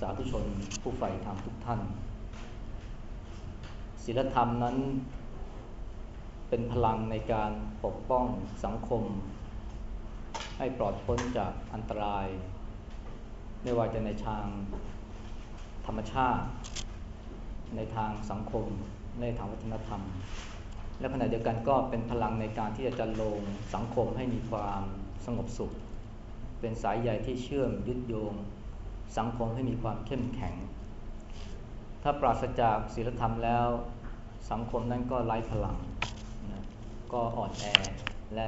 สาธุชนผู้ใฝ่ธรรมทุกท่าน ศีลธรรมนั้นเป็นพลังในการปกป้องสังคม ให้ปลอดพ้นจากอันตราย ไม่ว่าจะในทางธรรมชาติ ในทางสังคม ในทางวัฒนธรรม และขณะเดียวกันก็เป็นพลังในการที่จะจันลงสังคมให้มีความสงบสุข เป็นสายใยที่เชื่อมยึดโยง สังคมให้มีความเข้มแข็ง ถ้าปราศจากศีลธรรมแล้ว สังคมนั้นก็ไร้พลังนะก็อ่อนแอและ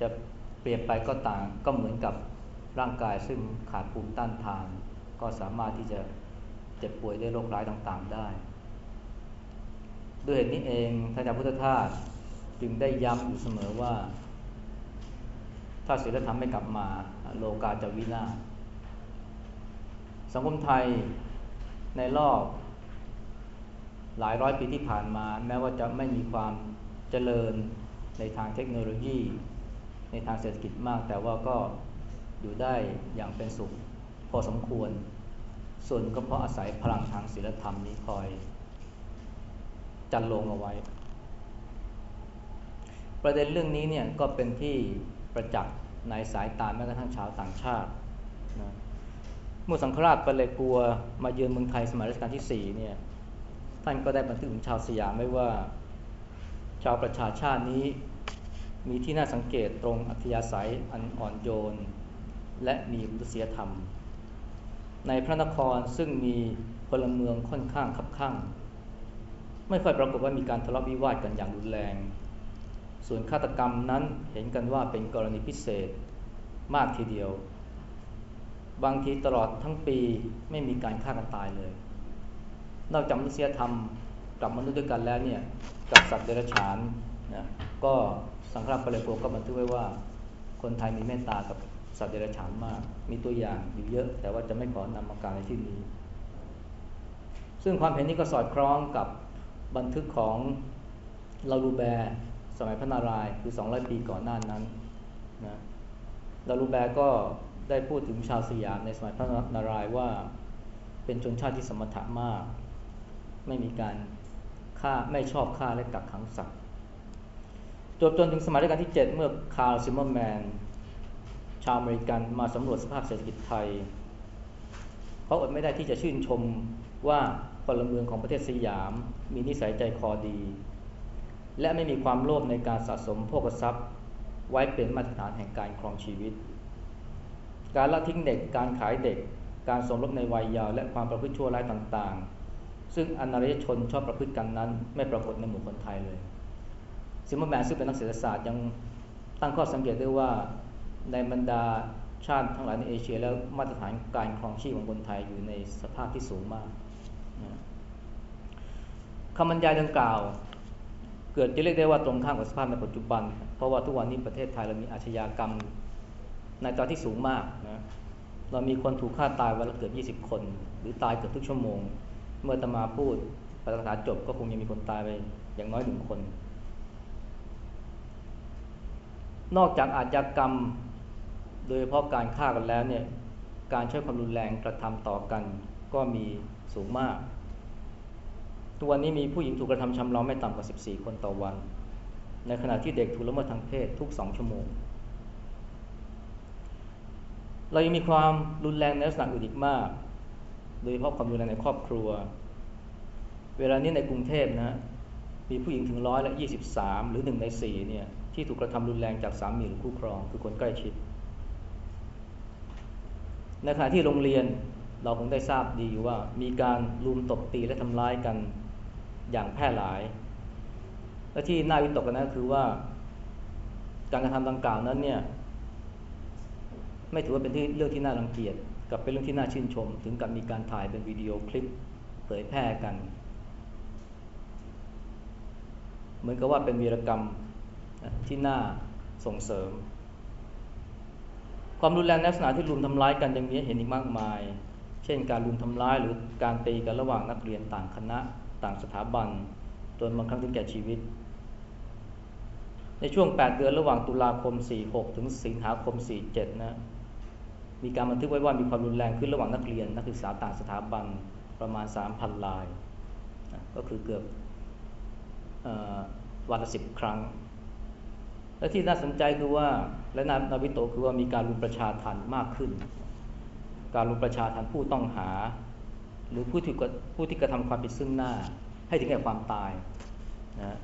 จะเปรียบไปก็ต่างก็เหมือนกับร่างกายซึ่งขาดภูมิต้านทาน ก็สามารถที่จะเจ็บป่วยด้วยโรคร้ายต่างๆได้ ด้วยเหตุนี้เองท่านอาพุทธทาสจึงได้ย้ำอยู่เสมอว่า ถ้าศีลธรรมไม่กลับมาโลกาจะวินาศ สังคมไทยในรอบ หลายร้อยปีที่ผ่านมา แม้ว่าจะไม่มีความเจริญในทางเทคโนโลยี ในทางเศรษฐกิจมาก แต่ว่าก็อยู่ได้อย่างเป็นสุขพอสมควร ส่วนก็เพราะอาศัยพลังทางศีลธรรมนี้คอย จันลงเอาไว้ ประเด็นเรื่องนี้เนี่ยก็เป็นที่ประจักษ์ในสายตาแม้กระทั่งชาวต่างชาตินะ เมื่อสังฆราชปเลกัวมาเยือนเมืองไทยสมัยรัชกาลที่4เนี่ยท่านก็ได้บันทึกถึงชาวสยามไว้ว่า ชาวประชาชาตินี้มีที่น่าสังเกตตรงอัธยาศัยอันอ่อนโยน และมีมนุษยธรรม ในพระนครซึ่งมีพลเมืองค่อนข้างขับข้างไม่ค่อยปรากฏว่ามีการทะเลาะวิวาทกันอย่างรุนแรง ส่วนฆาตกรรมนั้นเห็นกันว่าเป็นกรณีพิเศษมากทีเดียว บางทีตลอดทั้งปีไม่มีการฆ่ากันตายเลย นอกจากมนุษยธรรมกับมนุษย์ด้วยกันแล้วเนี่ยกับสัตว์เดรัจฉานนะก็สังฆราชปริโภก็บันทึกไว้ว่า คนไทยมีเมตตากับสัตว์เดรัจฉานมาก มีตัวอย่างอยู่เยอะ แต่ว่าจะไม่ขอนำมากาวในที่นี้ ซึ่งความเห็นนี้ก็สอดคล้องกับบันทึกของลาลูแบร์สมัยพระนารายณ์คือ 200 ปีก่อนหน้านั้นนะลาลูแบร์ก็ ได้พูดถึงชาวสยามในสมัยพระนารายณ์ว่าเป็นชนชาติที่สมถะมาก ไม่มีการฆ่าไม่ชอบฆ่าและกักขังสัตว์จบจนถึงสมัยรัชกาลที่ 7 เมื่อคาร์ลซิมเมอร์แมน ชาวอเมริกันมาสำรวจสภาพเศรษฐกิจไทยเขาอดไม่ได้ที่จะชื่นชมว่าพลเมืองของประเทศสยาม มีนิสัยใจคอดี และไม่มีความโลภในการสะสมโภคทรัพย์ ไว้เป็นมาตรฐานแห่งการครองชีวิต การละทิ้งเด็ก การขายเด็ก การสมรสในวัยเยาว์และความประพฤติชั่วร้ายต่างๆ ซึ่งอนารยชนชอบประพฤติกันนั้น ไม่ปรากฏในหมู่คนไทยเลยซิมเบอร์แมนซึ่งเป็นนักเศรษฐศาสตร์ยังตั้งข้อสังเกตด้วยว่าในบรรดาชาติทั้งหลายในเอเชีย แล้วมาตรฐานการครองชีพของคนไทยอยู่ในสภาพที่สูงมากคำบรรยายดังกล่าว เกิดจะเรียกได้ว่าตรงข้ามกับสภาพในปัจจุบัน เพราะว่าทุกวันนี้ประเทศไทยเรามีอาชญากรรม ในตอนที่สูงมากนะเรามีคนถูกฆ่าตายวันละเกือบ20 คน หรือตายเกือบทุกชั่วโมง เมื่อตมาพูดปฏิฐานจบก็คงยังมีคนตายไปอย่างน้อยหนึ่งคน นอกจากอาชญากรรม โดยเฉพาะการฆ่ากันแล้วเนี่ยการใช้ความรุนแรงกระทำต่อกันก็มีสูงมากทุกวันนี้มีผู้หญิงถูกกระทำชำเราไม่ต่ำกว่า 14 คนต่อวัน ในขณะที่เด็กถูกละเมิดทางเพศทุก 2 ชั่วโมง เรายังมีความรุนแรงในลักษณะอื่นอีกมาก โดยเฉพาะความรุนแรงในครอบครัว เวลานี้ในกรุงเทพนะมีผู้หญิงถึงร้อยละยี่สิบสามหรือหนึ่งในสี่เนี่ยที่ถูกกระทำรุนแรงจากสามีหรือคู่ครอง คือคนใกล้ชิด ในขณะที่โรงเรียนเราคงได้ทราบดีว่ามีการลุมตบตีและทำร้ายกันอย่างแพร่หลาย และที่น่าวิตกกันนะคือว่า การกระทำดังกล่าวนั้นเนี่ย ไม่ถือว่าเป็นที่เรื่องที่น่ารังเกียจกับเป็นเรื่องที่น่าชื่นชม ถึงกับมีการถ่ายเป็นวิดีโอคลิปเผยแพร่กัน เหมือนกับว่าเป็นวีรกรรมที่น่าส่งเสริม ความรุนแรงในลักษณะที่รุมทำร้ายกันยังมีเห็นอีกมากมาย เช่น การรุมทำร้ายหรือการตีกันระหว่างนักเรียนต่างคณะต่างสถาบันจนบางครั้งถึงแก่ชีวิต ในช่วง 8 เดือนระหว่างตุลาคม 46 ถึงสิงหาคม 47 นะ มีการบันทึกไว้ว่ามีความรุนแรงขึ้นระหว่างนักเรียน นักศึกษาต่างสถาบันประมาณ 3,000รายนะก็คือเกือบวันละสิบครั้ง และที่น่าสนใจคือว่าและนานาวิโตคือว่ามีการรุมประชาทันมากขึ้น การรุมประชาทันผู้ต้องหา หรือผู้ที่ผู้ที่กระทำความผิดซึ่งหน้า ให้ถึงแก่ความตายนะ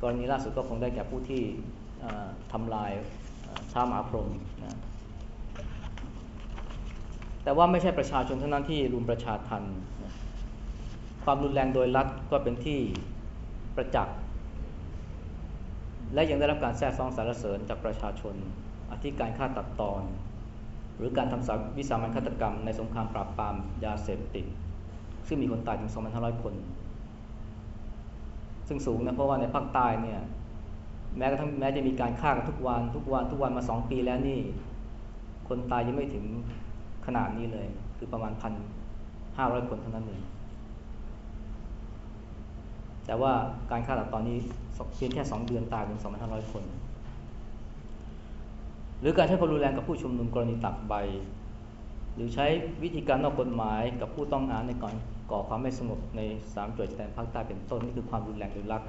กรณีล่าสุดก็คงได้แก่ผู้ที่ทำลายชามาพรมนะ แต่ว่าไม่ใช่ประชาชนเท่านั้นที่รุมประชาทันความรุนแรงโดยรัฐก็เป็นที่ประจักษ์ และยังได้รับการแทรกซ้องสารเสริญจากประชาชนอธิการฆ่าตัดตอน หรือการทำสาวิสามันฆาตกรรมในสงครามปราบปรามยาเสพติด ซึ่งมีคนตายถึง 2,500 คน ซึ่งสูงนะเพราะว่าในภาคใต้เนี่ยแม้กระทั่งแม้จะมีการฆ่ากันทุกวันทุกวันทุกวันมาสองปีแล้วนี่ คนตายยังไม่ถึง ขนาดนี้เลย คือประมาณพันห้าร้อยคนเท่านั้นเองแต่ว่าการฆ่าตัดตอนนี้เพียงแค่สองเดือนตายเป็นสองพันห้าร้อยคน หรือการใช้ความรุนแรงกับผู้ชุมนุมกรณีตักใบ หรือใช้วิธีการนอกกฎหมายกับผู้ต้องหาในก่อนก่อความไม่สงบในสามจุดแดนภาคใต้เป็นต้นนี่คือความรุนแรงหรือรัก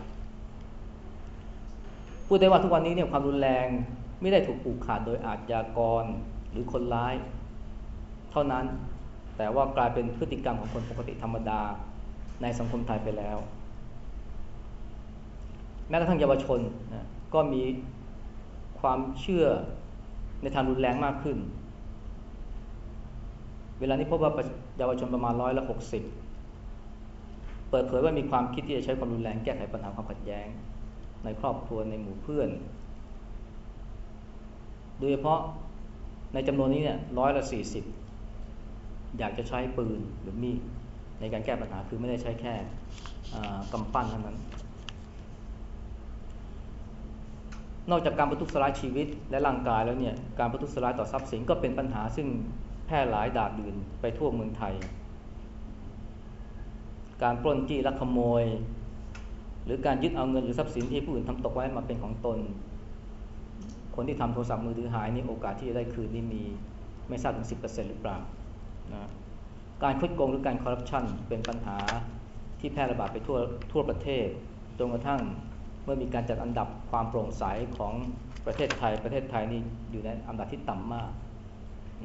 พูดได้ว่าทุกวันนี้เนี่ยความรุนแรงไม่ได้ถูกผูกขาดโดยอาชญากรหรือคนร้าย เท่านั้น แต่ว่ากลายเป็นพฤติกรรมของคนปกติธรรมดาในสังคมไทยไปแล้ว แม้กระทั่งเยาวชนนะก็มีความเชื่อในทางรุนแรงมากขึ้น เวลานี้พบว่าเยาวชนประมาณร้อยละหกสิบเปิดเผยว่ามีความคิดที่จะใช้ความรุนแรงแก้ไขปัญหาความขัดแย้ง ในครอบครัวในหมู่เพื่อน โดยเฉพาะในจำนวนนี้เนี่ยร้อยละสี่สิบ อยากจะใช้ปืนหรือมีดในการแก้ปัญหาคือไม่ได้ใช้แค่กำปั้นเท่านั้น นอกจากการประทุษร้ายชีวิตและร่างกายแล้วเนี่ยการประทุษร้ายต่อทรัพย์สินก็เป็นปัญหาซึ่งแพร่หลายดาดดื่นไปทั่วเมืองไทย การปล้นจี้ลักขโมย หรือการยึดเอาเงินหรือทรัพย์สินที่ผู้อื่นทำตกไว้มาเป็นของตน คนที่ทำโทรศัพท์มือถือหายนี่โอกาสที่จะได้คืนนี่มีไม่ทราบถึง 10%หรือเปล่า นะการคดโกงหรือการคอร์รัปชันเป็นปัญหาที่แพร่ระบาดไปทั่วทั่วประเทศจนกระทั่งเมื่อมีการจัดอันดับความโปร่งใสของประเทศไทย ประเทศไทยนี่อยู่ในอันดับที่ต่ำมาก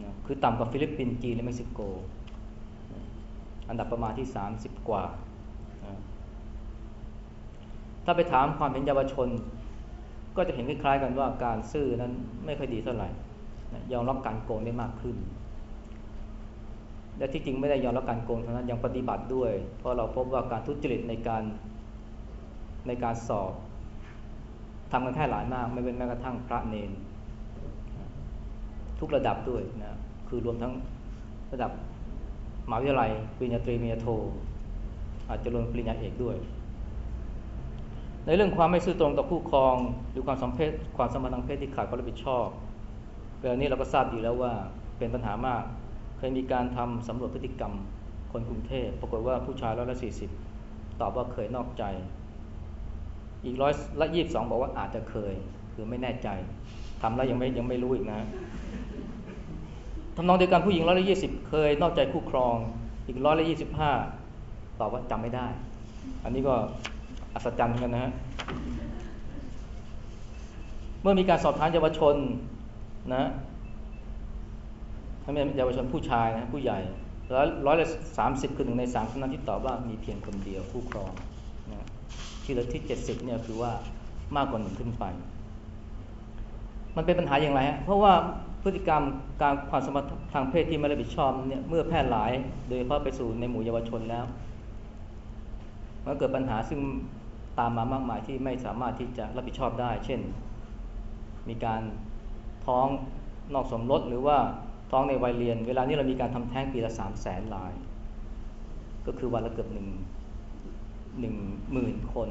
นะคือต่ำกว่าฟิลิปปินส์จีนและเม็กซิโก อันดับประมาณที่ 30 กว่านะถ้าไปถามความเห็นเยาวชน ก็จะเห็นคล้ายๆกันว่าการซื่อนั้นไม่ค่อยดีเท่าไหร่ยอมรับการโกงได้มากขึ้น และที่จริงไม่ได้ยอมรับการโกงเท่านั้นยังปฏิบัติด้วย เพราะเราพบว่าการทุจริตในการในการสอบทำกันแค่หลายมาก ไม่เป็นแม้กระทั่งพระเนน ทุกระดับด้วยนะคือรวมทั้งระดับมหาวิทยาลัยปริญญาตรีปริญญาโท อาจจะรวมปริญญาเอกด้วย ในเรื่องความไม่ซื่อตรงต่อผู้ครอง หรือความสัมเพศความสมพันธ์ทางเพศที่ขาดความรับผิดชอบเวลานี้เราก็ทราบอยู่แล้วว่าเป็นปัญหามาก เคยมีการทำสำรวจพฤติกรรมคนกรุงเทพปรากฏว่าผู้ชายร้อยละสี่สิบตอบว่าเคยนอกใจ อีกร้อยละยี่บสองบอกว่าอาจจะเคย คือไม่แน่ใจทำแล้วยังไม่ยังไม่รู้อีกนะทำนองเดียวกันผู้หญิงร้อยละยี่สิบเคยนอกใจคู่ครอง อีกร้อยละยี่สิบห้าตอบว่าจำไม่ได้ อันนี้ก็อัศจรรย์กันนะฮะเมื่อมีการสอบถามเยาวชนนะ ถ้าเป็นเยาวชนผู้ชายนะผู้ใหญ่ร้อยร้อยละสามสิบคือหนึ่งในสามคนนั้นที่ตอบว่ามีเพียงคนเดียวคู่ครองนะที่เหลือที่เจ็ดสิบเนี่ยคือว่ามากกว่าหนึ่งขึ้นไป มันเป็นปัญหาอย่างไรฮะเพราะว่าพฤติกรรมการความสมรรถทางเพศที่ไม่รับผิดชอบเนี่ยเมื่อแพร่หลายโดยเฉพาะไปสู่ในหมู่เยาวชนแล้วมันเกิดปัญหาซึ่งตามมามากมายที่ไม่สามารถที่จะรับผิดชอบได้ เช่น มีการท้องนอกสมรสหรือว่า ท้องในวัยเรียน เวลานี้เรามีการทำแท้งปีละสามแสนลาย ก็คือวันละเกือบหนึ่งหนึ่งหมื่นคน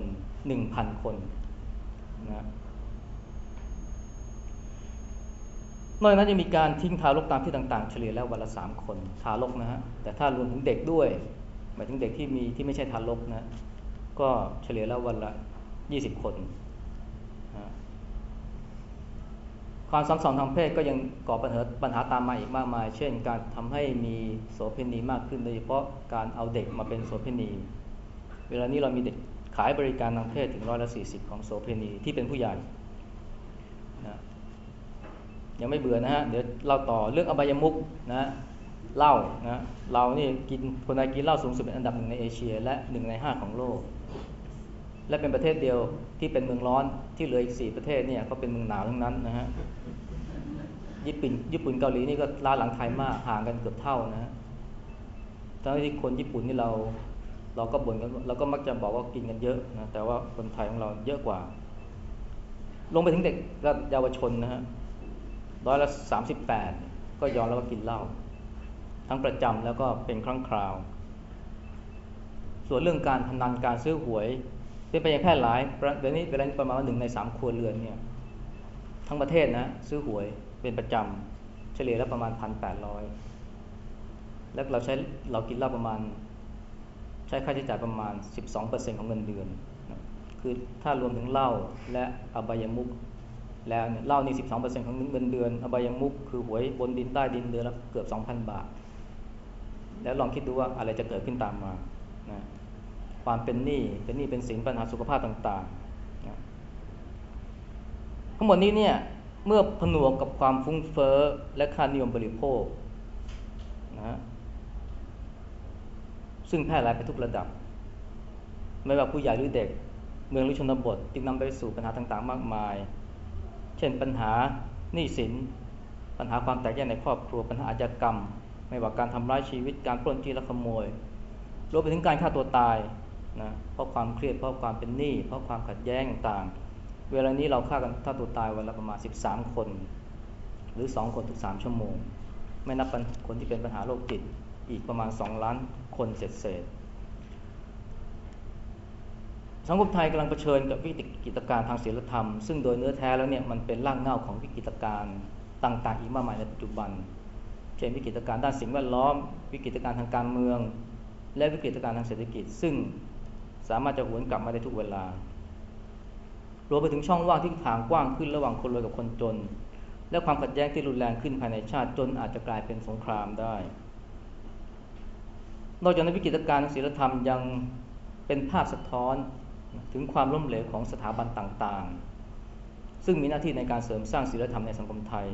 หนึ่งพันคนนะนอกจากนั้นยัมีการทิ้งทารกตามที่ต่างๆ เฉลี่ยแล้ววันละสามคนทารกนะฮะแต่ถ้ารวมถึงเด็กด้วย หมายถึงเด็กที่มีที่ไม่ใช่ทารกนะ ก็เฉลี่ยแล้ววันละยี่สิบคนนะ ความซ้ำซ้อนทางเพศก็ยังก่อปัญหาปัญหาตามมาอีกมากมาย เช่น การทำให้มีโสเภณีมากขึ้นโดยเฉพาะการเอาเด็กมาเป็นโสเภณี เวลานี้เรามีเด็กขายบริการทางเพศถึงร้อยละสี่สิบของโสเภณีที่เป็นผู้ใหญ่นะยังไม่เบื่อนะฮะ เดี๋ยวเราต่อเรื่องอบายมุกนะเหล้านะเรานี่กินคนไทยกินเหล้าสูงสุดเป็นอันดับหนึ่งในเอเชีย และหนึ่งในห้าของโลก และเป็นประเทศเดียวที่เป็นเมืองร้อนที่เหลืออีกสี่ประเทศเนี่ยก็เป็นเมืองหนาวทั้งนั้นนะฮะ ญี่ปุ่นญี่ปุ่นเกาหลีนี่ก็ล้าหลังไทยมากห่างกันเกือบเท่านะทั้งที่คนญี่ปุ่นนี่เราเราก็บ่นกันเราก็มักจะบอกว่ากินกันเยอะนะแต่ว่าคนไทยของเราเยอะกว่า ลงไปถึงเด็กและเยาวชนนะฮะร้อยละสามสิบแปดก็ยอมแล้วว่ากินเหล้าทั้งประจำแล้วก็เป็นครั้งคราว ส่วนเรื่องการพนันการซื้อหวย เป็นไปอย่างแพร่หลายเดี๋ยวนี้เวลาประมาณหนึ่งในสามครัวเรือนเนี่ยทั้งประเทศนะ ซื้อหวย เป็นประจำเฉลี่ยแล้วประมาณพันแปดร้อยแล้วเราใช้เรากินเหล้าประมาณ ใช้ค่าใช้จ่ายประมาณ 12%ของเงินเดือนนะคือถ้ารวมถึงเหล้าและอบายมุกแล้วเนี่ยเหล้านี่ 12%ของเงินเดือน อบายมุกคือหวยบนดินใต้ดินเดือนละเกือบ 2,000 บาท แล้วลองคิดดูว่าอะไรจะเกิดขึ้นตามมานะความเป็นหนี้เป็นหนี้เป็นสินปัญหาสุขภาพต่างๆนะทั้งหมดนี้เนี่ย เมื่อผนวกกับความฟุ้งเฟ้อและค่านิยมบริโภคนะซึ่งแพร่หลายไปทุกระดับ ไม่ว่าผู้ใหญ่หรือเด็ก เมืองหรือชนบทจึงนำไปสู่ปัญหาต่างๆ มากมาย เช่นปัญหาหนี้สิน ปัญหาความแตกแยกในครอบครัว ปัญหาอาชญากรรม ไม่ว่าการทำร้ายชีวิต การปล้นจี้และขโมย รวมไปถึงการฆ่าตัวตายนะ เพราะความเครียด เพราะความเป็นหนี้ เพราะความขัดแย้งต่างๆ เวลานี้เราฆ่ากันฆ่าตัวตายวันละประมาณ 13 คน หรือ 2 คนทุก 3 ชั่วโมง ไม่นับคนที่เป็นปัญหาโรคจิตอีกประมาณ 2 ล้านคนเศษเศษสังคมไทยกำลังเผชิญกับวิกฤตการณ์ทางศีลธรรม ซึ่งโดยเนื้อแท้แล้วเนี่ยมันเป็นร่างเงาของวิกฤตการณ์ต่างๆ อีกมากมายในปัจจุบัน เช่นวิกฤตการณ์ด้านสิ่งแวดล้อม วิกฤตการณ์ทางการเมือง และวิกฤตการณ์ทางเศรษฐกิจ ซึ่งสามารถจะหวนกลับมาได้ทุกเวลา รวมไปถึงช่องว่างที่ทางกว้างขึ้นระหว่างคนรวยกับคนจน และความขัดแย้งที่รุนแรงขึ้นภายในชาติจนอาจจะกลายเป็นสงครามได้ นอกจากนั้นวิกฤตการณ์ศีลธรรมยังเป็นภาพสะท้อนถึงความล้มเหลวของสถาบันต่างๆ ซึ่งมีหน้าที่ในการเสริมสร้างศีลธรรมในสังคมไทย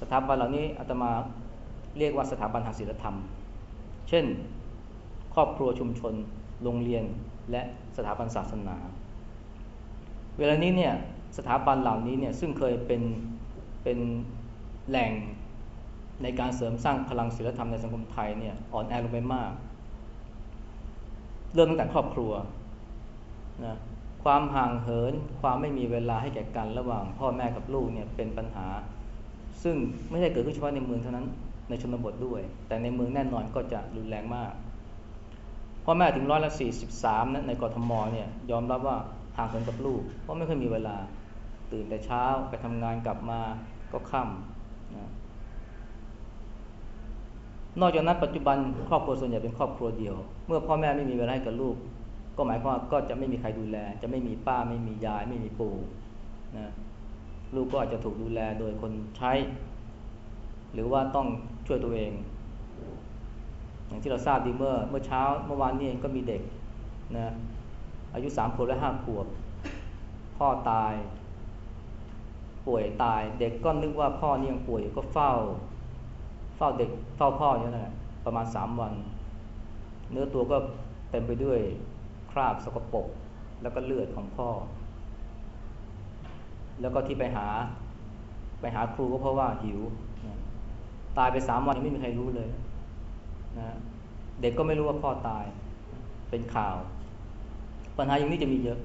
สถาบันเหล่านี้อาตมาเรียกว่าสถาบันทางศีลธรรม เช่น ครอบครัวชุมชน โรงเรียน และสถาบันศาสนา เวลานี้เนี่ยสถาบันเหล่านี้เนี่ยซึ่งเคยเป็นเป็นแหล่งในการเสริมสร้างพลังศีลธรรมในสังคมไทยเนี่ยอ่อนแอลงไปมาก เริ่มตั้งแต่ครอบครัวนะความห่างเหิน ความไม่มีเวลาให้แก่กันระหว่างพ่อแม่กับลูกเนี่ยเป็นปัญหา ซึ่งไม่ใช่เกิดขึ้นเฉพาะในเมืองเท่านั้นในชนบทด้วย แต่ในเมืองแน่นอนก็จะรุนแรงมากพ่อแม่ถึงร้อยละสี่สิบสามนะในกรทมเนี่ยยอมรับว่า ห่างเหินกับลูก เพราะไม่เคยมีเวลาตื่นแต่เช้าไปทำงานกลับมาก็ค่ำนะนอกจากนั้นปัจจุบันครอบครัวส่วนใหญ่เป็นครอบครัวเดียว เมื่อพ่อแม่ไม่มีเวลาให้กับลูก ก็หมายความว่าก็จะไม่มีใครดูแล จะไม่มีป้าไม่มียาย ไม่มีปู่นะลูกก็อาจจะถูกดูแลโดยคนใช้ หรือว่าต้องช่วยตัวเอง อย่างที่เราทราบดีเมื่อเมื่อเช้าเมื่อวานนี้เองก็มีเด็กนะ อายุสามขวบและห้าขวบ พ่อตาย ป่วยตาย เด็กก็นึกว่าพ่อนี่ยังป่วยก็เฝ้า เฝ้าเด็กเฝ้าพ่ออย่างนั้นประมาณสามวัน เนื้อตัวก็เต็มไปด้วยคราบสกปรกแล้วก็เลือดของพ่อ แล้วก็ที่ไปหา ไปหาครูก็เพราะว่าหิว ตายไปสามวันยังไม่มีใครรู้เลยนะเด็กก็ไม่รู้ว่าพ่อตาย เป็นข่าว ปัญหาอย่างนี้จะมีเยอะ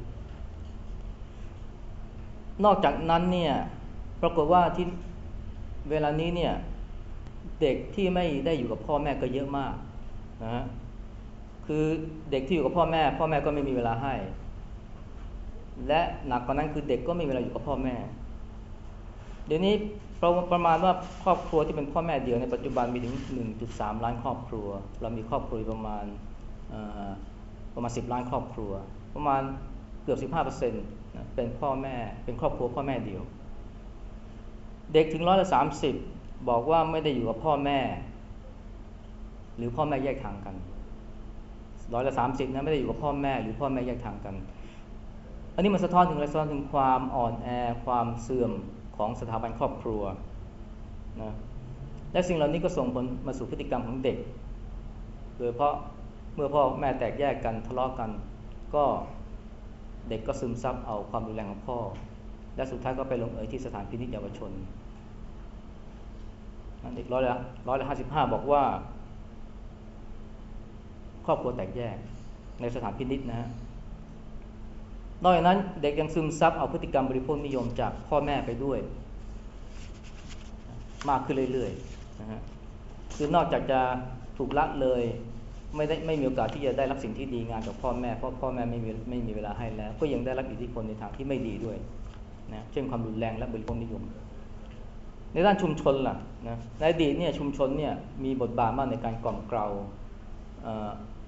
นอกจากนั้นเนี่ยปรากฏว่าที่เวลานี้เนี่ยเด็กที่ไม่ได้อยู่กับพ่อแม่ก็เยอะมากนะฮะคือเด็กที่อยู่กับพ่อแม่ พ่อแม่ก็ไม่มีเวลาให้ และหนักกว่านั้นคือเด็กก็ไม่มีเวลาอยู่กับพ่อแม่ เดี๋ยวนี้ประมาณว่าครอบครัวที่เป็นพ่อแม่เดียวในปัจจุบันมีถึง 1.3 ล้านครอบครัว เรามีครอบครัวประมาณประมาณ 10 ล้านครอบครัว ประมาณเกือบ 15%เป็นพ่อแม่เป็นครอบครัวพ่อแม่เดียว เด็กถึงร้อยละสามสิบบอกว่าไม่ได้อยู่กับพ่อแม่ หรือพ่อแม่แยกทางกันร้อยละสามสิบนะไม่ได้อยู่กับพ่อแม่ หรือพ่อแม่แยกทางกัน อันนี้มันสะท้อนถึงอะไรสะท้อนถึงความอ่อนแอความเสื่อมของสถาบันครอบครัวนะและสิ่งเหล่านี้ก็ส่งผลมาสู่พฤติกรรมของเด็ก โดยเพราะเมื่อพ่อแม่แตกแยกกันทะเลาะกกัน ก็เด็กก็ซึมซับเอาความรุนแรงของพ่อ และสุดท้ายก็ไปลงเอยที่สถานพินิจเยาวชนเด็กร้อยละร้อยละห้าสิบห้าบอกว่า ครอบครัวแตกแยกในสถานพินิจนะนอกจากนั้นเด็กยังซึมซับเอาพฤติกรรมบริโภคนิยมจากพ่อแม่ไปด้วย มากขึ้นเรื่อยๆนะฮะคือนอกจากจะถูกละเลย ไม่ได้ไม่มีโอกาสที่จะได้รับสิ่งที่ดีงานจากพ่อแม่เพราะพ่อแม่ไม่มีไม่มีเวลาให้แล้ว ก็ยังได้รับอิทธิพลในทางที่ไม่ดีด้วยนะเช่นความรุนแรงและบริโภคนิยม ในด้านชุมชนล่ะนะในอดีตเนี่ยชุมชนเนี่ยมีบทบาทมากในการกล่อมเกลา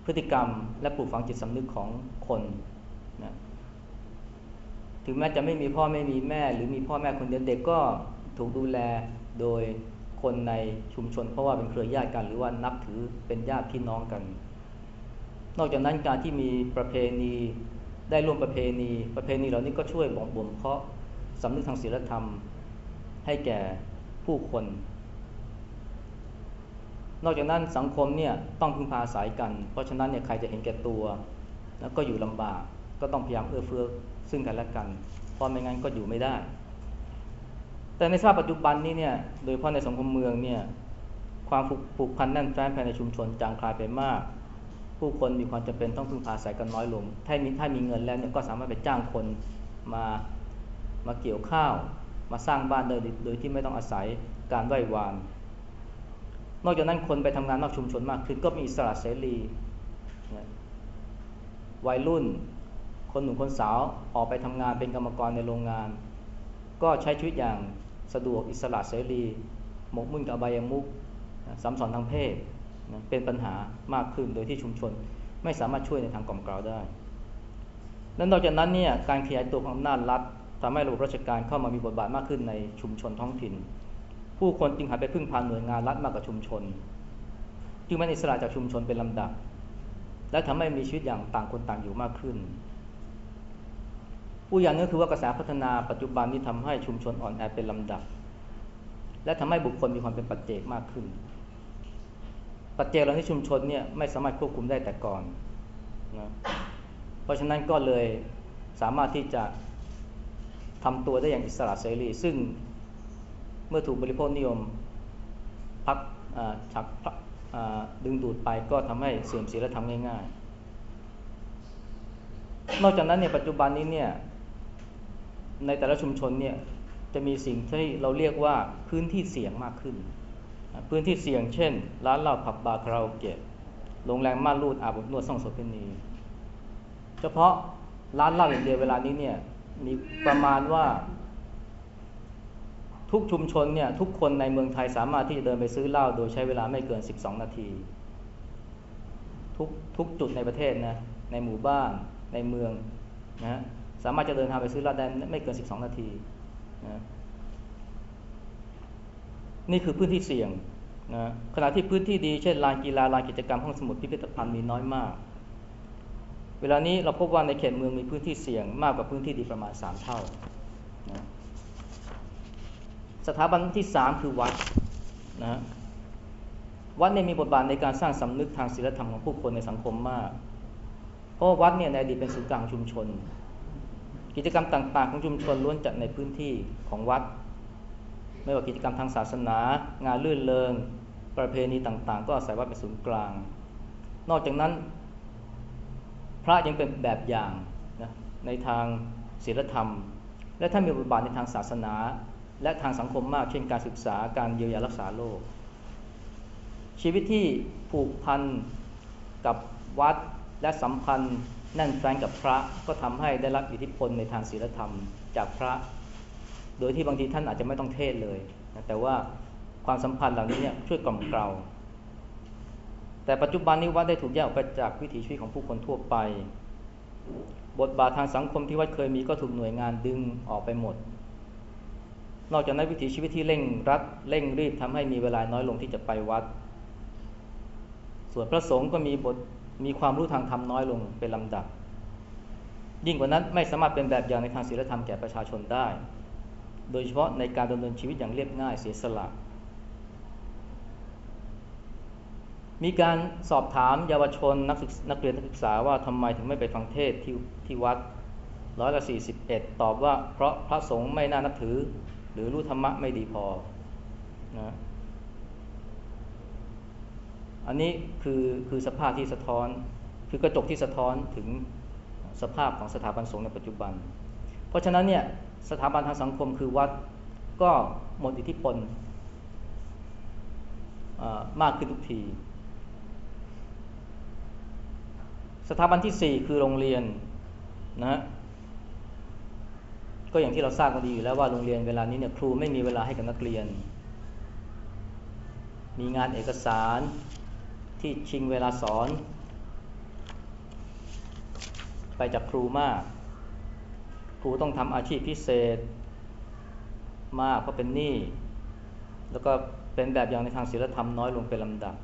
พฤติกรรม และปลูกฝังจิตสำนึกของคนนะถึงแม้จะไม่มีพ่อไม่มีแม่ หรือมีพ่อแม่คนเดียวเด็กก็ถูกดูแลโดย คนในชุมชน เพราะว่าเป็นเครือญาติกัน หรือว่านับถือเป็นญาติพี่น้องกัน นอกจากนั้นการที่มีประเพณีได้ร่วมประเพณี ประเพณีเหล่านี้ก็ช่วยบ่มบ่มเพาะสำนึกทางศีลธรรม ให้แก่ผู้คน นอกจากนั้นสังคมเนี่ยต้องพึ่งพาอาศัยกัน เพราะฉะนั้นเนี่ยใครจะเห็นแก่ตัว แล้วก็อยู่ลำบากก็ต้องพยายามเอื้อเฟื้อซึ่งกันและกันเพราะไม่งั้นก็อยู่ไม่ได้ แต่ในสภาพปัจจุบันนี้เนี่ยโดยเฉพาะในสังคมเมืองเนี่ยความผูกพันแน่นแฟ้นภายในชุมชนจางคลายไปมาก ผู้คนมีความจำเป็นต้องพึ่งพาอาศัยกันน้อยลง ถ้ามีถ้ามีเงินแล้วเนี่ยก็สามารถไปจ้างคนมามาเกี่ยวข้าว มาสร้างบ้านโดยโดยที่ไม่ต้องอาศัยการไหว้วาน นอกจากนั้นคนไปทำงานนอกชุมชนมากขึ้นก็มีอิสระเสรีวัยรุ่น คนหนุ่มคนสาวออกไปทำงานเป็นกรรมกรในโรงงาน ก็ใช้ชีวิตอย่าง สะดวกอิสระเสรีหมกมุ่นกับใบยมุกสัมสอนทางเพศเป็นปัญหามากขึ้นโดยที่ชุมชนไม่สามารถช่วยในทางกล่อมกล่าวได้และนนอกจากนั้นเนี่ยการขยายตัวของอำนาจรัฐทำให้ระบบราชการเข้ามามีบทบาทมากขึ้นในชุมชนท้องถิ่น ผู้คนจึงหันไปพึ่งพาหน่วยงานรัฐมากกว่าชุมชน จึงเป็นอิสระจากชุมชนเป็นลำดับ และทำให้มีชีวิตอย่างต่างคนต่างอยู่มากขึ้น ผู้อย่างนี้คือว่ากระแสพัฒนาปัจจุบันนี้ทำให้ชุมชนอ่อนแอเป็นลำดับ และทำให้บุคคลมีความเป็นปัจเจกมากขึ้น ปัจเจกเราที่ชุมชนเนี่ยไม่สามารถควบคุมได้แต่ก่อนนะเพราะฉะนั้นก็เลยสามารถที่จะทำตัวได้อย่างอิสระเสรี ซึ่งเมื่อถูกบริโภคนิยมพักฉักดึงดูดไปก็ทำให้เสื่อมเสียและทำง่าย ๆ นอกจากนั้นเนี่ยปัจจุบันนี้เนี่ย ในแต่ละชุมชนเนี่ยจะมีสิ่งที่เราเรียกว่าพื้นที่เสี่ยงมากขึ้น พื้นที่เสี่ยงเช่น ร้านเหล้าผับบาร์คาราโอเกะโรงแรมม่านรูดอาบอบนวดซ่องโสเภณี เฉพาะร้านเหล้าอย่างเดียวเวลานี้เนี่ยมีประมาณว่า ทุกชุมชนเนี่ยทุกคนในเมืองไทยสามารถที่จะเดินไปซื้อเหล้าโดยใช้เวลาไม่เกิน 12 นาที ทุกทุกจุดในประเทศนะในหมู่บ้านในเมืองนะ สามารถจะเดินทางไปซื้อลาดได้ไม่เกิน 12 นาทีนะนี่คือพื้นที่เสี่ยงนะขณะที่พื้นที่ดีเช่นลานกีฬาลานกิจกรรมห้องสมุดพิพิธภัณฑ์มีน้อยมาก เวลานี้เราพบว่าในเขตเมืองมีพื้นที่เสี่ยงมากกว่าพื้นที่ดีประมาณ 3 เท่านะสถาบันที่ 3 คือวัดนะวัดเนี่ยมีบทบาทในการสร้างสำนึกทางศีลธรรมของผู้คนในสังคมมาก เพราะวัดเนี่ยในอดีตเป็นศูนย์กลางชุมชน กิจกรรมต่าง ๆ ของชุมชนล้วนจัดในพื้นที่ของวัด ไม่ว่ากิจกรรมทางศาสนา งานลื่นเลงประเพณีต่างๆ ก็อาศัยวัดเป็นศูนย์กลาง นอกจากนั้น พระยังเป็นแบบอย่างนะในทางศีลธรรม และท่ามีบทบาทในทางศาสนา และทางสังคมมากเช่นการศึกษาการเยียวยารักษาโรคชีวิตที่ผูกพันกับวัดและสัมพันธ์ แน่นแฟ้นกับพระก็ทำให้ได้รับอิทธิพลในทางศีลธรรมจากพระ โดยที่บางทีท่านอาจจะไม่ต้องเทศเลยนะแต่ว่าความสัมพันธ์เหล่านี้เนี่ยช่วยกล่อมเกลาแต่ปัจจุบันนี้วัดได้ถูกแยกออกไปจากวิถีชีวิตของผู้คนทั่วไป บทบาททางสังคมที่วัดเคยมีก็ถูกหน่วยงานดึงออกไปหมด นอกจากนั้นวิถีชีวิตที่เร่งรัดเร่งรีบทำให้มีเวลาน้อยลงที่จะไปวัด ส่วนพระสงฆ์ก็มีบท มีความรู้ทางธรรมน้อยลงเป็นลำดับ ยิ่งกว่านั้นไม่สามารถเป็นแบบอย่างในทางศีลธรรมแก่ประชาชนได้ โดยเฉพาะในการดำเนินชีวิตอย่างเรียบง่ายเสียสละมีการสอบถามเยาวชนนักนักเรียนนักศึกษาว่าทำไมถึงไม่ไปฟังเทศที่ที่วัดร้อยละสี่สิบเอ็ดตอบว่าเพราะพระสงฆ์ไม่น่านับถือ หรือรู้ธรรมะไม่ดีพอนะ อันนี้คือคือสภาพที่สะท้อน คือกระจกที่สะท้อนถึงสภาพของสถาบันสงฆ์ในปัจจุบัน เพราะฉะนั้นเนี่ยสถาบันทางสังคมคือวัดก็หมดอิทธิพลมากขึ้นทุกที สถาบันที่ 4 คือโรงเรียนนะก็อย่างที่เราทราบกันดีอยู่แล้วว่าโรงเรียนเวลานี้เนี่ยครูไม่มีเวลาให้กับนักเรียน มีงานเอกสาร ที่ชิงเวลาสอน ไปจากครูมาก ครูต้องทำอาชีพพิเศษ มากเพราะเป็นหนี้แล้วก็เป็นแบบอย่างในทางศีลธรรมน้อยลงเป็นลำดับ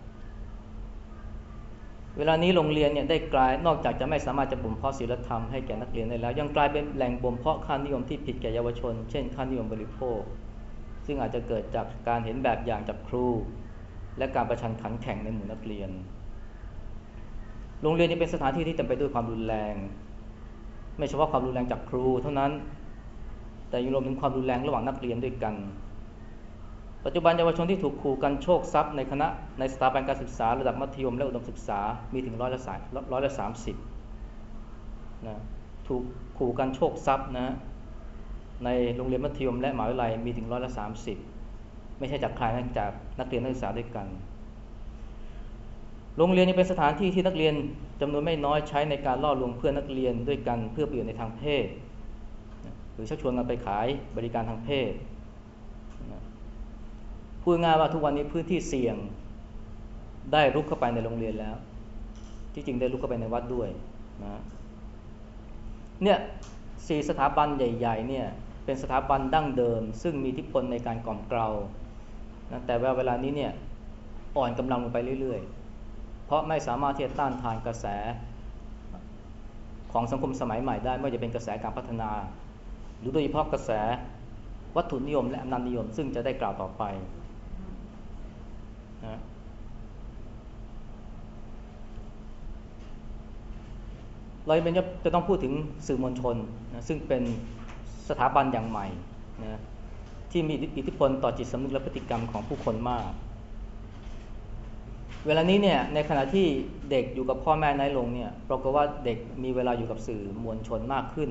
เวลานี้โรงเรียนเนี่ยได้กลายนอกจากจะไม่สามารถจะบ่มเพาะศีลธรรมให้แก่นักเรียนได้แล้ว ยังกลายเป็นแหล่งบ่มเพาะค่านิยมที่ผิดแก่เยาวชน เช่นค่านิยมบริโภค ซึ่งอาจจะเกิดจากการเห็นแบบอย่างจากครู และการประชันขันแข่งในหมู่นักเรียน โรงเรียนนี้เป็นสถานที่ที่เต็มไปด้วยความรุนแรง ไม่เฉพาะความรุนแรงจากครู เท่านั้น แต่ยังรวมถึงความรุนแรงระหว่างนักเรียนด้วยกัน ปัจจุบันเยาวชนที่ถูกขู่กันโชคทรัพย์ในคณะในสถาบันการศึกษาระดับมัธยมและอุดมศึกษา มีถึงร้อยละสามร้อยละสามสิบนะถูกขู่กันโชคทรัพย์นะในโรงเรียนมัธยมและมหาวิทยาลัยมีถึงร้อยละสามสิบ ไม่ใช่จากใครนะจากนักเรียนนักศึกษาด้วยกัน โรงเรียนนี้เป็นสถานที่ที่นักเรียนจำนวนไม่น้อยใช้ในการล่อลวงเพื่อนนักเรียนด้วยกันเพื่อประโยชน์ในทางเพศ หรือชักชวนกันไปขายบริการทางเพศพูดง่ายว่าทุกวันนี้พื้นที่เสี่ยงได้รุกเข้าไปในโรงเรียนแล้ว ที่จริงได้รุกเข้าไปในวัดด้วยนะเนี่ยสี่สถาบันใหญ่ ๆ เนี่ยเป็นสถาบันดั้งเดิม ซึ่งมีทิพลในการกล่อมเกลา นะแต่ว่าเวลานี้เนี่ยอ่อนกำลังลงไปเรื่อยๆ เพราะไม่สามารถที่จะต้านทานกระแสของสังคมสมัยใหม่ได้ ไม่ว่าจะเป็นกระแสการพัฒนา หรือโดยเฉพาะกระแสวัตถุนิยมและอำนาจนิยม ซึ่งจะได้กล่าวต่อไปนะเราจะต้องพูดถึงสื่อมวลชนนะซึ่งเป็นสถาบันอย่างใหม่นะ ที่มีอิทธิพลต่อจิตสำนึกและพฤติกรรมของผู้คนมาก เวลานี้เนี่ยในขณะที่เด็กอยู่กับพ่อแม่น้อยลงเนี่ยปรากฏว่าเด็กมีเวลาอยู่กับสื่อมวลชนมากขึ้น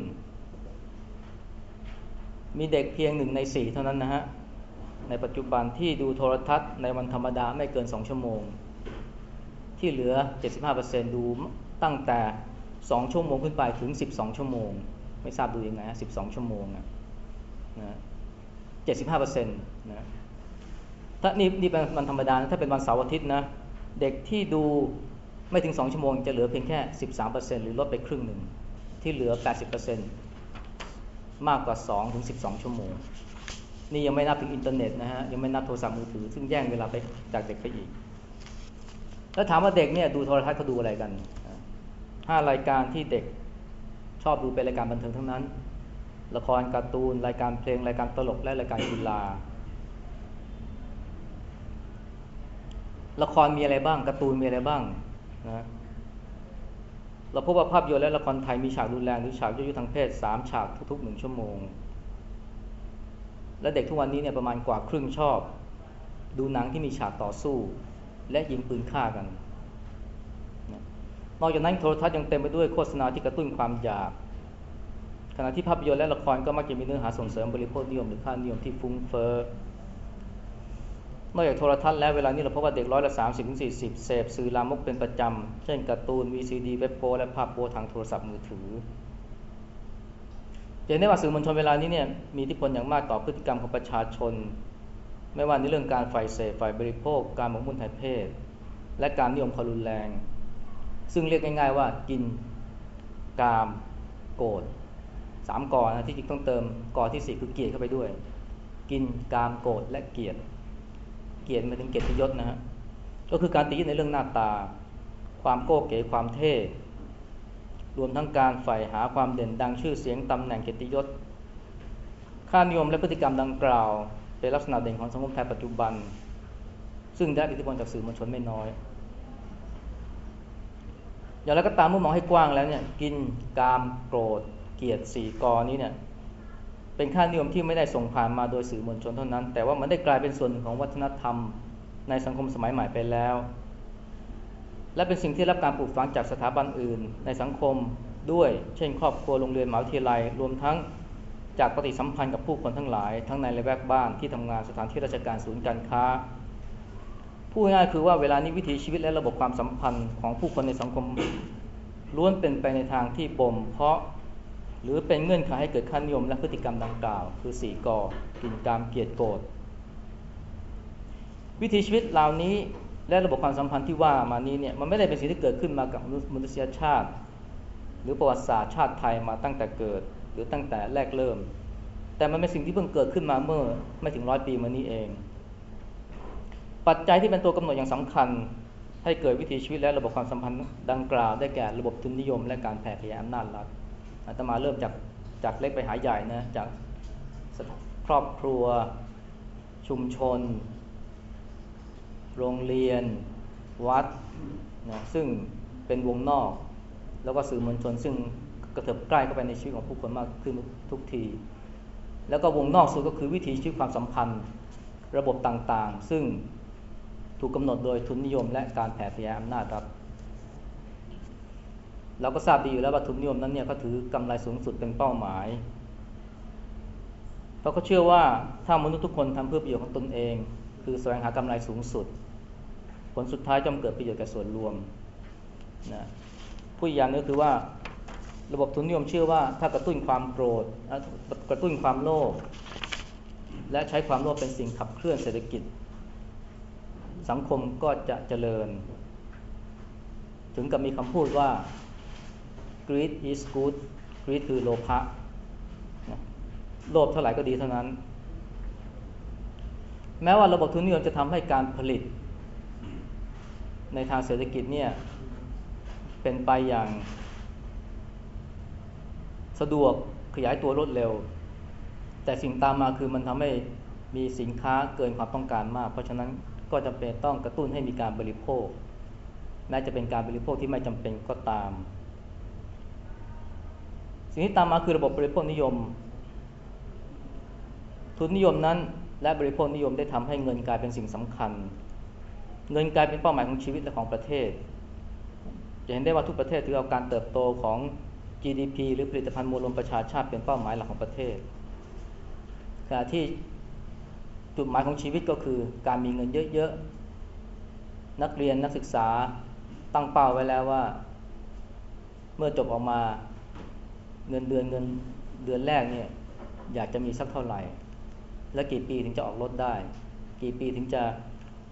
มีเด็กเพียงหนึ่งในสี่เท่านั้นนะฮะในปัจจุบันที่ดูโทรทัศน์ในวันธรรมดาไม่เกินสองชั่วโมง ที่เหลือ 75%ดูตั้งแต่ 2 ชั่วโมงขึ้นไปถึง 12 ชั่วโมง ไม่ทราบดูยังไงฮะ12 ชั่วโมงนะ 75%นะถ้านี่นี่เป็นวันธรรมดาถ้าเป็นวันเสาร์อาทิตย์นะ เด็กที่ดูไม่ถึง 2 ชั่วโมงจะเหลือเพียงแค่ 13%หรือลดไปครึ่งหนึ่ง ที่เหลือ 80%มากกว่า 2 ถึง 12 ชั่วโมง นี่ยังไม่นับถึงอินเทอร์เน็ตนะฮะ ยังไม่นับโทรศัพท์มือถือ ซึ่งแย่งเวลาไปจากเด็กไปอีก แล้วถามว่าเด็กเนี่ยดูโทรทัศน์เขาดูอะไรกันห้ารายการที่เด็กชอบดูเป็นรายการบันเทิงทั้งนั้น ละครการ์ตูน รายการเพลง รายการตลกและรายการกีฬา ละครมีอะไรบ้างการ์ตูนมีอะไรบ้างนะเราพบว่าภาพยนตร์และละครไทยมีฉากรุนแรงหรือฉากยั่วยุทางเพศสามฉากทุกๆหนึ่งชั่วโมง และเด็กทุกวันนี้เนี่ยประมาณกว่าครึ่งชอบ ดูหนังที่มีฉากต่อสู้ และยิงปืนฆ่ากัน นอกจากนั้นโทรทัศน์ยังเต็มไปด้วยโฆษณาที่กระตุ้นความอยาก ขณะที่ภาพยนตร์และละครก็มักจะมีเนื้อหาส่งเสริมบริโภคนิยมหรือค่านิยมที่ฟุ้งเฟ้อนอกจากโทรทัศน์แล้วเวลานี้เราพบว่าเด็กร้อยละสามสิบถึงสี่สิบเสพสื่อลามกเป็นประจำ เช่นการ์ตูนวีซีดีเว็บโปและภาพโปทางโทรศัพท์มือถือเห็นได้ว่าสื่อมวลชนเวลานี้เนี่ยมีอิทธิพลอย่างมากต่อพฤติกรรมของประชาชน ไม่ว่าในเรื่องการฝ่ายเสพฝ่ายบริโภค การหมกมุ่นทางเพศ และการนิยมความรุนแรง ซึ่งเรียกง่ายๆว่ากินกามโกรธ สามก่อนะที่จริงต้องเติมก่อที่สี่คือเกียดเข้าไปด้วย กินกามโกรธและเกียรติ เกียรติมาถึงเกียรติยศนะฮะก็คือการติดยึดในเรื่องหน้าตา ความโก้เก๋ความเท่ รวมทั้งการใฝ่หาความเด่นดังชื่อเสียงตำแหน่งเกียรติยศ ค่านิยมและพฤติกรรมดังกล่าว เป็นลักษณะเด่นของสังคมไทยปัจจุบัน ซึ่งได้อิทธิพลจากสื่อมวลชนไม่น้อยอย่างไรก็ตามเมื่อมองให้กว้างแล้วเนี่ยกินกามโกรธ เกียรติสี่กอนี้เนี่ยเป็นค่านิยมที่ไม่ได้ส่งผ่านมาโดยสื่อมวลชนเท่านั้น แต่ว่ามันได้กลายเป็นส่วนหนึ่งของวัฒนธรรมในสังคมสมัยใหม่ไปแล้ว และเป็นสิ่งที่รับการปลูกฝังจากสถาบันอื่น ในสังคมด้วย เช่น ครอบครัวโรงเรียนมหาวิทยาลัย รวมทั้งจากปฏิสัมพันธ์กับผู้คนทั้งหลาย ทั้งในและแวกบ้านที่ทำงานสถานที่ราชการศูนย์การค้าผู้ง่ายคือว่าเวลานี้วิถีชีวิตและระบบความสัมพันธ์ของผู้คนในสังคมล้วนเป็นไปในทางที่บ่มเพาะ หรือเป็นเงื่อนไขให้เกิดค่านิยมและพฤติกรรมดังกล่าว คือสี่กอกินกามเกียรติโกรธวิถีชีวิตเหล่านี้และระบบความสัมพันธ์ที่ว่ามานี้เนี่ยมันไม่ได้เป็นสิ่งที่เกิดขึ้นมากับมนุษยชาติ หรือประวัติศาสตร์ชาติไทยมาตั้งแต่เกิด หรือตั้งแต่แรกเริ่ม แต่มันเป็นสิ่งที่เพิ่งเกิดขึ้นมาเมื่อไม่ถึงร้อยปีมานี้เอง ปัจจัยที่เป็นตัวกำหนดอย่างสำคัญ ให้เกิดวิถีชีวิตและระบบความสัมพันธ์ดังกล่าวได้แก่ระบบทุนนิยม และการแผ่ขยายอำนาจรัฐ อาตมาเริ่มจากจากเล็กไปหาใหญ่นะจากครอบครัว ชุมชน โรงเรียน วัดนะซึ่งเป็นวงนอก แล้วก็สื่อมวลชน ซึ่งกระเถิบใกล้เข้าไปในชีวิตของผู้คนมากขึ้นทุกที แล้วก็วงนอกสุดก็คือวิถีชีวิตความสัมพันธ์ระบบต่างๆ ซึ่งถูกกำหนดโดยทุนนิยมและการแผ่ขยายอำนาจรัฐ เราก็ทราบดีอยู่แล้วว่าทุนนิยมนั้นเนี่ยเขาถือกำไรสูงสุดเป็นเป้าหมาย เพราะเขาเชื่อว่าถ้ามนุษย์ทุกคนทำเพื่อประโยชน์ของตนเอง คือแสวงหากำไรสูงสุด ผลสุดท้ายจะเกิดประโยชน์แก่ส่วนรวมนะผู้อย่างนึงคือว่าระบบทุนนิยมเชื่อว่าถ้ากระตุ้นความโกรธกระตุ้นความโลภและใช้ความโลภเป็นสิ่งขับเคลื่อนเศรษฐกิจ สังคมก็จะเจริญ ถึงกับมีคำพูดว่า greed is good greed คือโลภะโลภเท่าไหร่ก็ดีเท่านั้น แม้ว่าระบบทุนนิยมจะทำให้การผลิต ในทางเศรษฐกิจเนี่ยเป็นไปอย่าง สะดวกขยายตัวรวดเร็ว แต่สิ่งตามมาคือมันทำให้มีสินค้าเกินความต้องการมาก เพราะฉะนั้นก็จำเป็นต้องกระตุ้นให้มีการบริโภคแม้จะเป็นการบริโภคที่ไม่จำเป็นก็ตาม สิ่งที่ตามมาคือระบบบริโภคนิยม ทุนนิยมนั้น และบริโภคนิยมได้ทำให้เงินกลายเป็นสิ่งสำคัญ เงินกลายเป็นเป้าหมายของชีวิตและของประเทศ จะเห็นได้ว่าทุกประเทศถือเอาการเติบโตของ GDP หรือผลิตภัณฑ์มวลรวมประชาชาติเป็นเป้าหมายหลักของประเทศขณะที่จุดหมายของชีวิตก็คือการมีเงินเยอะๆ นักเรียนนักศึกษาตั้งเป้าไว้แล้วว่า เมื่อจบออกมา เงินเดือนเงินเดือนแรกเนี่ยอยากจะมีสักเท่าไหร่ และกี่ปีถึงจะออกรถได้ กี่ปีถึงจะ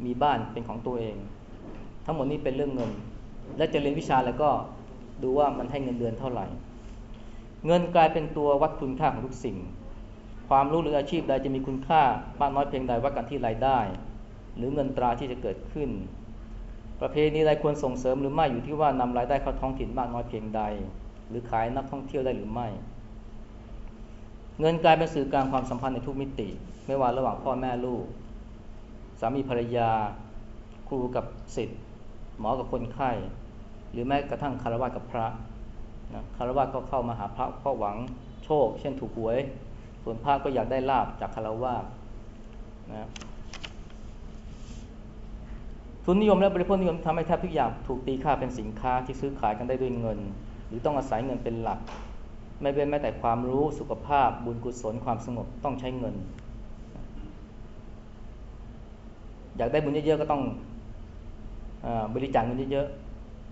มีบ้านเป็นของตัวเอง ทั้งหมดนี้เป็นเรื่องเงิน และจะเรียนวิชาแล้วก็ดูว่ามันให้เงินเดือนเท่าไหร่ เงินกลายเป็นตัววัดคุณค่าของทุกสิ่ง ความรู้หรืออาชีพใดจะมีคุณค่ามากน้อยเพียงใดวัดกันที่รายได้ หรือเงินตราที่จะเกิดขึ้น ประเพณีใดควรส่งเสริมหรือไม่อยู่ที่ว่านำรายได้เข้าท้องถิ่นมากน้อยเพียงใด หรือขายนักท่องเที่ยวได้หรือไม่ เงินกลายเป็นสื่อกลางความสัมพันธ์ในทุกมิติ ไม่ว่าระหว่างพ่อแม่ลูก สามีภรรยา ครูกับศิษย์หมอกับคนไข้ หรือแม้กระทั่งคารวะกับพระนะคารวะก็เข้ามาหาพระเพราะหวังโชค เช่นถูกหวย ส่วนพระก็อยากได้ลาบจากคารวะนะทุนนิยมและบริโภคนิยมทำให้แทบทุกอย่างถูกตีค่าเป็นสินค้าที่ซื้อขายกันได้ด้วยเงิน หรือต้องอาศัยเงินเป็นหลัก ไม่เป็นแม้แต่ความรู้สุขภาพ บุญกุศลความสงบต้องใช้เงิน อยากได้บุญเยอะๆก็ต้องอบริจาคเงินเยอะ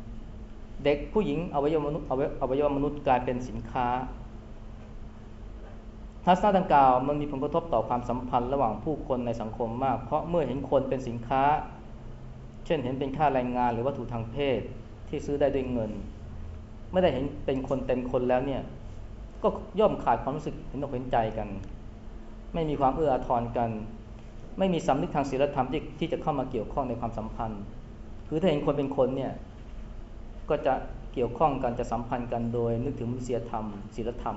ๆเด็กผู้หญิงอวัยวะมนุษย์อวัยวะมนุษย์กลายเป็นสินค้าทัศนะดังกล่าวมันมีผลกระทบต่อความสัมพันธ์ระหว่างผู้คนในสังคมมาก เพราะเมื่อเห็นคนเป็นสินค้า เช่นเห็นเป็นค่าแรงงานหรือวัตถุทางเพศที่ซื้อได้ด้วยเงิน ไม่ได้เห็นเป็นคนเต็มคนแล้วเนี่ย ก็ย่อมขาดความรู้สึกเห็นอกเห็นใจกัน ไม่มีความเอื้ออาทรกัน ไม่มีสำนึกทางศีลธรรมที่ที่จะเข้ามาเกี่ยวข้องในความสัมพันธ์ คือถ้าเห็นคนเป็นคนเนี่ย ก็จะเกี่ยวข้องกันจะสัมพันธ์กันโดย นึกถึงมนุษยธรรมศีลธรรม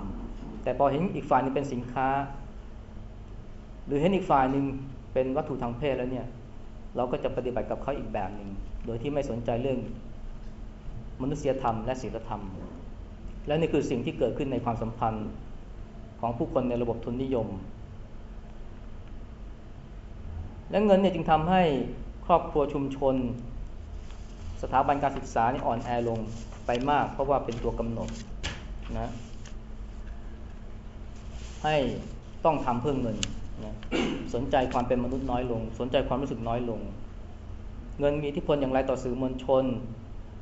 แต่พอเห็นอีกฝ่ายนึงเป็นสินค้า หรือเห็นอีกฝ่ายหนึ่งเป็นวัตถุทางเพศแล้วเนี่ย เราก็จะปฏิบัติกับเขาอีกแบบหนึ่งโดยที่ไม่สนใจเรื่อง มนุษยธรรมและศีลธรรม และนี่คือสิ่งที่เกิดขึ้นในความสัมพันธ์ของผู้คนในระบบทุนนิยม และเงินเนี่ยจึงทำให้ครอบครัวชุมชน สถาบันการศึกษานี่อ่อนแอลงไปมาก เพราะว่าเป็นตัวกำหนดนะให้ต้องทำเพื่อเงินนะสนใจความเป็นมนุษย์น้อยลง สนใจความรู้สึกน้อยลง เงินมีอิทธิพลอย่างไรต่อสื่อมวลชน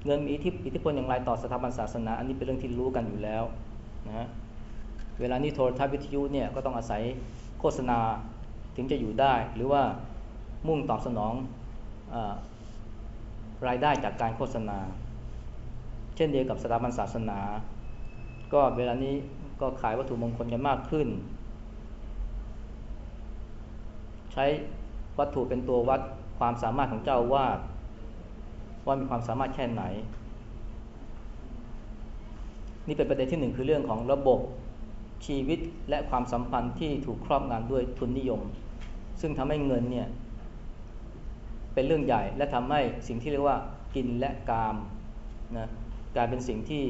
เงินมีอิทธิพลอย่างไรต่อสถาบันศาสนา อันนี้เป็นเรื่องที่รู้กันอยู่แล้วนะเวลานี้โทรทัศน์วิทยุเนี่ยก็ต้องอาศัยโฆษณาถึงจะอยู่ได้ หรือว่ามุ่งตอบสนองอรายได้จากการโฆษณา เช่นเดียวกับสถาบันศาสนา ก็เวลานี้ก็ขายวัตถุมงคลกันมากขึ้น ใช้วัตถุเป็นตัววัดความสามารถของเจ้าวาด ว่ามีความสามารถแค่ไหน นี่เป็นประเด็นที่หนึ่งคือเรื่องของระบบชีวิตและความสัมพันธ์ที่ถูกครอบงำด้วยทุนนิยม ซึ่งทำให้เงินเนี่ยเป็นเรื่องใหญ่และทำให้สิ่งที่เรียกว่ากินและกามนะกลายเป็นสิ่งที่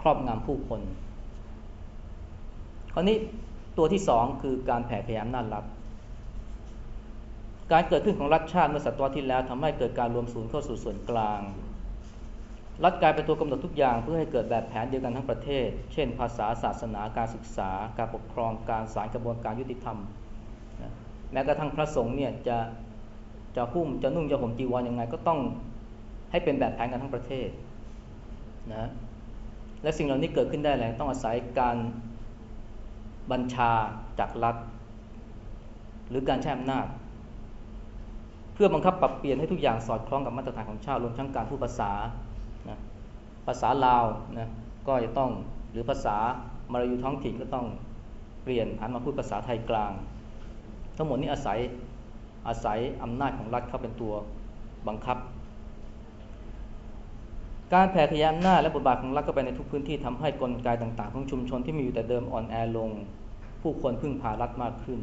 ครอบงำผู้คนคราวนี้ตัวที่สองคือการแผ่พยายามนาจรัฐ การเกิดขึ้นของรัฐชาติเมื่อศตวรรษที่แล้วทำให้เกิดการรวมศูนย์เข้าสู่ส่วนกลาง รัฐกลายเป็นตัวกำหนดทุกอย่างเพื่อให้เกิดแบบแผนเดียวกันทั้งประเทศ เช่น ภาษาศาสนาการศึกษา การปกครองการสารกระบวนการยุติธรรม แม้กระทั่งพระสงฆ์เนี่ยจะจะหุ้มจะนุ่งจะห่มจีวรยังไงก็ต้องให้เป็นแบบแผนกันทั้งประเทศนะและสิ่งเหล่านี้เกิดขึ้นได้แหละต้องอาศัยการบัญชาจากรัฐ หรือการใช้อำนาจ เพื่อบังคับปรับเปลี่ยนให้ทุกอย่างสอดคล้องกับมาตรฐานของชาติรวมทั้งการพูดภาษานะภาษาลาวนะก็จะต้องหรือภาษามารยูท้องถิ่นก็ต้องเปลี่ยนหันมาพูดภาษาไทยกลาง ทั้งหมดนี้อาศัยอาศัยอำนาจของรัฐเข้าเป็นตัวบังคับ การแผ่ขยายอำนาจและบทบาทของรัฐเข้าไปในทุกพื้นที่ทำให้กลไกต่างๆ ของชุมชนที่มีอยู่แต่เดิมอ่อนแอลง ผู้คนพึ่งพารัฐมากขึ้น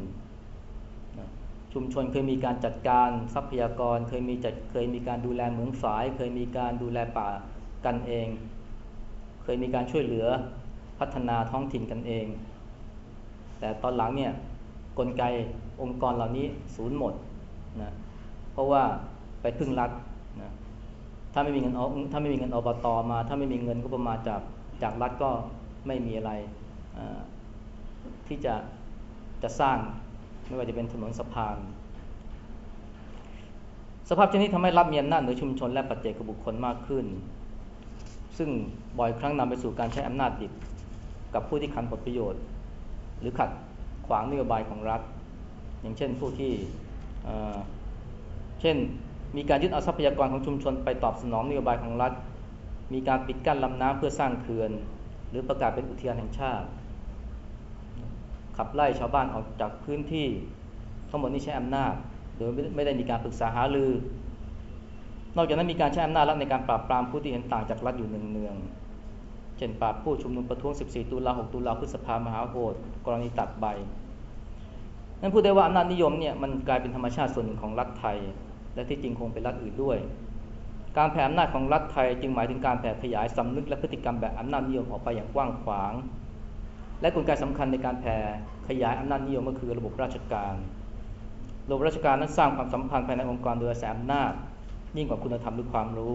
ชุมชนเคยมีการจัดการทรัพยากร เคยมีจัดเคยมีการดูแลเหมืองฝาย เคยมีการดูแลป่ากันเอง เคยมีการช่วยเหลือพัฒนาท้องถิ่นกันเอง แต่ตอนหลังเนี่ยกลไกองค์กรเหล่านี้สูญหมดนะเพราะว่าไปพึ่งรัฐนะถ้าไม่มีเงินถ้าไม่มีเงินอบตมา ถ้าไม่มีเงินก็ประมาณจากจากรัฐก็ไม่มีอะไรที่จะจะสร้าง ไม่ว่าจะเป็นถนนสะพาน สภาพเช่นนี้ทำให้รับมีอำนาจเหนือชุมชนและปัจเจกบุคคลมากขึ้น ซึ่งบ่อยครั้งนำไปสู่การใช้อำนาจดิบ กับผู้ที่ขันผลประโยชน์ หรือขัดขวางนโยบายของรัฐ อย่างเช่นผู้ที่เช่นมีการยึดเอาทรัพยากรของชุมชนไปตอบสนองนโยบายของรัฐ มีการปิดกั้นลำน้ำเพื่อสร้างเขื่อน หรือประกาศเป็นอุทยานแห่งชาติ ขับไล่ชาวบ้านออกจากพื้นที่ทั้งหมดนี้ใช้อำนาจ โดยไม่ได้มีการปรึกษาหารือ นอกจากนั้นมีการใช้อำนาจรัฐในการปราบปรามผู้ที่เห็นต่างจากรัฐอยู่เนืองๆเช่นปราบผู้ชุมนุมประท้วง 14 ตุลา 6 ตุลาพฤษภามหาโหดกรณีตัดใบนั้นพูดได้ว่าอำนาจนิยมเนี่ยมันกลายเป็นธรรมชาติส่วนหนึ่งของรัฐไทย และที่จริงคงเป็นรัฐอื่นด้วย การแผ่อำนาจของรัฐไทยจึงหมายถึงการแผ่ขยายสำนึกและพฤติกรรมแบบอำนาจนิยมออกไปอย่างกว้างขวาง และกลไกสำคัญในการแผ่ขยายอำนาจนิยมก็คือระบบราชการระบบราชการนั้นสร้างความสัมพันธ์ภายในองค์กรโดยอาศัยอำนาจยิ่งกว่าคุณธรรมหรือความรู้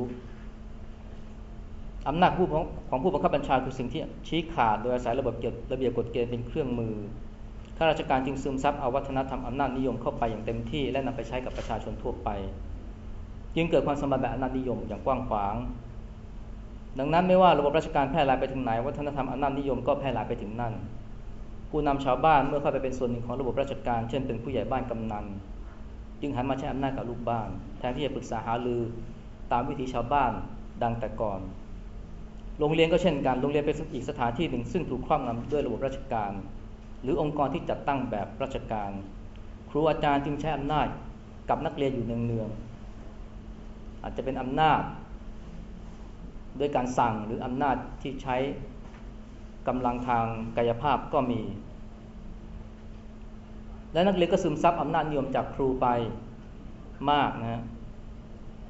อำนาจผู้ของผู้บังคับบัญชาคือสิ่งที่ชี้ขาดโดยอาศัยระบบเกียรระเบียบกฎเกณฑ์เป็นเครื่องมือ ข้าราชการจึงซึมซับเอาวัฒนธรรมอำนาจนิยมเข้าไปอย่างเต็มที่ และนำไปใช้กับประชาชนทั่วไป จึงเกิดความสมบัติแบบอำนาจนิยมอย่างกว้างขวาง ดังนั้นไม่ว่าระบบราชการแพร่หลายไปถึงไหน วัฒนธรรมอำนาจนิยมก็แพร่หลายไปถึงนั่น ผู้นำชาวบ้านเมื่อเข้าไปเป็นส่วนหนึ่งของระบบราชการ เช่นเป็นผู้ใหญ่บ้านกำนัน จึงหันมาใช้อำนาจกับลูกบ้าน แทนที่จะปรึกษาหารือตามวิถีชาวบ้านดังแต่ก่อน โรงเรียนก็เช่นกัน โรงเรียนเป็นอีกสถานที่หนึ่ง ซึ่งถูกครอบงำด้วยระบบราชการ หรือองค์กรที่จัดตั้งแบบราชการ ครูอาจารย์จึงใช้อำนาจกับนักเรียนอยู่เนืองๆอาจจะเป็นอำนาจ ด้วยการสั่งหรืออำนาจที่ใช้กำลังทางกายภาพก็มี และนักเรียนก็ซึมซับอำนาจนิยมจากครูไปมากนะ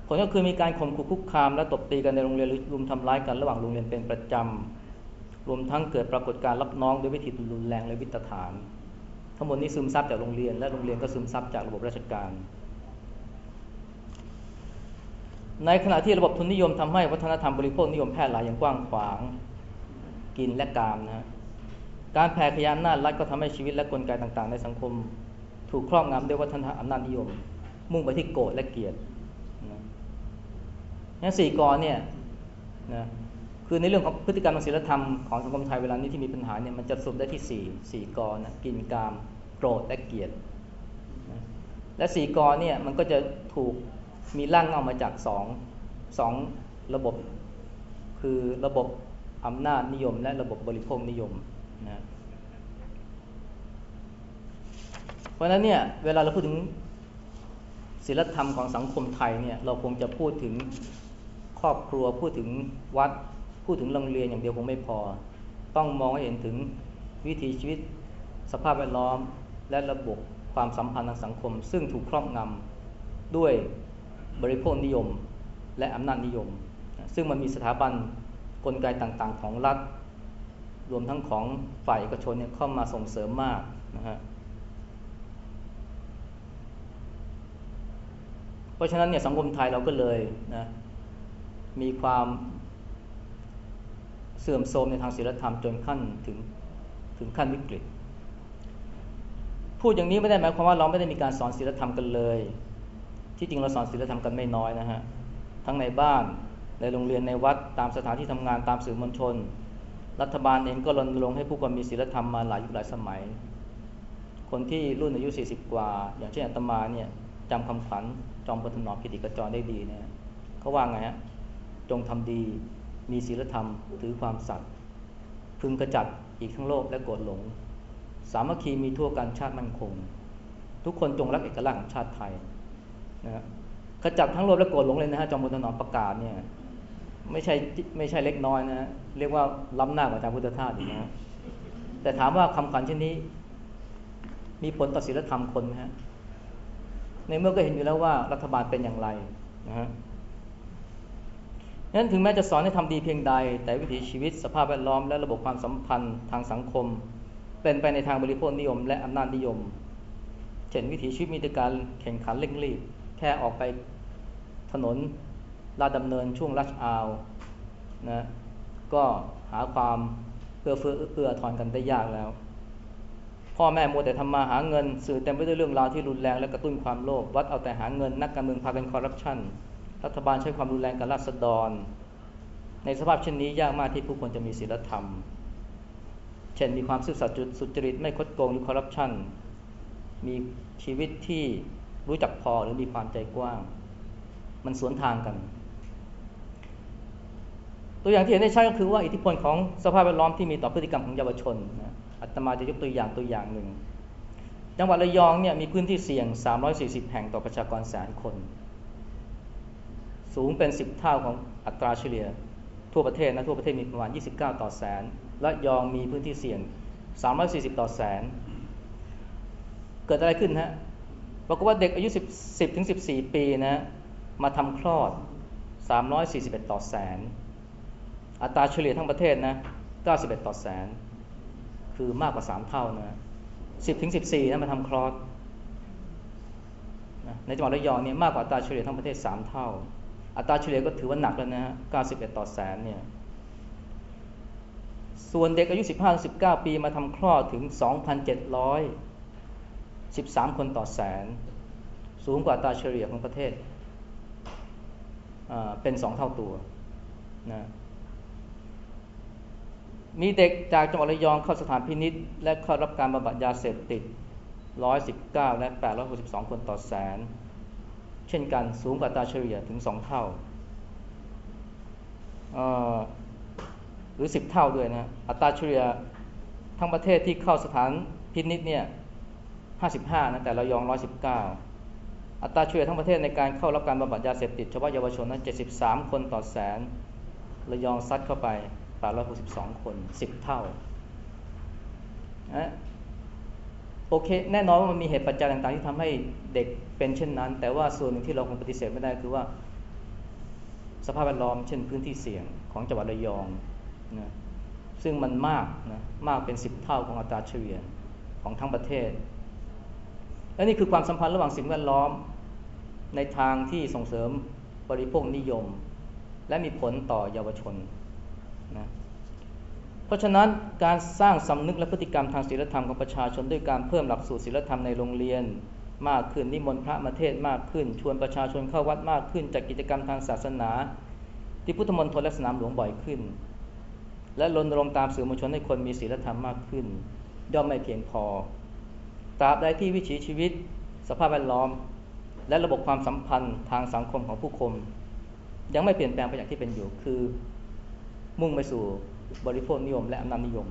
ผลก็คือมีการข่มขู่คุกคาม และตบตีกันในโรงเรียนหรือรุมทำร้ายกันระหว่างโรงเรียนเป็นประจำรวมทั้งเกิดปรากฏการรับน้องด้วยวิธีรุนแรงและวิตฐาน ทั้งหมดนี้ซึมซับจากโรงเรียน และโรงเรียนก็ซึมซับจากระบบราชการ ในขณะที่ระบบทุนนิยมทำให้วัฒนธรรมบริโภคนิยมแพร่หลายอย่างกว้างขวาง กินและกามนะการแผ่ขยานหน้ารัฐก็ทำให้ชีวิตและกลไกต่างๆ ในสังคม ถูกครอบงำด้วยวัฒนธรรมอำนาจนิยม มุ่งไปที่โกรธและเกลียดนั้นสี่กรเนี่ยนะคือในเรื่องของพฤติกรรมทางศีลธรรมของสังคมไทยเวลานี้ที่มีปัญหาเนี่ยมันจะสุดได้ที่สี่สี่กรนะกินกาม โกรธและเกลียดนะและสี่กรเนี่ยมันก็จะถูก มีร่างเงามาจากสองสองระบบ คือระบบอำนาจนิยม และระบบบริโภคนิยมนะเพราะนั้นเนี่ยเวลาเราพูดถึงศีลธรรมของสังคมไทยเนี่ยเราคงจะพูดถึงครอบครัวพูดถึงวัด พูดถึงโรงเรียนอย่างเดียวคงไม่พอ ต้องมองให้เห็นถึงวิถีชีวิต สภาพแวดล้อม และระบบความสัมพันธ์ทางสังคม ซึ่งถูกครอบงำด้วย บริโภคนิยม และอำนาจนิยม ซึ่งมันมีสถาบันกลไกต่างๆ ของรัฐ รวมทั้งของฝ่ายเอกชนเนี่ยเข้ามาส่งเสริมมากนะฮะเพราะฉะนั้นเนี่ยสังคมไทยเราก็เลยนะมีความเสื่อมโทรมในทางศีลธรรมจนขั้นถึงถึงขั้นวิกฤต พูดอย่างนี้ไม่ได้หมายความว่าเราไม่ได้มีการสอนศีลธรรมกันเลย ที่จริงเราสอนศีลธรรมกันไม่น้อยนะฮะ ทั้งในบ้าน ในโรงเรียน ในวัด ตามสถานที่ทำงาน ตามสื่อมวลชน รัฐบาลเองก็รณรงค์ให้ผู้คนมีศีลธรรมมาหลายยุคหลายสมัย คนที่รุ่นอายุ 40 กว่า อย่างเช่นอาตมาเนี่ยจำคำขวัญจอมพลถนอมกิติกจรได้ดีเนี่ยเขาว่าไงฮะ จงทำดี มีศีลธรรม ถือความสัตย์ พึงกระจัดอีกทั้งโลกและโกรธหลง สามัคคีมีทั่วกันชาติมั่นคง ทุกคนจงรักเอกลักษณ์ของชาติไทย นะขจัดทั้งโลภและโกรธหลงเลยนะฮะจอมพลถนอมประกาศเนี่ย ไม่ใช่ไม่ใช่เล็กน้อยนะ เรียกว่าล้ำหน้ากว่าจารพุทธทาสอีกนะแต่ถามว่าคำขวัญเช่นนี้ มีผลต่อศีลธรรมคนไหมฮะในเมื่อก็เห็นอยู่แล้วว่ารัฐบาลเป็นอย่างไรนะฮะนั้นถึงแม้จะสอนให้ทำดีเพียงใด แต่วิถีชีวิตสภาพแวดล้อม และระบบความสัมพันธ์ทางสังคม เป็นไปในทางบริโภคนิยม และอำนาจนิยม เช่นวิถีชีวิตมีแต่การแข่งขันเร่งรีบ แค่ออกไปถนนลาดดำเนินช่วงรัชอาวนะก็หาความเอื้อเฟื้อเอื้อทอนกันได้ยากแล้ว พ่อแม่มัวแต่ทำมาหาเงิน สื่อเต็มไปด้วยเรื่องราวที่รุนแรงและกระตุ้นความโลภวัดเอาแต่หาเงินนักการเมืองพากันคอร์รัปชันรัฐบาลใช้ความรุนแรงกับราษฎร ในสภาพเช่นนี้ยากมากที่ผู้คนจะมีศีลธรรม เช่นมีความซื่อสัตย์สุจริตไม่คดโกงหรือคอร์รัปชันมีชีวิตที่ รู้จักพอหรือมีความใจกว้าง มันสวนทางกัน ตัวอย่างที่เห็นได้ชัดก็คือว่าอิทธิพลของสภาพแวดล้อมที่มีต่อพฤติกรรมของเยาวชนนะอัตมาจะยกตัวอย่างตัวอย่างหนึ่ง จังหวัดระยองเนี่ยมีพื้นที่เสี่ยง 340 แห่งต่อประชากรแสนคน สูงเป็น 10 เท่าของอัตราเฉลี่ย ทั่วประเทศนะทั่วประเทศมีประมาณ 29 ต่อแสนและยองมีพื้นที่เสี่ยง 340 ต่อแสน เกิดอะไรขึ้นฮะ บอกว่าเด็กอายุ 10 10ถึง14 ปีนะ มาทำคลอด 341 ต่อแสน อัตราเฉลี่ยทั้งประเทศนะ 91 ต่อแสน คือมากกว่า 3 เท่านะ 10ถึง14นะมาทำคลอดในจังหวัดระยองเนี่ยมากกว่าอัตราเฉลี่ยทั้งประเทศ 3 เท่า อัตราเฉลี่ยก็ถือว่าหนักแล้วนะฮะ 91 ต่อแสนเนี่ย ส่วนเด็กอายุ 15-19 ปีมาทำคลอดถึง 2,700 13 คนต่อแสน สูงกว่าอัตราเฉลี่ยของประเทศเป็นสองเท่าตัวนะมีเด็กจากจังหวัดระยองเข้าสถานพินิษและเข้ารับการบำบัดยาเสพติด 119 และ 862 คนต่อแสน เช่นกันสูงกว่าตาเฉลี่ยถึงสองเท่า หรือสิบเท่าด้วยนะ อัตราเฉลี่ยทั้งประเทศที่เข้าสถานพินิษเนี่ย 55นะแต่ระยอง 119 อัตราช่วยทั้งประเทศในการเข้ารับการบำบัดยาเสพติดเฉพาะเยาวชนนั้น 73 คนต่อแสน ระยองซัดเข้าไป 862 คน 10 เท่านะโอเค แน่นอนว่ามันมีเหตุปัจจัยต่างๆ ที่ทำให้เด็กเป็นเช่นนั้น แต่ว่าส่วนหนึ่งที่เราคงปฏิเสธไม่ได้คือว่า สภาพแวดล้อมเช่นพื้นที่เสี่ยงของจังหวัดระยองนะซึ่งมันมากนะมากเป็นสิบเท่าของอัตราเฉลี่ยของทั้งประเทศ และนี่คือความสัมพันธ์ระหว่างสิ่งแวดล้อม ในทางที่ส่งเสริมบริโภคนิยม และมีผลต่อเยาวชนนะเพราะฉะนั้นการสร้างสำนึกและพฤติกรรมทางศีลธรรมของประชาชนด้วยการเพิ่มหลักสูตรศีลธรรมในโรงเรียน มากขึ้นนิมนต์พระมาเทศมากขึ้น ชวนประชาชนเข้าวัดมากขึ้นจัดกกิจกรรมทางศาสนา ที่พุทธมณฑลและสนามหลวงบ่อยขึ้น และรณรงค์ตามสื่อมวลชนให้คนมีศีลธรรมมากขึ้น ย่อมไม่เพียงพอ ตราบใดที่วิถีชีวิต สภาพแวดล้อม และระบบความสัมพันธ์ทางสังคมของผู้คนยังไม่เปลี่ยนแปลงไปอย่างที่เป็นอยู่ คือ มุ่งไปสู่บริโภคนิยม และอำนาจนิยม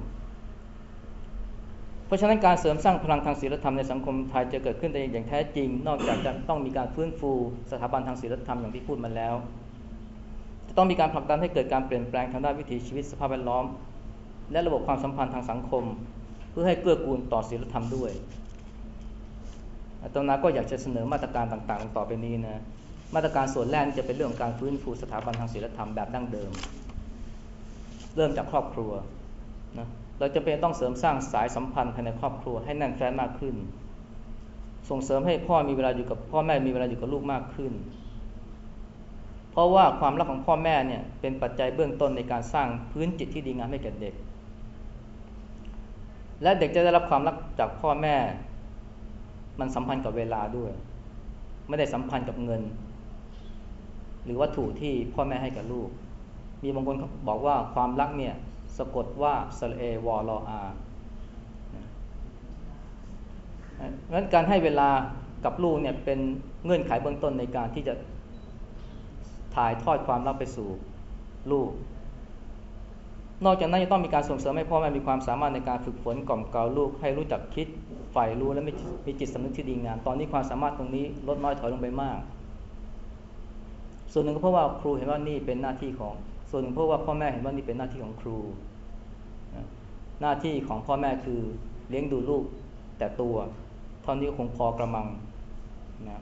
เพราะฉะนั้นการเสริมสร้างพลังทางศีลธรรมในสังคมไทยจะเกิดขึ้นได้อย่างแท้จริง นอกจากจะต้องมีการฟื้นฟูสถาบันทางศีลธรรมอย่างที่พูดมาแล้ว จะต้องมีการผลักดันให้เกิดการเปลี่ยนแปลงทางด้านวิถีชีวิตสภาพแวดล้อม และระบบความสัมพันธ์ทางสังคม เพื่อให้เกื้อกูลต่อศีลธรรมด้วย ตรงนั้นก็อยากจะเสนอมาตรการต่างๆ ต่อไปนี้นะมาตรการส่วนแรกจะเป็นเรื่องของการฟื้นฟูสถาบันทางศีลธรรมแบบดั้งเดิม เริ่มจากครอบครัวนะเราจะเป็นต้องเสริมสร้างสายสัมพันธ์ภายในครอบครัวให้แน่นแฟ้นมากขึ้น ส่งเสริมให้พ่อมีเวลาอยู่กับพ่อแม่มีเวลาอยู่กับลูกมากขึ้น เพราะว่าความรักของพ่อแม่เนี่ยเป็นปัจจัยเบื้องต้นในการสร้างพื้นจิตที่ดีงามให้แก่เด็ก และเด็กจะได้รับความรักจากพ่อแม่ มันสัมพันธ์กับเวลาด้วย ไม่ได้สัมพันธ์กับเงิน หรือวัตถุที่พ่อแม่ให้กับลูก มีบางคนบอกว่าความรักเนี่ยสะกดว่าสเอวอลอาเพราะฉะนั้นการให้เวลากับลูกเนี่ยเป็นเงื่อนไขเบื้องต้นในการที่จะถ่ายทอดความรักไปสู่ลูก นอกจากนั้นยังต้องมีการส่งเสริมให้พ่อแม่มีความสามารถในการฝึกฝนกล่อมเกลาลูกให้รู้จักคิดใฝ่รู้และมีจิตสำนึกที่ดีงามตอนนี้ความสามารถตรงนี้ลดน้อยถอยลงไปมาก ส่วนหนึ่งก็เพราะว่าครูเห็นว่านี่เป็นหน้าที่ของ ส่วนหนึ่งเพราะว่าพ่อแม่เห็นว่านี่เป็นหน้าที่ของครู หน้าที่ของพ่อแม่คือเลี้ยงดูลูกแต่ตัวท่อนนี้คงพอกระมังนะ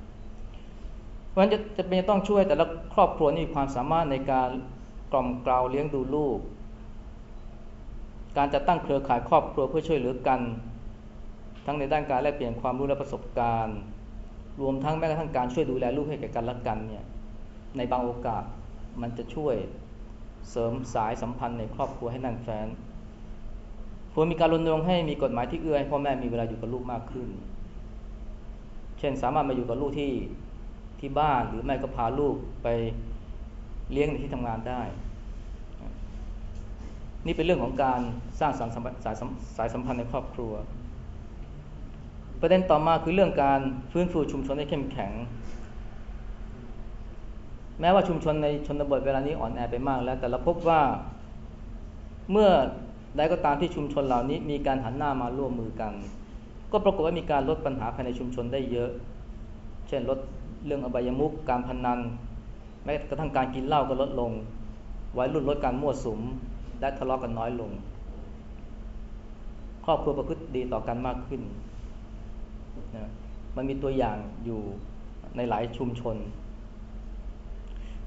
เพราะฉะนั้นจะจะเป็นต้องช่วยแต่ละครอบครัวนี่มีความสามารถในการกล่อมกล่าวเลี้ยงดูลูก การจัดตั้งเครือข่ายครอบครัวเพื่อช่วยเหลือกัน ทั้งในด้านการแลกเปลี่ยนความรู้และประสบการณ์ รวมทั้งแม้กระทั่งการช่วยดูแลลูกให้แก่กันและกันเนี่ยในบางโอกาสมันจะช่วยเสริมสายสัมพันธ์ในครอบครัวให้แน่นแฟ้นควรมีการรณรงค์ให้มีกฎหมายที่เอื้อให้พ่อแม่มีเวลาอยู่กับลูกมากขึ้น เช่นสามารถมาอยู่กับลูกที่ที่บ้านหรือแม่ก็พาลูกไปเลี้ยงในที่ทำงานได้ นี่เป็นเรื่องของการสร้างสายสายสายสัมพันธ์ในครอบครัว ประเด็นต่อมาคือเรื่องการฟื้นฟูชุมชนให้เข้มแข็ง แม้ว่าชุมชนในชนบทเวลานี้อ่อนแอไปมากแล้ว แต่เราพบว่าเมื่อใดก็ตามที่ชุมชนเหล่านี้มีการหันหน้ามาร่วมมือกัน ก็ปรากฏว่ามีการลดปัญหาภายในชุมชนได้เยอะ เช่นลดเรื่องอบายมุกการพนันแม้กระทั่งการกินเหล้าก็ลดลงไว้รุ่นลดการมั่วสุม และทะเลาะกกันน้อยลง ครอบครัวประพฤติดีต่อกันมากขึ้นนะมันมีตัวอย่างอยู่ในหลายชุมชน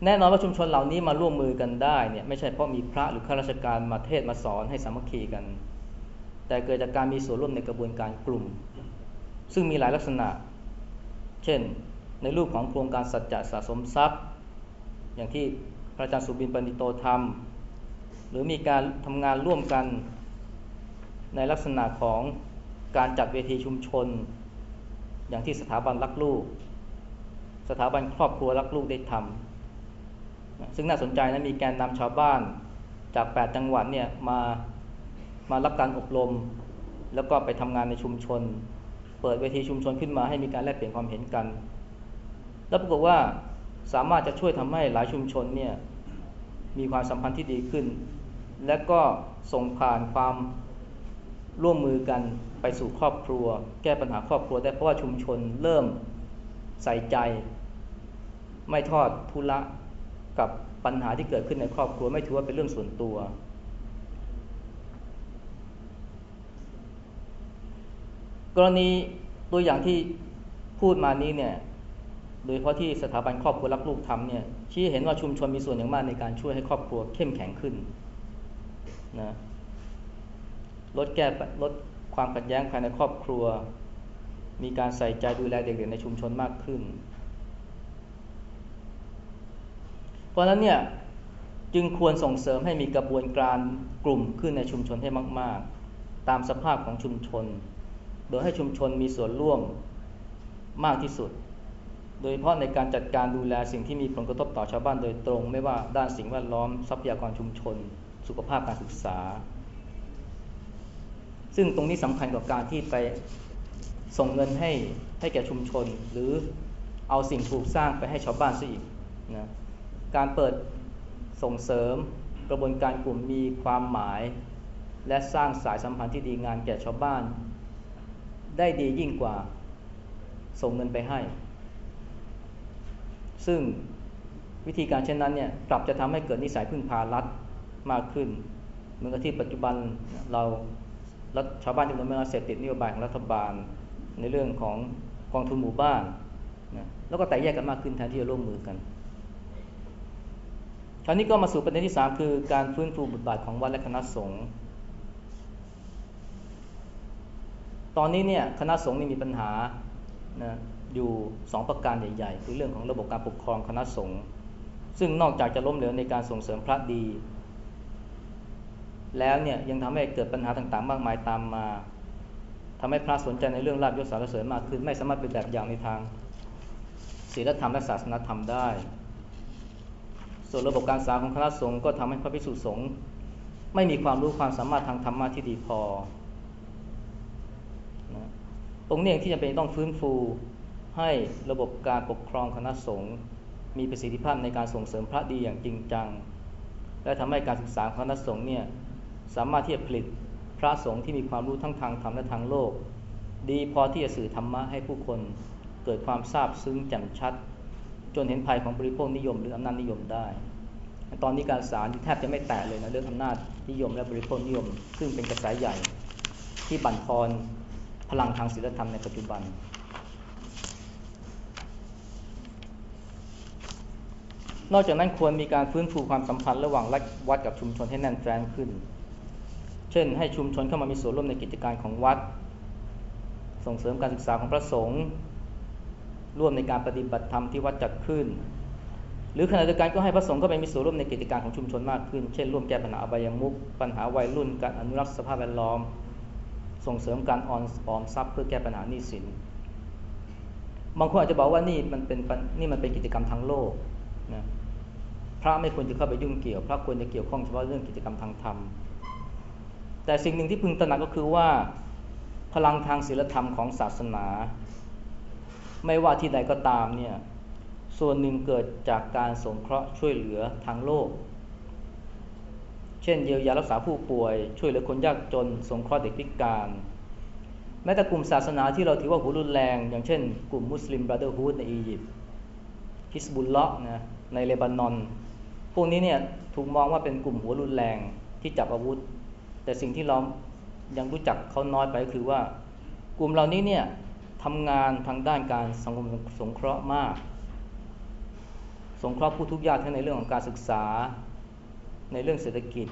แน่นอนว่าชุมชนเหล่านี้มาร่วมมือกันได้เนี่ยไม่ใช่เพราะมีพระหรือข้าราชการมาเทศมาสอนให้สามัคคีกัน แต่เกิดจากการมีส่วนร่วมในกระบวนการกลุ่ม ซึ่งมีหลายลักษณะ เช่น ในรูปของโครงการสัจจะสะสมทรัพย์ อย่างที่พระอาจารย์สุบินปณิโตทำ หรือมีการทำงานร่วมกัน ในลักษณะของการจัดเวทีชุมชน อย่างที่สถาบันรักลูก สถาบันครอบครัวรักลูกได้ทำซึ่งน่าสนใจนะมีแกนนำชาวบ้านจาก 8 จังหวัดเนี่ยมามารับการอบรม แล้วก็ไปทำงานในชุมชน เปิดเวทีชุมชนขึ้นมาให้มีการแลกเปลี่ยนความเห็นกัน แล้วปรากฏว่าสามารถจะช่วยทำให้หลายชุมชนเนี่ยมีความสัมพันธ์ที่ดีขึ้น และก็ส่งผ่านความร่วมมือกันไปสู่ครอบครัว แก้ปัญหาครอบครัวได้เพราะว่าชุมชนเริ่มใส่ใจ ไม่ทอดทุละกับปัญหาที่เกิดขึ้นในครอบครัวไม่ถือว่าเป็นเรื่องส่วนตัว กรณีตัวอย่างที่พูดมานี้เนี่ยโดยเฉพาะที่สถาบันครอบครัวรักลูกทำเนี่ยชี้เห็นว่าชุมชนมีส่วนอย่างมากในการช่วยให้ครอบครัวเข้มแข็งขึ้น นะลดแก้ลดความขัดแย้งภายในครอบครัว มีการใส่ใจดูแลเด็กๆในชุมชนมากขึ้น เพราะนั้นเนี่ยจึงควรส่งเสริมให้มีกระบวนการกลุ่มขึ้นในชุมชนให้มาก ๆ ตามสภาพของชุมชน โดยให้ชุมชนมีส่วนร่วมมากที่สุด โดยเฉพาะในการจัดการดูแลสิ่งที่มีผลกระทบต่อชาวบ้านโดยตรง ไม่ว่าด้านสิ่งแวดล้อมทรัพยากรชุมชน สุขภาพการศึกษา ซึ่งตรงนี้สำคัญกว่าการที่ไปส่งเงินให้ให้แก่ชุมชน หรือเอาสิ่งปลูกสร้างไปให้ชาวบ้านซะอีกนะการเปิดส่งเสริมกระบวนการกลุ่มมีความหมาย และสร้างสายสัมพันธ์ที่ดีงานแก่ชาวบ้าน ได้ดียิ่งกว่าส่งเงินไปให้ ซึ่งวิธีการเช่นนั้นเนี่ยกลับจะทำให้เกิดนิสัยพึ่งพารัฐ มากขึ้นเหมือนกับที่ปัจจุบันเราแล้วชาวบ้านจำนวนมากเสพติดนโยบายของรัฐบาลในเรื่องของกองทุนหมู่บ้านนะแล้วก็แตกแยกกันมากขึ้นแทนที่จะร่วมมือกันคราวนี้ก็มาสู่ประเด็นที่สามคือการฟื้นฟูบทบาทของวัดและคณะสงฆ์ตอนนี้เนี่ยคณะสงฆ์นี่มีปัญหานะอยู่สองประการใหญ่ๆ คือเรื่องของระบบการปกครองคณะสงฆ์ซึ่งนอกจากจะล้มเหลวในการส่งเสริมพระดี แล้วเนี่ยยังทำให้เกิดปัญหาต่างๆ มากมายตามมาทำให้พระสนใจในเรื่องลาบยศสารเสริญมากขึ้นไม่สามารถเป็นแบบอย่างในทางศีลธรรมและศาสนธรรมได้ ส่วนระบบการศึกษาของคณะสงฆ์ก็ทำให้พระภิกษุสงฆ์ไม่มีความรู้ความสามารถทางธรรมะที่ดีพอนะตรงนี้เองที่จะเป็นต้องฟื้นฟูให้ระบบการปกครองคณะสงฆ์มีประสิทธิภาพในการส่งเสริมพระดีอย่างจริงจัง และทำให้การศึกษาคณะสงฆ์เนี่ย สามารถที่จะผลิตพระสงฆ์ที่มีความรู้ทั้งทางธรรมและทางโลก ดีพอที่จะสื่อธรรมะให้ผู้คนเกิดความทราบซึ้งแจ่มชัด จนเห็นภัยของบริโภคนิยมหรืออำนาจนิยมได้ ตอนนี้การสารแทบจะไม่แตะเลยนะเรื่องอำนาจนิยมและบริโภคนิยม ซึ่งเป็นกระแสใหญ่ที่บั่นทอนพลังทางศีลธรรมในปัจจุบัน นอกจากนั้นควรมีการฟื้นฟูความสัมพันธ์ระหว่างวัดกับชุมชนให้แน่นแฟ้นขึ้น เช่น ให้ชุมชนเข้ามามีส่วนร่วมในกิจการของวัด ส่งเสริมการศึกษาของพระสงฆ์ร่วมในการปฏิบัติธรรมที่วัดจัดขึ้น หรือขณะเดียวกันก็ให้พระสงฆ์ก็ไปมีส่วนร่วมในกิจการของชุมชนมากขึ้น เช่นร่วมแก้ปัญหาอบายมุกปัญหาวัยรุ่นการอนุรักษ์สภาพแวดล้อม ส่งเสริมการออออมทรัพย์เพื่อแก้ปัญหาหนี้สินบางคนอาจจะบอกว่านี่มันเป็นนี่มันเป็นกิจกรรมทางโลกนะพระไม่ควรจะเข้าไปยุ่งเกี่ยว พระควรจะเกี่ยวข้องเฉพาะเรื่องกิจกรรมทางธรรม แต่สิ่งหนึ่งที่พึงตระหนักก็คือว่า พลังทางศีลธรรมของศาสนา ไม่ว่าที่ใดก็ตามเนี่ยส่วนหนึ่งเกิดจากการสงเคราะห์ช่วยเหลือทางโลก เช่นเยียวยารักษาผู้ป่วย ช่วยเหลือคนยากจน สงเคราะห์เด็กพิการ แม้แต่กลุ่มศาสนาที่เราถือว่าหูรุนแรง อย่างเช่น กลุ่มมุสลิมบราเดอร์ฮูดในอียิปต์ฮิสบุลเลาะนะในเลบานอน พวกนี้เนี่ยถูกมองว่าเป็นกลุ่มหัวรุนแรงที่จับอาวุธ แต่สิ่งที่เรายังรู้จักเขาน้อยไปก็คือว่า กลุ่มเหล่านี้เนี่ยทำงานทางด้านการสังคมสงเคราะห์มาก สงเคราะห์ผู้ทุกข์ยากทั้งในเรื่องของการศึกษา ในเรื่องเศรษฐกิจ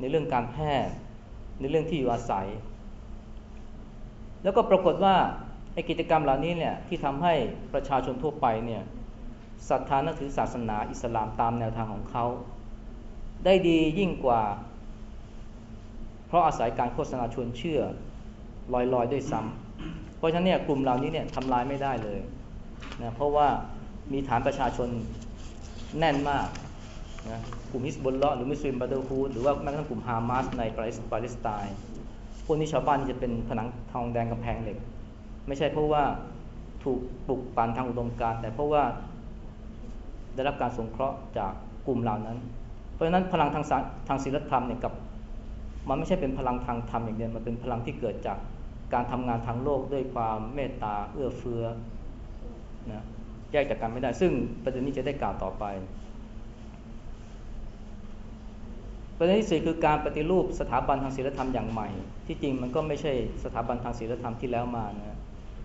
ในเรื่องการแพทย์ ในเรื่องที่อยู่อาศัย แล้วก็ปรากฏว่าไอกิจกรรมเหล่านี้เนี่ยที่ทำให้ประชาชนทั่วไปเนี่ยศรัทธานับถือศาสนาอิสลามตามแนวทางของเขา ได้ดียิ่งกว่า เพราะอาศัยการโฆษณาชวนเชื่อลอยๆด้วยซ้ำเพราะฉะนั้นเนี่ยกลุ่มเหล่านี้เนี่ยทำลายไม่ได้เลยนะเพราะว่ามีฐานประชาชนแน่นมากนะกลุ่มฮิสบุลเลาะหรือมุสลิมบาเดอร์ฮูดหรือว่าแม้กระทั่งกลุ่มฮามาสในปาเลสไตน์พวกนี้ชาวบ้านจะเป็นผนังทองแดงกำแพงเหล็ก ไม่ใช่เพราะว่าถูกปลุกปั่นทางอุดมการแต่เพราะว่าได้รับการสงเคราะห์จากกลุ่มเหล่านั้น เพราะฉะนั้นพลังทางทางศีลธรรมเนี่ยกับ มันไม่ใช่เป็นพลังทางธรรมอย่างเดียวมันเป็นพลังที่เกิดจากการทำงานทางโลกด้วยความเมตตาเอื้อเฟื้อนะแยกจากกันไม่ได้ ซึ่งประเด็นนี้จะได้กล่าวต่อไป ประเด็นที่สี่คือการปฏิรูปสถาบันทางศีลธรรมอย่างใหม่ ที่จริงมันก็ไม่ใช่สถาบันทางศีลธรรมที่แล้วมานะ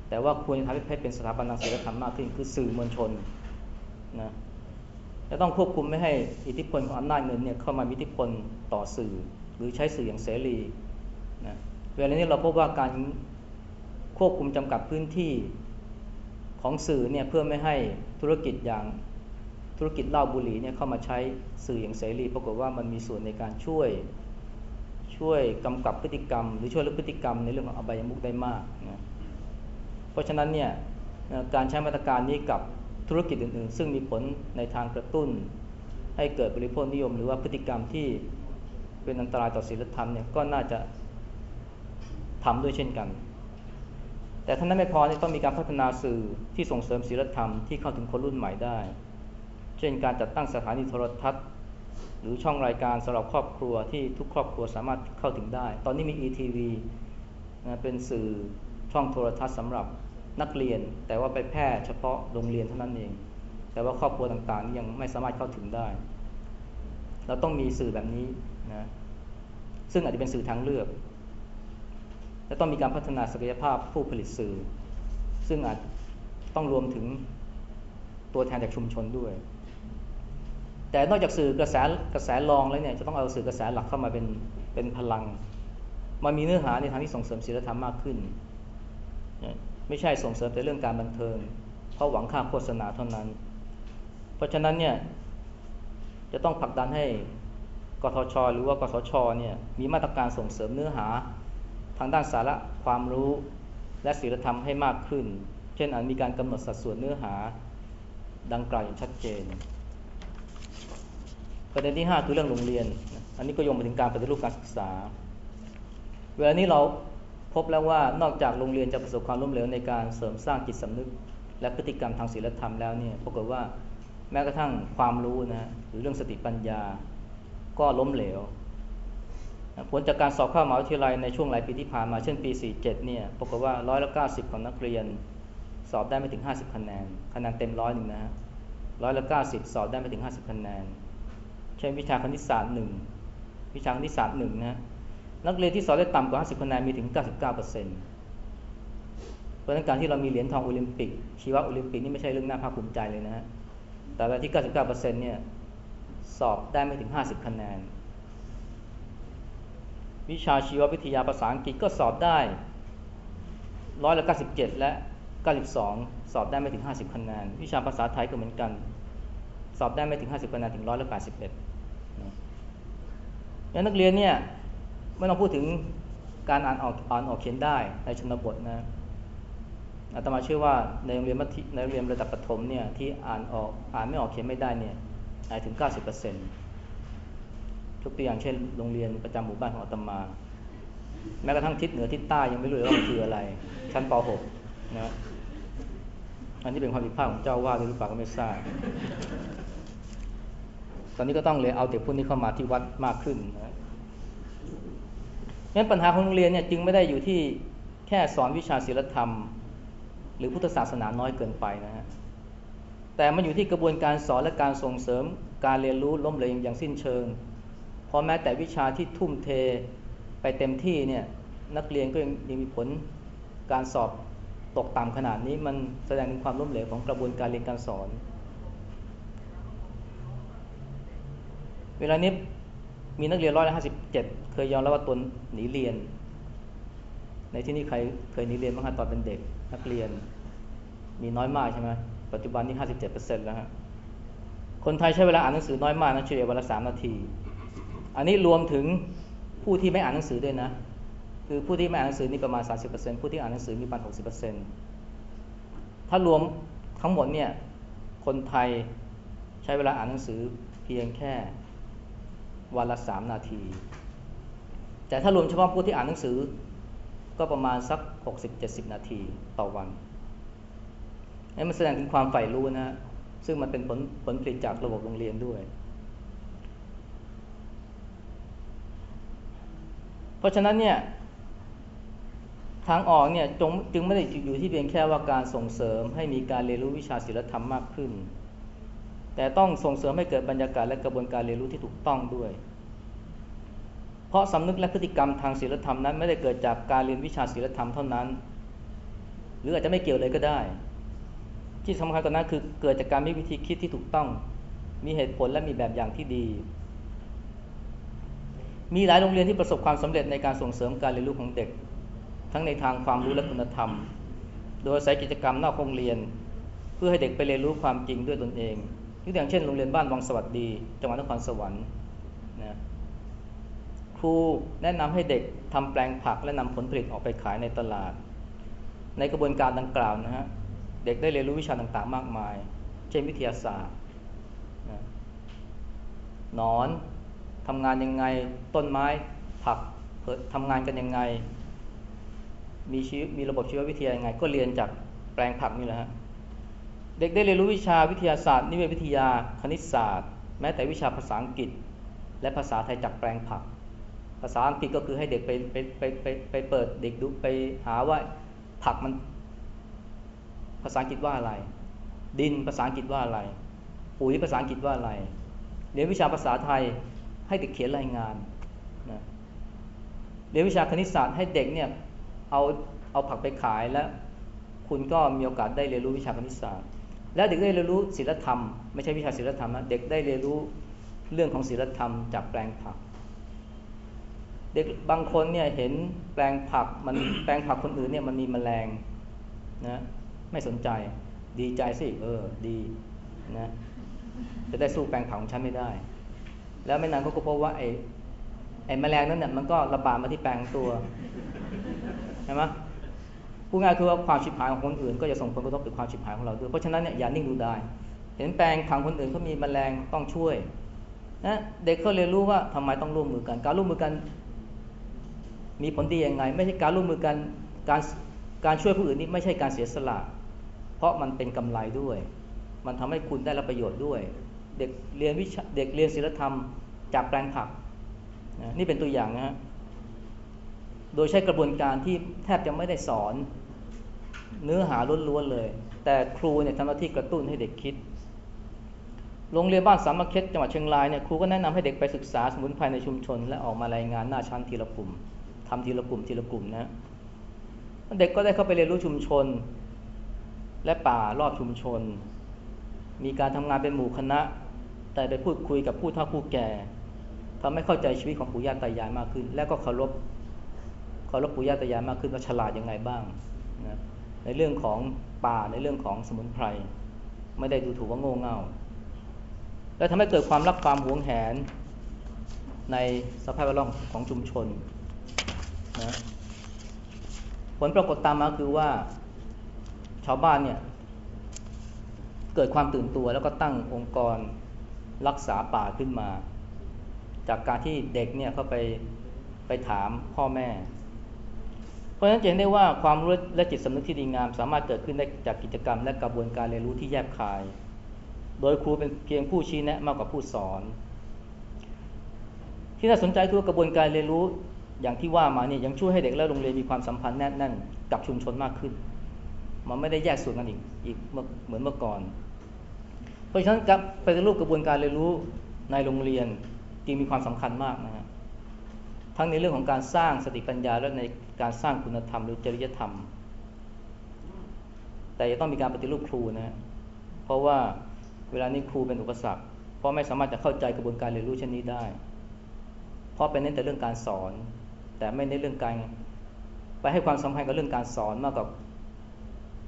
แต่ว่าควรจะทำให้เป็นสถาบันทางศีลธรรมมากขึ้น คือสื่อมวลชนนะจะต้องควบคุมไม่ให้อิทธิพลของอำนาจเงินเนี่ยเข้ามามีอิทธิพลต่อสื่อ หรือใช้สื่ออย่างเสรีนะเวลานี้เราพบว่าการควบคุมจำกัดพื้นที่ของสื่อเนี่ยเพื่อไม่ให้ธุรกิจอย่างธุรกิจเหล้าบุหรี่เนี่ยเข้ามาใช้สื่ออย่างเสรีปรากฏว่ามันมีส่วนในการช่วยช่วยกำกับพฤติกรรม หรือช่วยลดพฤติกรรมในเรื่องของอบายมุกได้มากนะเพราะฉะนั้นเนี่ยการใช้มาตรการนี้กับธุรกิจอื่นๆ ซึ่งมีผลในทางกระตุ้น ให้เกิดบริโภคนิยม หรือว่าพฤติกรรมที่ เป็นอันตรายต่อศีลธรรมเนี่ยก็น่าจะทำด้วยเช่นกัน แต่ท่านั้นไม่พอที่ต้องมีการพัฒนาสื่อที่ส่งเสริมศีลธรรมที่เข้าถึงคนรุ่นใหม่ได้ เช่นการจัดตั้งสถานีโทรทัศน์ หรือช่องรายการสำหรับครอบครัวที่ทุกครอบครัวสามารถเข้าถึงได้ ตอนนี้มี ETV นะเป็นสื่อช่องโทรทัศน์สำหรับนักเรียน แต่ว่าไปแพร่เฉพาะโรงเรียนเท่านั้นเอง แต่ว่าครอบครัวต่างๆยังไม่สามารถเข้าถึงได้ เราต้องมีสื่อแบบนี้ นะซึ่งอาจจะเป็นสื่อทางเลือก และต้องมีการพัฒนาศักยภาพผู้ผลิตสื่อ ซึ่งอาจต้องรวมถึงตัวแทนจากชุมชนด้วย แต่นอกจากสื่อกระแสกระแสรองแล้วเนี่ยจะต้องเอาสื่อกระแสหลักเข้ามาเป็นเป็นพลัง มันมีเนื้อหาในทางที่ส่งเสริมศีลธรรมมากขึ้น ไม่ใช่ส่งเสริมแต่เรื่องการบันเทิง เพราะหวังค่าโฆษณาเท่านั้น เพราะฉะนั้นเนี่ยจะต้องผลักดันให้ กทช หรือว่ากสชเนี่ยมีมาตรการส่งเสริมเนื้อหา ทางด้านสาระความรู้ และศีลธรรมให้มากขึ้น เช่นอาจมีการกำหนดสัดส่วนเนื้อหาดังกล่าวอย่างชัดเจน ประเด็นที่ 5 คือเรื่องโรงเรียน อันนี้ก็โยงไปถึงการปฏิรูปการศึกษา เวลานี้เราพบแล้วว่านอกจากโรงเรียนจะประสบความล้มเหลวในการเสริมสร้างจิตสำนึก และพฤติกรรมทางศีลธรรมแล้วเนี่ยปรากฏว่าแม้กระทั่งความรู้นะหรือเรื่องสติปัญญา ก็ล้มเหลว ผลจากการสอบเข้ามหาวิทยาลัยในช่วงหลายปีที่ผ่านมาเช่นปี 47 เนี่ยปรากฏว่าร้อยละ90 ของนักเรียน สอบได้ไม่ถึง 50 คะแนน คะแนนเต็มร้อยหนึ่งนะฮะร้อยละ90 สอบได้ไม่ถึง 50 คะแนน เช่นวิชาคณิตศาสตร์หนึ่งวิชาคณิตศาสตร์หนึ่งนะนักเรียนที่สอบได้ต่ำกว่า 50 คะแนนมีถึง 99%เพราะนั้นการที่เรามีเหรียญทองโอลิมปิกชีวะโอลิมปิกนี่ไม่ใช่เรื่องน่าภาคภูมิใจเลยนะฮะแต่ว่าที่ 99%เนี่ย สอบได้ไม่ถึง 50 คะแนน วิชาชีววิทยาภาษาอังกฤษก็สอบได้ร้อยละ97 และ 92 สอบได้ไม่ถึง 50 คะแนน วิชาภาษาไทยก็เหมือนกัน สอบได้ไม่ถึง 50 คะแนนถึงร้อยละ81นักเรียนเนี่ยไม่ต้องพูดถึงการอ่านออกอ่านออกเขียนได้ในชนบทนะอาตมาเชื่อว่าในโรงเรียนมัธยในโรงเรียนระดับประถมเนี่ยที่อ่านออกอ่านไม่ออกเขียนไม่ได้เนี่ย ถึง 90%ทุกตัวอย่างเช่นโรงเรียนประจำหมู่บ้านของอาตมา แม้กระทั่งทิศเหนือทิศใต้ยังไม่รู้เลยว่ามันคืออะไร ชั้นป .6 นะอันนี้เป็นความผิดพลาดของเจ้าว่าหรือเปล่าก็ไม่ทราบตอนนี้ก็ต้องเลยเอาเด็กพวกนี้เข้ามาที่วัดมากขึ้นนะงั้นปัญหาของโรงเรียนเนี่ยจึงไม่ได้อยู่ที่แค่สอนวิชาศิลธรรม หรือพุทธศาสนาน้อยเกินไปนะฮะ แต่มันอยู่ที่กระบวนการสอนและการส่งเสริมการเรียนรู้ล้มเหลวอย่างสิ้นเชิง เพราะแม้แต่วิชาที่ทุ่มเทไปเต็มที่เนี่ยนักเรียนก็ยังยังมีผลการสอบตกต่ำขนาดนี้มันแสดงถึงความล้มเหลวของกระบวนการเรียนการสอน เวลานี้มีนักเรียนร้อยละห้าสิบเจ็ดเคยยอมรับว่าตนหนีเรียน ในที่นี้ใครเคยหนีเรียนบ้างคะตอนเป็นเด็กนักเรียน มีน้อยมากใช่ไหม ปัจจุบันนี้ห้าสิบเจ็ดเปอร์เซ็นต์แล้วฮะคนไทยใช้เวลาอ่านหนังสือน้อยมากนะเฉลี่ยวันละสามนาที อันนี้รวมถึงผู้ที่ไม่อ่านหนังสือด้วยนะ คือผู้ที่ไม่อ่านหนังสือนี่ประมาณ 30%ผู้ที่อ่านหนังสือมีประมาณ60%ถ้ารวมทั้งหมดเนี่ยคนไทยใช้เวลาอ่านหนังสือเพียงแค่วันละสามนาที แต่ถ้ารวมเฉพาะผู้ที่อ่านหนังสือก็ประมาณสัก 60-70 นาทีต่อวัน นี่มันแสดงถึงความใฝ่รู้นะ ซึ่งมันเป็นผลผลผลิตจากระบบโรงเรียนด้วย เพราะฉะนั้นเนี่ยทางออกเนี่ยจงจึงไม่ได้อยู่ที่เพียงแค่ว่าการส่งเสริมให้มีการเรียนรู้วิชาศิลธรรมมากขึ้น แต่ต้องส่งเสริมให้เกิดบรรยากาศและกระบวนการเรียนรู้ที่ถูกต้องด้วย เพราะสำนึกและพฤติกรรมทางศิลธรรมนั้น ไม่ได้เกิดจากการเรียนวิชาศิลธรรมเท่านั้น หรืออาจจะไม่เกี่ยวเลยก็ได้ ที่สำคัญกว่านั้นคือเกิดจากการมีวิธีคิดที่ถูกต้อง มีเหตุผลและมีแบบอย่างที่ดี มีหลายโรงเรียนที่ประสบความสำเร็จในการส่งเสริมการเรียนรู้ของเด็ก ทั้งในทางความรู้และคุณธรรม โดยใช้กิจกรรมนอกโรงเรียน เพื่อให้เด็กไปเรียนรู้ความจริงด้วยตนเองยกตัวอย่างเช่นโรงเรียนบ้านวังสวัสดี จังหวัดนครสวรรค์นะครูแนะนำให้เด็กทำแปลงผักและนำผลผลิตออกไปขายในตลาด ในกระบวนการดังกล่าวนะฮะ เด็กได้เรียนรู้วิชาต่างๆ มากมาย เช่นวิทยาศาสตร์นะนอนทำงานยังไงต้นไม้ผักทำงานกันยังไง มีชีวิตมีระบบชีววิทยายังไง ก็เรียนจากแปลงผักนี่แหละฮะเด็กได้เรียนรู้วิชาวิทยาศาสตร์นิเวศวิทยาคณิตศาสตร์ แม้แต่วิชาภาษาอังกฤษ และภาษาไทยจากแปลงผัก ภาษาอังกฤษก็คือให้เด็กไปไปไปไปไปเปิดเด็กดูไปหาว่าผักมัน ภาษาอังกฤษว่าอะไร ดินภาษาอังกฤษว่าอะไร ปุ๋ยภาษาอังกฤษว่าอะไร เรียนวิชาภาษาไทยให้เด็กเขียนรายงานนะเรียนวิชาคณิตศาสตร์ให้เด็กเนี่ยเอาเอาผักไปขายแล้วคุณก็มีโอกาสได้เรียนรู้วิชาคณิตศาสตร์ แล้วเด็กได้เรียนรู้ศิลธรรม ไม่ใช่วิชาศิลธรรมนะเด็กได้เรียนรู้เรื่องของศิลธรรมจากแปลงผัก เด็กบางคนเนี่ยเห็นแปลงผักมันแปลงผักคนอื่นเนี่ยมันมีแมลงนะ ไม่สนใจ ดีใจสิเออดีนะจะได้สู้แปลงผักของฉันไม่ได้ แล้วไม่นานก็พบว่าไอ้ไอ้แมลงนั้นเนี่ยมันก็ระบาดมาที่แปลงตัวใช่ไหมพูดง่ายคือว่าความฉิบหายของคนอื่น ก็จะส่งผลกระทบต่อความฉิบหายของเราด้วยเพราะฉะนั้นเนี่ยอย่านิ่งดูได้ เห็นแปลงผังคนอื่นเขามีแมลงต้องช่วยนะเด็กเขาเรียนรู้ว่าทำไมต้องร่วมมือกัน การร่วมมือกัน มีผลดียังไง ไม่ใช่การร่วมมือกันการการช่วยผู้อื่นนี่ไม่ใช่การเสียสละ ราะมันเป็นกำไรด้วย มันทำให้คุณได้รับประโยชน์ด้วย เด็กเรียนวิชาเด็กเรียนศิลธรรมจากแปลงผักนี่เป็นตัวอย่างนะฮะโดยใช้กระบวนการที่แทบจะไม่ได้สอนเนื้อหาล้วนๆเลย แต่ครูเนี่ยทำหน้าที่กระตุ้นให้เด็กคิด โรงเรียนบ้านสามัคเคจังหวัดเชียงรายเนี่ยครูก็แนะนำให้เด็กไปศึกษาสมุนไพรในชุมชน และออกมารายงานหน้าชั้นทีละกลุ่มทำทีละกลุ่มทีละกลุ่มนะ เด็กก็ได้เข้าไปเรียนรู้ชุมชน และป่ารอบชุมชน มีการทำงานเป็นหมู่คณะ แต่ไปพูดคุยกับผู้เฒ่าผู้แก่ทำให้เข้าใจชีวิตของปู่ย่าตายายมากขึ้น และก็เคารพเคารพปู่ย่าตายายมากขึ้นว่าฉลาดยังไงบ้างนะในเรื่องของป่าในเรื่องของสมุนไพร ไม่ได้ดูถูกว่าโง่เง่า และทำให้เกิดความรักความหวงแหนในสภาพแวดล้อมของชุมชนนะผลปรากฏตามมาคือว่า ชาวบ้านเนี่ย เกิดความตื่นตัวแล้วก็ตั้งองค์กรรักษาป่าขึ้นมา จากการที่เด็กเนี่ยเขาไปไปถามพ่อแม่ เพราะฉะนั้นเห็นได้ว่าความรู้และจิตสำนึกที่ดีงาม สามารถเกิดขึ้นได้จากกิจกรรม และกระบวนการเรียนรู้ที่แยบคาย โดยครูเป็นเพียงผู้ชี้แนะมากกว่าผู้สอน ที่น่าสนใจคือกระบวนการเรียนรู้อย่างที่ว่ามาเนี่ยยังช่วยให้เด็กและโรงเรียนมีความสัมพันธ์แน่นแน่นกับชุมชนมากขึ้น มันไม่ได้แยกส่วนกันอีกอีกเหมือนเมื่อก่อน เพราะฉะนั้นกับไปรูปกระบวนการเรียนรู้ในโรงเรียนจึงมีความสำคัญมากนะฮะทั้งในเรื่องของการสร้างสติปัญญาและในการสร้างคุณธรรมหรือจริยธรรม แต่จะต้องมีการปฏิรูปครูนะเพราะว่าเวลานี้ครูเป็นอุปสรรค เพราะไม่สามารถจะเข้าใจกระบวนการเรียนรู้เช่นนี้ได้ เพราะเป็นเน้นแต่เรื่องการสอน แต่ไม่ในเรื่องการไปให้ความสำคัญกับเรื่องการสอนมากกว่า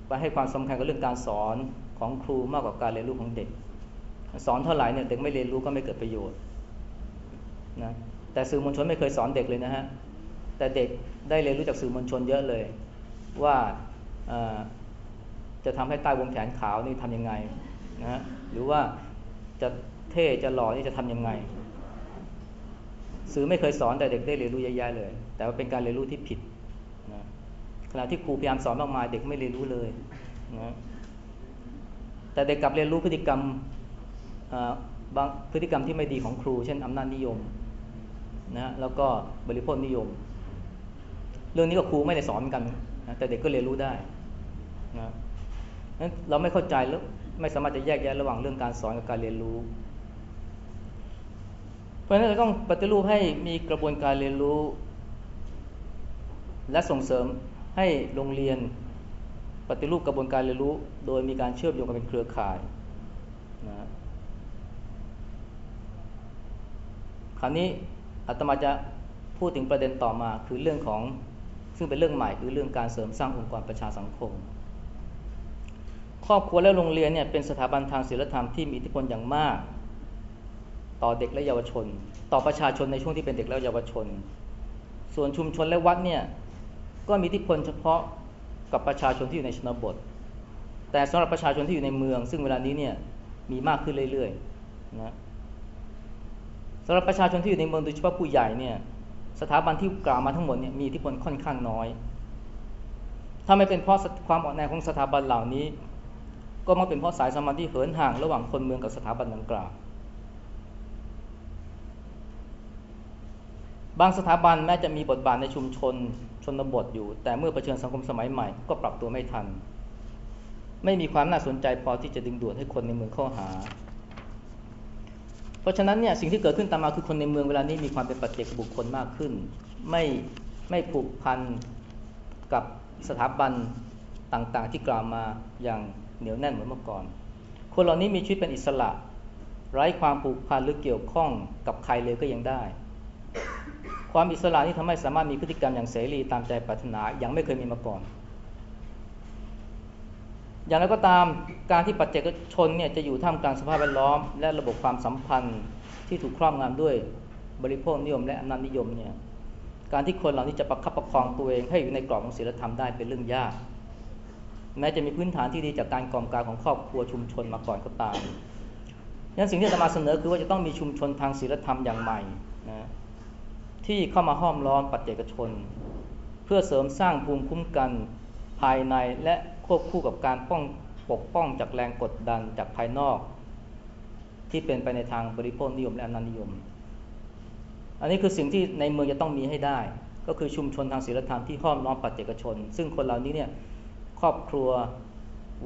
ไปให้ความสำคัญกับเรื่องการสอนของครูมากกว่าการเรียนรู้ของเด็ก สอนเท่าไหร่เนี่ยเด็กไม่เรียนรู้ก็ไม่เกิดประโยชน์นะแต่สื่อมวลชนไม่เคยสอนเด็กเลยนะฮะแต่เด็กได้เรียนรู้จากสื่อมวลชนเยอะเลย ว่าจะทำให้ใต้วงแขนขาวนี่ทำยังไงนะฮะหรือว่าจะเท่จะหล่อนี่จะทำยังไงสื่อไม่เคยสอนแต่เด็กได้เรียนรู้เยอะๆเลย แต่ว่าเป็นการเรียนรู้ที่ผิด ณะที่ครูพยายามสอนมากมายเด็กไม่เรียนรู้เลยนะแต่เด็กกลับเรียนรู้พฤติกรรมบางพฤติกรรมที่ไม่ดีของครู เช่นอำนาจนิยมนะแล้วก็บริโภคนิยม เรื่องนี้ก็ครูไม่ได้สอนกันนะแต่เด็กก็เรียนรู้ได้นะนั้นเราไม่เข้าใจแล้วไม่สามารถจะแยกแยะระหว่างเรื่องการสอนกับการเรียนรู้ เพราะฉะนั้นเราต้องปฏิรูปให้มีกระบวนการเรียนรู้ และส่งเสริม ให้โรงเรียนปฏิรูปกระบวนการเรียนรู้ โดยมีการเชื่อมโยงกันเป็นเครือข่ายนะคราวนี้อาตมาจะพูดถึงประเด็นต่อมาคือเรื่องของซึ่งเป็นเรื่องใหม่คือเรื่องการเสริมสร้างองค์กรประชาสังคม ครอบครัวและโรงเรียนเนี่ยเป็นสถาบันทางศีลธรรมที่มีอิทธิพลอย่างมาก ต่อเด็กและเยาวชน ต่อประชาชนในช่วงที่เป็นเด็กและเยาวชน ส่วนชุมชนและวัดเนี่ย ก็มีอิทธิพลเฉพาะกับประชาชนที่อยู่ในชนบท แต่สำหรับประชาชนที่อยู่ในเมือง ซึ่งเวลานี้เนี่ยมีมากขึ้นเรื่อยๆนะสำหรับประชาชนที่อยู่ในเมืองโดยเฉพาะผู้ใหญ่เนี่ยสถาบันที่กล่าวมาทั้งหมดเนี่ยมีอิทธิพลค่อนข้างน้อย ถ้าไม่เป็นเพราะความอ่อนแอของสถาบันเหล่านี้ ก็มาเป็นเพราะสายสมพันธ์ที่เหินห่างระหว่างคนเมืองกับสถาบันดังกล่าว บางสถาบันแม้จะมีบทบาทในชุมชนชนบทอยู่ แต่เมื่อเผชิญสังคมสมัยใหม่ก็ปรับตัวไม่ทัน ไม่มีความน่าสนใจพอที่จะดึงดูดให้คนในเมืองเข้าหา เพราะฉะนั้นเนี่ยสิ่งที่เกิดขึ้นตามมาคือคนในเมืองเวลานี้มีความเป็นปัจเจกบุคคลมากขึ้น ไม่ไม่ผูกพันกับสถาบันต่างๆ ที่กล่าวมาอย่างเหนียวแน่นเหมือนเมื่อก่อน คนเหล่านี้มีชีวิตเป็นอิสระ ไร้ความผูกพันหรือเกี่ยวข้องกับใครเลยก็ยังได้ ความอิสระนี้ทำให้สามารถมีพฤติกรรมอย่างเสรีตามใจปรารถนาอย่างไม่เคยมีมาก่อน อย่างไรก็ตามการที่ปัจเจกชนเนี่ยจะอยู่ท่ามกลางสภาพแวดล้อม และระบบความสัมพันธ์ที่ถูกครอบงำด้วยบริโภคนิยม และอำนาจนิยมเนี่ยการที่คนเหล่านี้จะประคับประคองตัวเองให้อยู่ในกรอบของศีลธรรมได้เป็นเรื่องยาก แม้จะมีพื้นฐานที่ดีจากการกล่อมกายของครอบครัวชุมชนมาก่อนก็ตามนั้นสิ่งที่จะมาเสนอคือว่าจะต้องมีชุมชนทางศีลธรรมอย่างใหม่นะ ที่เข้ามาห้อมล้อมปัจเจกชน เพื่อเสริมสร้างภูมิคุ้มกันภายในและควบคู่กับการป้องปกป้องจากแรงกดดันจากภายนอก ที่เป็นไปในทางบริโภคนิยมและอนันนิยม อันนี้คือสิ่งที่ในเมืองจะต้องมีให้ได้ ก็คือชุมชนทางศีลธรรมที่ห้อมล้อมปัจเจกชน ซึ่งคนเหล่านี้เนี่ยครอบครัว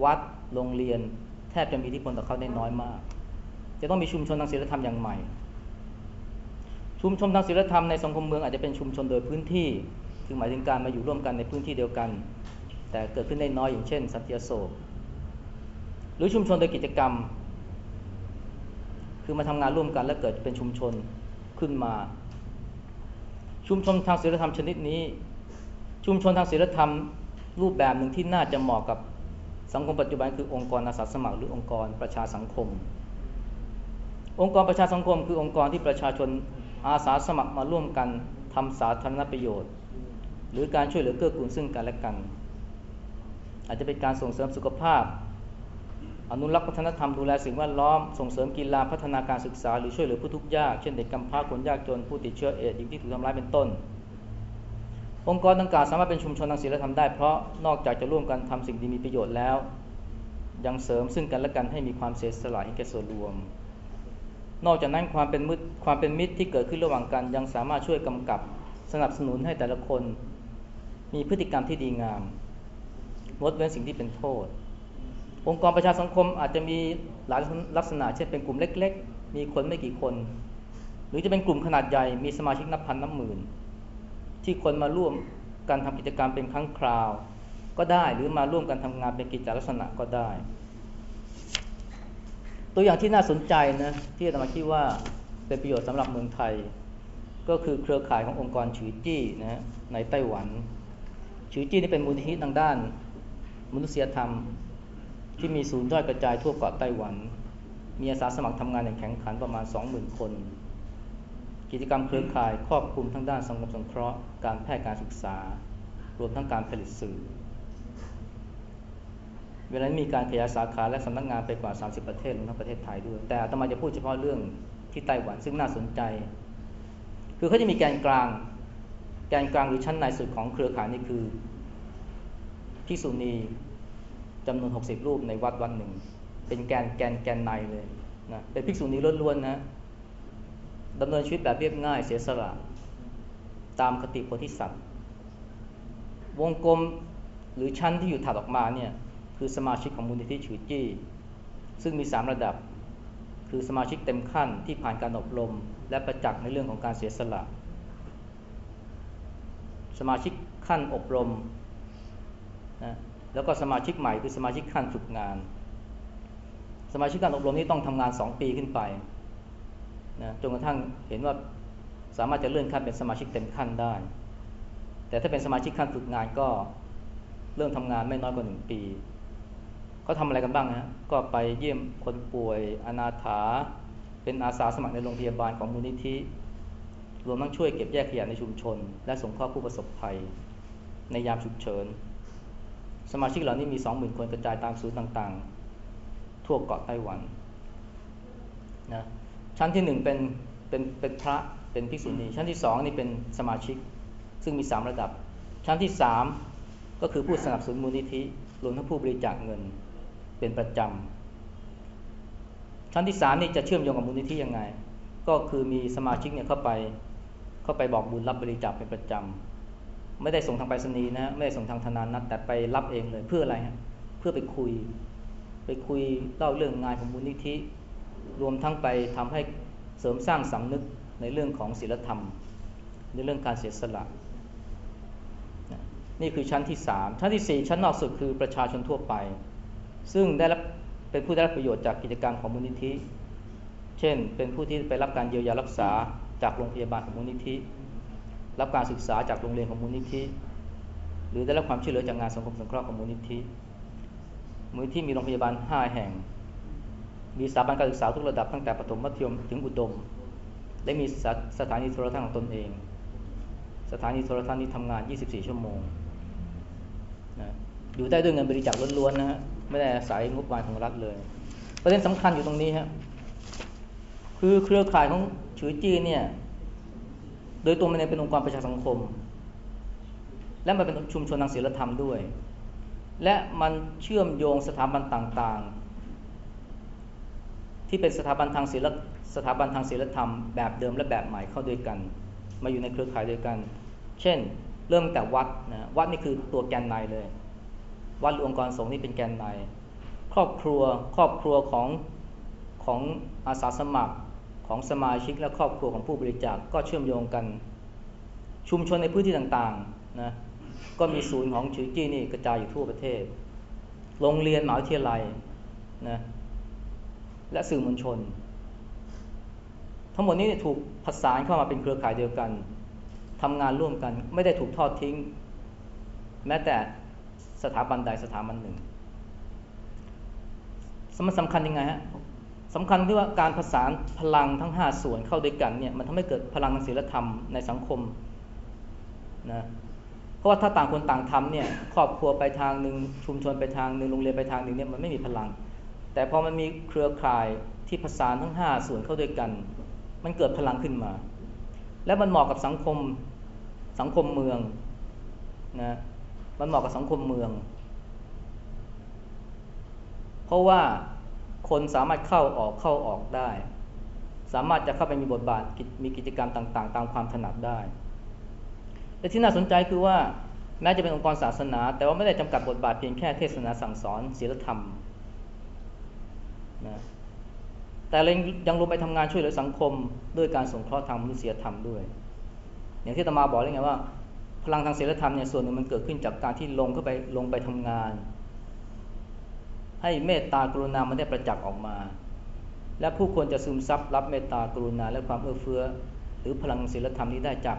วัดโรงเรียน แทบจะมีอิทธิพลต่อเขาได้น้อยมาก จะต้องมีชุมชนทางศีลธรรมอย่างใหม่ ชุมชนทางศีลธรรมในสังคมเมืองอาจจะเป็นชุมชนโดยพื้นที่ คือหมายถึงการมาอยู่ร่วมกันในพื้นที่เดียวกัน แต่เกิดขึ้นได้น้อยอย่างเช่น สันติโศกหรือชุมชนโดยกิจกรรม คือมาทำงานร่วมกันแล้วเกิดเป็นชุมชนขึ้นมา ชุมชนทางศีลธรรมชนิดนี้ ชุมชนทางศีลธรรมรูปแบบหนึ่งที่น่าจะเหมาะกับสังคมปัจจุบันคือองค์กรอาสาสมัครหรือองค์กรประชาสังคม องค์กรประชาสังคมคือองค์กรที่ประชาชน อาสาสมัครมาร่วมกันทำสาธารณประโยชน์ หรือการช่วยเหลือเกื้อกูลซึ่งกันและกัน อาจจะเป็นการส่งเสริมสุขภาพ อนุรักษ์วัฒนธรรมดูแลสิ่งแวดล้อม ส่งเสริมกีฬาพัฒนาการศึกษา หรือช่วยเหลือผู้ทุกข์ยาก เช่นเด็กกำพร้าคนยากจนผู้ติดเชื้อเอดส์หญิงที่ถูกทำร้ายเป็นต้น องค์กรดังกล่าวสามารถเป็นชุมชนทางศีลธรรมได้เพราะนอกจากจะร่วมกันทำสิ่งดีมีประโยชน์แล้ว ยังเสริมซึ่งกันและกันให้มีความเสียสละให้แก่ส่วนรวม นอกจากนั้นความเป็นมิตรความเป็นมิตรที่เกิดขึ้นระหว่างกัน ยังสามารถช่วยกำกับสนับสนุนให้แต่ละคน มีพฤติกรรมที่ดีงามงดเว้นสิ่งที่เป็นโทษ องค์กรประชาสังคมอาจจะมีหลายลักษณะเช่นเป็นกลุ่มเล็ก ๆ มีคนไม่กี่คน หรือจะเป็นกลุ่มขนาดใหญ่มีสมาชิกนับพันนับหมื่น ที่คนมาร่วมการทำกิจกรรมเป็นครั้งคราว ก็ได้หรือมาร่วมกันทำงานเป็นกิจลักษณะก็ได้ ตัวอย่างที่น่าสนใจนะที่อาตมาคิดว่าเป็นประโยชน์สำหรับเมืองไทย ก็คือเครือข่ายขององค์กรฉือจี้นะในไต้หวันฉือจี้นี่เป็นมูลนิธิทางด้าน มนุษยธรรม ที่มีศูนย์ย่อยกระจายทั่วเกาะไต้หวัน มีอาสาสมัครทำงานอย่างแข็งขันประมาณ 20,000 คน กิจกรรมเครือข่ายครอบคลุมทั้งด้านสังคมสงเคราะห์การแพทย์การศึกษา รวมทั้งการผลิตสื่อ เวลามีการขยายสาขาและสำนักงงานไปกว่า 30 ประเทศรวมทั้งประเทศไทยด้วย แต่อาตมาจะพูดเฉพาะเรื่องที่ไต้หวันซึ่งน่าสนใจ คือเขาจะมีแกนกลาง แกนกลางหรือชั้นในสุดของเครือข่ายนี่คือภิกษุณีจำนวน 60 รูปในวัดวัดหนึ่ง เป็นแกนแกนแกนในเลยนะเป็นภิกษุณีล้วนๆนะดำเนินชีวิตแบบเรียบง่ายเสียสละ ตามคติโพธิสัตว์ วงกลมหรือชั้นที่อยู่ถัดออกมาเนี่ย คือสมาชิกของมูลนิธิฉือจี้ ซึ่งมี 3 ระดับ คือสมาชิกเต็มขั้นที่ผ่านการอบรม และประจักษ์ในเรื่องของการเสียสละ สมาชิกขั้นอบรมนะแล้วก็สมาชิกใหม่คือสมาชิกขั้นฝึกงาน สมาชิกการอบรมนี้ต้องทำงาน 2 ปีขึ้นไปนะจนกระทั่งเห็นว่าสามารถจะเลื่อนขั้นเป็นสมาชิกเต็มขั้นได้ แต่ถ้าเป็นสมาชิกขั้นฝึกงานก็เริ่มทำงานไม่น้อยกว่าหนึ่งปี เขาทำอะไรกันบ้างฮะก็ไปเยี่ยมคนป่วย อนาถา เป็นอาสาสมัครในโรงพยาบาลของมูลนิธิ รวมทั้งช่วยเก็บแยกขยะในชุมชน และสงเคราะห์ผู้ประสบภัย ในยามฉุกเฉิน สมาชิกเหล่านี้มี 20,000 คนกระจายตามศูนย์ต่างๆ ทั่วเกาะไต้หวันนะชั้นที่หนึ่งเป็นเป็นเป็นพระเป็นภิกษุณีชั้นที่สองนี่เป็นสมาชิก ซึ่งมีสามระดับ ชั้นที่สามก็คือผู้สนับสนุนมูลนิธิรวมทั้งผู้บริจาคเงิน เป็นประจำชั้นที่สามนี่จะเชื่อมโยงกับมูลนิธิยังไง ก็คือมีสมาชิกเนี่ยเข้าไปเข้าไปบอกบุญรับบริจาคเป็นประจำไม่ได้ส่งทางไปรษณีย์นะไม่ได้ส่งทางธนานัตแต่ไปรับเองเลยเพื่ออะไรฮะเพื่อไปคุย ไปคุยเล่าเรื่องงานของมูลนิธิ รวมทั้งไปทำให้เสริมสร้างสำนึกในเรื่องของศีลธรรม ในเรื่องการเสียสละนี่คือชั้นที่สามชั้นที่สี่ชั้นนอกสุดคือประชาชนทั่วไป ซึ่งได้รับเป็นผู้ได้รับประโยชน์จากกิจกรรมของมูลนิธิ เช่น เป็นผู้ที่ไปรับการเยียวยารักษาจากโรงพยาบาลของมูลนิธิ รับการศึกษาจากโรงเรียนของมูลนิธิ หรือได้รับความช่วยเหลือจากงานสังคมสงเคราะห์ของมูลนิธิมูลนิธิมีโรงพยาบาล 5 แห่ง มีสถาบันการศึกษาทุกระดับตั้งแต่ประถมมัธยมถึงอุดม และมีสถานีโทรทัศน์ของตนเอง สถานีโทรทัศน์นี้ทำงาน 24 ชั่วโมงนะอยู่ได้ด้วยเงินบริจาคล้วนๆนะฮะ ไม่ได้อาศัยงบประมาณของรัฐเลย ประเด็นสำคัญอยู่ตรงนี้ฮะคือเครือข่ายของฉือจีเนี่ย โดยตัวมันเองเป็นองค์กรประชาสังคม และมันเป็นชุมชนทางศีลธรรมด้วย และมันเชื่อมโยงสถาบันต่างๆ ที่เป็นสถาบันทางศีลสถาบันทางศีลธรรมแบบเดิมและแบบใหม่เข้าด้วยกัน มาอยู่ในเครือข่ายด้วยกัน เช่น เริ่มแต่วัดนะวัดนี่คือตัวแกนนายเลย วัดหรือองค์กรสงฆ์นี่เป็นแกนในครอบครัวครอบครัวของของอาสาสมัครของสมาชิกและครอบครัวของผู้บริจาคกก็เชื่อมโยงกัน ชุมชนในพื้นที่ต่างๆนะก็มีศูนย์ของชือจี้นี่กระจายอยู่ทั่วประเทศ โรงเรียนมหาวิทยาลัยนะและสื่อมวลชน ทั้งหมดนี้ถูกผสานเข้ามาเป็นเครือข่ายเดียวกันทำงานร่วมกัน ไม่ได้ถูกทอดทิ้ง แม้แต่ สถาบันใดสถาบันหนึ่งมันสำคัญยังไงฮะสำคัญที่ว่าการผสานพลังทั้งห้าส่วนเข้าด้วยกันเนี่ยมันทำให้เกิดพลังทางศีลธรรมในสังคมนะเพราะว่าถ้าต่างคนต่างทำเนี่ยครอบครัวไปทางหนึ่งชุมชนไปทางหนึ่งโรงเรียนไปทางหนึ่งเนี่ยมันไม่มีพลัง แต่พอมันมีเครือข่ายที่ผสานทั้งห้าส่วนเข้าด้วยกัน มันเกิดพลังขึ้นมา และมันเหมาะกับสังคมสังคมเมืองนะ มันเหมาะกับสังคมเมือง เพราะว่าคนสามารถเข้าออกเข้าออกได้ สามารถจะเข้าไปมีบทบาทมีกิจกรรมต่าง ๆ ตามความถนัดได้แต่ที่น่าสนใจคือว่าแม้จะเป็นองค์กรศาสนา แต่ว่าไม่ได้จำกัดบทบาทเพียงแค่เทศนาสั่งสอนศีลธรรมนะแต่เรายังลงไปทำงานช่วยเหลือสังคม ด้วยการสงเคราะห์ทางมนุษยธรรมด้วย อย่างที่ตมาบอกเลยไงว่า พลังทางศีลธรรมเนี่ยส่วนหนึ่งมันเกิดขึ้นจากการที่ลงเข้าไปลงไปทำงาน ให้เมตตากรุณามันได้ประจักษ์ออกมา และผู้ควรจะซึมซับรับเมตตากรุณาและความเอื้อเฟื้อ หรือพลังศีลธรรมนี้ได้จาก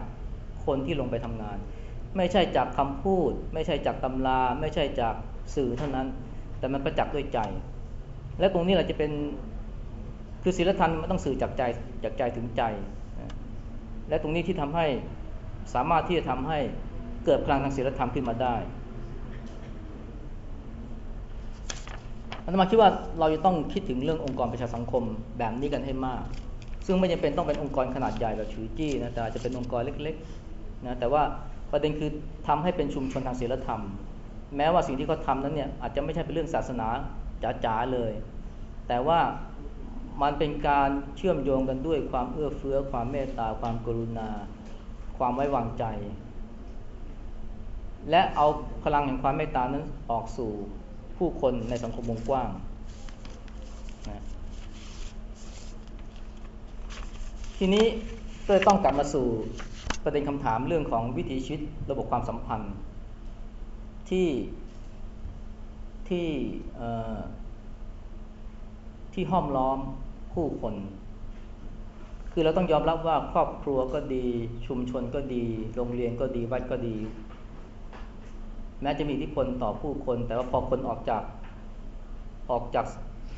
คนที่ลงไปทำงาน ไม่ใช่จากคำพูด ไม่ใช่จากตำรา ไม่ใช่จากสื่อเท่านั้น แต่มันประจักษ์ด้วยใจ และตรงนี้เราจะเป็นคือศีลธรรมมันต้องสื่อจากใจจากใจถึงใจ และตรงนี้ที่ทำให้ สามารถที่จะทำให้เกิดพลังทางศีลธรรมขึ้นมาได้อาตมาคิดว่าเราจะต้องคิดถึงเรื่ององค์กรประชาสังคมแบบนี้กันให้มาก ซึ่งไม่จำเป็นต้องเป็นองค์กรขนาดใหญ่แบบชือจี้นะแต่อาจจะเป็นองค์กรเล็กๆนะแต่ว่าประเด็นคือทำให้เป็นชุมชนทางศีลธรรม แม้ว่าสิ่งที่เขาทานั้นเนี่ยอาจจะไม่ใช่เป็นเรื่องศาสนาจ๋าๆเลย แต่ว่ามันเป็นการเชื่อมโยงกันด้วยความเอื้อเฟื้อ ความเมตตา ความกรุณา ความไว้วางใจ และเอาพลังแห่งความเมตตานั้นออกสู่ผู้คนในสังคมวงกว้างนะทีนี้ก็ต้องกลับมาสู่ประเด็นคำถามเรื่องของวิถีชีวิตระบบความสัมพันธ์ ที่ที่ที่ห้อมล้อมผู้คน คือเราต้องยอมรับว่าครอบครัวก็ดี ชุมชนก็ดี โรงเรียนก็ดีวัดก็ดี แม้จะมีอิทธิพลต่อผู้คน แต่ว่าพอคนออกจากออกจาก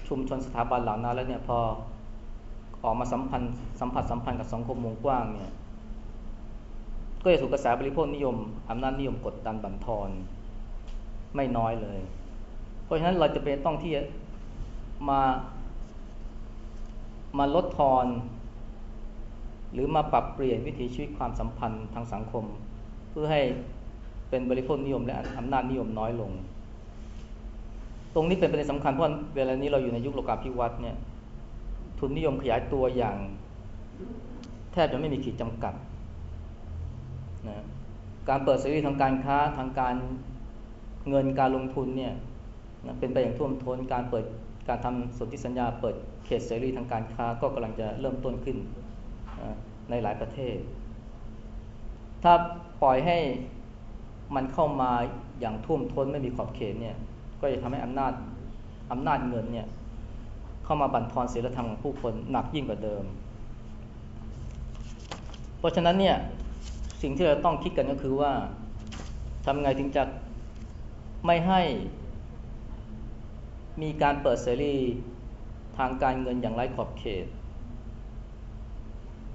ชุมชนสถาบันเหล่านั้นแล้วเนี่ยพอออกมาสัมพันธ์สัมผัสสัมพันธ์กับสังคมวงกว้างเนี่ยก็จะถูกกระแสบริโภคนิยมอำนาจนิยมกดดันบั่นทอนไม่น้อยเลย เพราะฉะนั้นเราจะเป็นต้องที่มามาลดทอน หรือมาปรับเปลี่ยนวิถีชีวิตความสัมพันธ์ทางสังคม เพื่อให้เป็นบริโภคนิยมและอำนาจนิยมน้อยลง ตรงนี้เป็นประเด็นสำคัญเพราะเวลานี้เราอยู่ในยุคโลกาภิวัตน์เนี่ยทุนนิยมขยายตัวอย่างแทบจะไม่มีขีดจำกัดนะการเปิดเสรีทางการค้าทางการเงินการลงทุนเนี่ยนะเป็นไปอย่างท่วมท้นการเปิดการทำสนธิสัญญาเปิดเขตเสรีทางการค้าก็กำลังจะเริ่มต้นขึ้น ในหลายประเทศ ถ้าปล่อยให้มันเข้ามาอย่างท่วมท้นไม่มีขอบเขตเนี่ยก็จะทำให้อำนาจอำนาจเงินเนี่ยเข้ามาบั่นทอนศีลธรรมของผู้คนหนักยิ่งกว่าเดิม เพราะฉะนั้นเนี่ยสิ่งที่เราต้องคิดกันก็คือว่าทำไงถึงจะไม่ให้มีการเปิดเสรีทางการเงินอย่างไร้ขอบเขต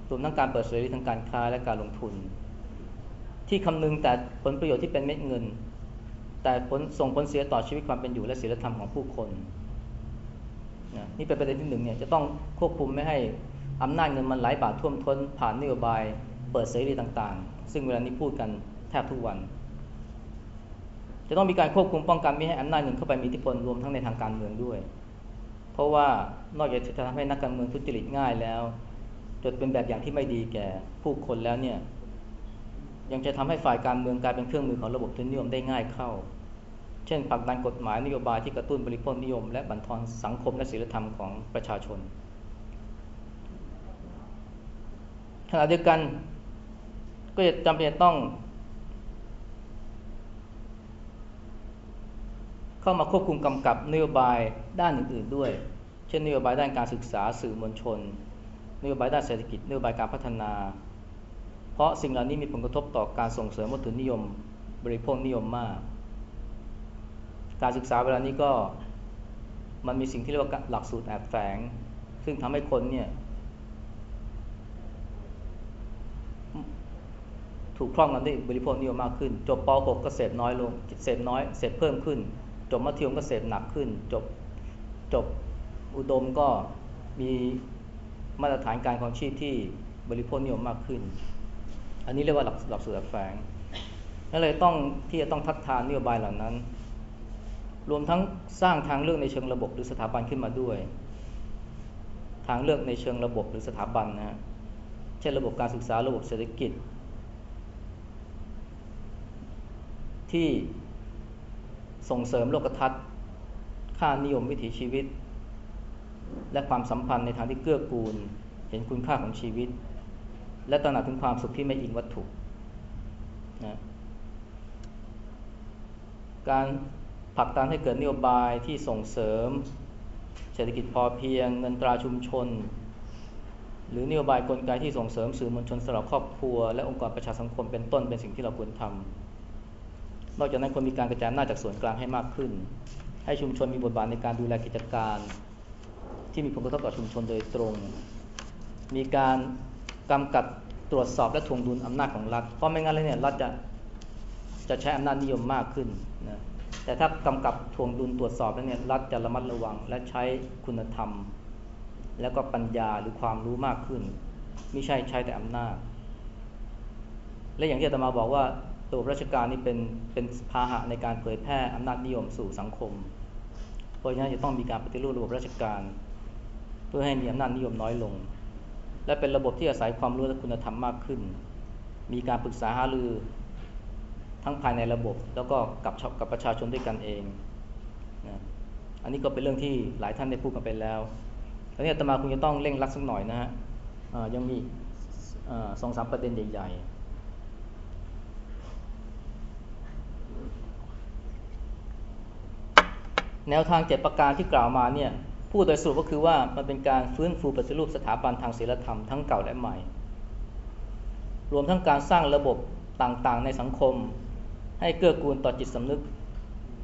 รวมทั้งการเปิดเสรีทางการค้าและการลงทุน ที่คำนึงแต่ผลประโยชน์ที่เป็นเม็ดเงิน แต่ผลส่งผลเสียต่อชีวิตความเป็นอยู่และศีลธรรมของผู้คนนะนี่เป็นประเด็นที่หนึ่งเนี่ยจะต้องควบคุมไม่ให้อำนาจเงินมันไหลบาท่วมท้น ผ่านนโยบาย เปิดเสรีต่างๆ ซึ่งเวลานี้พูดกันแทบทุกวัน จะต้องมีการควบคุมป้องกันไม่ให้อำนาจเงินเข้าไปมีอิทธิพลรวมทั้งในทางการเมืองด้วย เพราะว่านอกจากจะทำให้นักการเมืองทุจริตง่ายแล้ว จนเป็นแบบอย่างที่ไม่ดีแก่ผู้คนแล้วเนี่ย ยังจะทำให้ฝ่ายการเมืองกลายเป็นเครื่องมือของระบบทุนนิยมได้ง่ายเข้า เช่นผลักดันกฎหมายนโยบายที่กระตุ้นบริโภคนิยม และบั่นทอนสังคมและศีลธรรมของประชาชนขณะเดียวกันก็จะจำเป็นต้อง เข้ามาควบคุมกำกับนโยบายด้านอื่นๆด้วย เช่นนโยบายด้านการศึกษาสื่อมวลชน นโยบายด้านเศรษฐกิจนโยบายการพัฒนา เพราะสิ่งเหล่านี้มีผลกระทบต่อการส่งเสริมวัตถุนิยม บริโภคนิยมมาก การศึกษาเวลานี้ก็มันมีสิ่งที่เรียกว่าหลักสูตรแอบแฝง ซึ่งทำให้คนเนี่ยถูกครอบงำด้วยบริโภคนิยมมากขึ้น จบป .6 ก็เสพน้อยลงเสพน้อยเสพเพิ่มขึ้น จบมัธยมก็เสพหนักขึ้น จบจบอุดมก็มี มาตรฐานการของชีพที่บริโภคนิยมมากขึ้น อันนี้เรียกว่าหลักหลักสูตรแฝงนั่นเลยต้องที่จะต้องทัดทานนโยบายเหล่านั้น รวมทั้งสร้างทางเลือกในเชิงระบบหรือสถาบันขึ้นมาด้วย ทางเลือกในเชิงระบบหรือสถาบันนะฮะ เช่นระบบการศึกษาระบบเศรษฐกิจ ที่ส่งเสริมโลกทัศน์ ค่านิยมวิถีชีวิต และความสัมพันธ์ในทางที่เกื้อกูล เห็นคุณค่าของชีวิต และตระหนักถึงความสุขที่ไม่อิงวัตถุนะการผลักดันให้เกิดนโยบายที่ส่งเสริม เศรษฐกิจพอเพียง เงินตราชุมชน หรือนโยบายกลไกที่ส่งเสริมสื่อมวลชนสำหรับครอบครัว และองค์กรประชาสังคมเป็นต้นเป็นสิ่งที่เราควรทำนอกจากนั้นควรมีการกระจายอำนาจจากส่วนกลางให้มากขึ้น ให้ชุมชนมีบทบาทในการดูแลกิจการ ที่มีผลกระทบต่อชุมชนโดยตรง มีการกำกับตรวจสอบและทวงดุลอำนาจของรัฐ เพราะไม่งั้นเลยเนี่ยรัฐจะจะใช้อำนาจนิยมมากขึ้นนะแต่ถ้ากำกับทวงดุลตรวจสอบแล้วเนี่ยรัฐจะระมัดระวัง และใช้คุณธรรม แล้วก็ปัญญาหรือความรู้มากขึ้น ไม่ใช่ใช้แต่อำนาจ และอย่างที่อาตมาบอกว่าตัวราชการนี่เป็นเป็นพาหะในการเผยแพร่อำนาจนิยมสู่สังคม เพราะฉะนั้นจะต้องมีการปฏิรูประบบราชการ เพื่อให้มีอำนาจนิยมน้อยลง และเป็นระบบที่อาศัยความรู้และคุณธรรมมากขึ้น มีการปรึกษาหารือทั้งภายในระบบแล้วก็กับกับประชาชนด้วยกันเองนะอันนี้ก็เป็นเรื่องที่หลายท่านได้พูดกันไปแล้วตอนนี้อาตมาคงจะต้องเร่งรัดสักหน่อยนะฮะยังมีสองสามประเด็นใหญ่ ๆแนวทางเจ็ดประการที่กล่าวมาเนี่ย พูดโดยสรุปก็คือว่ามันเป็นการฟื้นฟูปฏิรูปสถาบันทางศีลธรรมทั้งเก่าและใหม่ รวมทั้งการสร้างระบบต่างๆ ในสังคม ให้เกื้อกูลต่อจิตสำนึก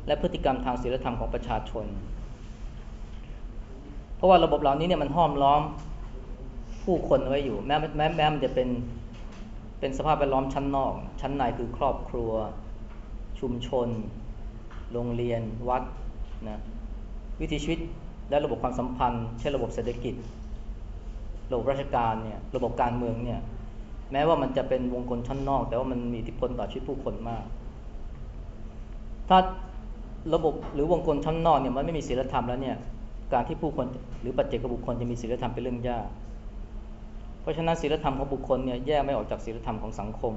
และพฤติกรรมทางศีลธรรมของประชาชน เพราะว่าระบบเหล่านี้เนี่ยมันห้อมล้อมผู้คนไว้อยู่ แม้แม้แม้มันจะเป็นเป็นสภาพแวดล้อมชั้นนอก ชั้นในคือครอบครัว ชุมชน โรงเรียน วัดนะวิถีชีวิต และระบบความสัมพันธ์ เช่นระบบเศรษฐกิจ ระบบราชการเนี่ยระบบการเมืองเนี่ยแม้ว่ามันจะเป็นวงกลชั้นนอก แต่ว่ามันมีอิทธิพลต่อชีวิตผู้คนมาก ถ้าระบบหรือวงกลชั้นนอกเนี่ยมันไม่มีศีลธรรมแล้วเนี่ยการที่ผู้คนหรือปัจเจกบุคคลจะมีศีลธรรมเป็นเรื่องยากเพราะฉะนั้นศีลธรรมของบุคคลเนี่ยแยกไม่ออกจากศีลธรรมของสังคม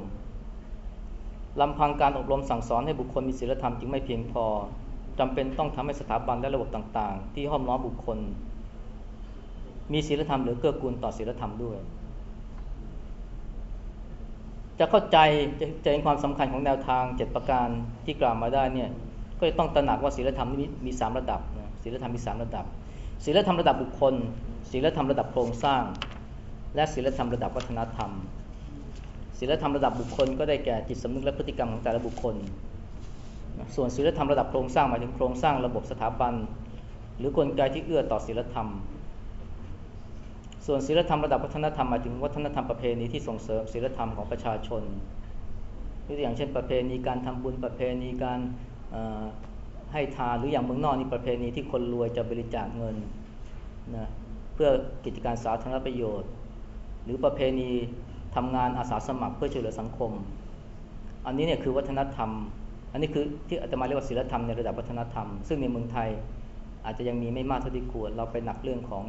ลำพังการอบรมสั่งสอนให้บุคคลมีศีลธรรมจึงไม่เพียงพอ จำเป็นต้องทำให้สถาบันและระบบต่างๆ ที่ห้อมล้อมบุคคล มีศีลธรรมหรือเกื้อกูลต่อศีลธรรมด้วย จะเข้าใจจะเห็นความสำคัญของแนวทางเจ็ดประการที่กล่าวมาได้เนี่ยก็จะต้องตระหนักว่าศีลธรรมมีมีสามระดับศีลธรรมมีสามระดับศีลธรรมระดับบุคคลศีลธรรมระดับโครงสร้าง และศีลธรรมระดับวัฒนธรรมศีลธรรมระดับบุคคลก็ได้แก่จิตสำนึกและพฤติกรรมของแต่ละบุคคล ส่วนศีลธรรมระดับโครงสร้างหมายถึงโครงสร้างระบบสถาบัน หรือกลไกที่เอื้อต่อศีลธรรม ส่วนศีลธรรมระดับวัฒนธรรมหมายถึงวัฒนธรรมประเพณีที่ส่งเสริมศีลธรรมของประชาชนยกตัวอย่างเช่นประเพณีการทำบุญประเพณีการให้ทานหรืออย่างเมืองนอกนี่ประเพณีที่คนรวยจะบริจาคเงินนะเพื่อกิจการสาธารณประโยชน์ หรือประเพณีทำงานอาสาสมัครเพื่อช่วยเหลือสังคม อันนี้เนี่ยคือวัฒนธรรม อันนี้คือที่อาตมาเรียกว่าศีลธรรมในระดับวัฒนธรรม ซึ่งในเมืองไทยอาจจะยังมีไม่มากเท่าที่ควร เราไปหนักเรื่องของ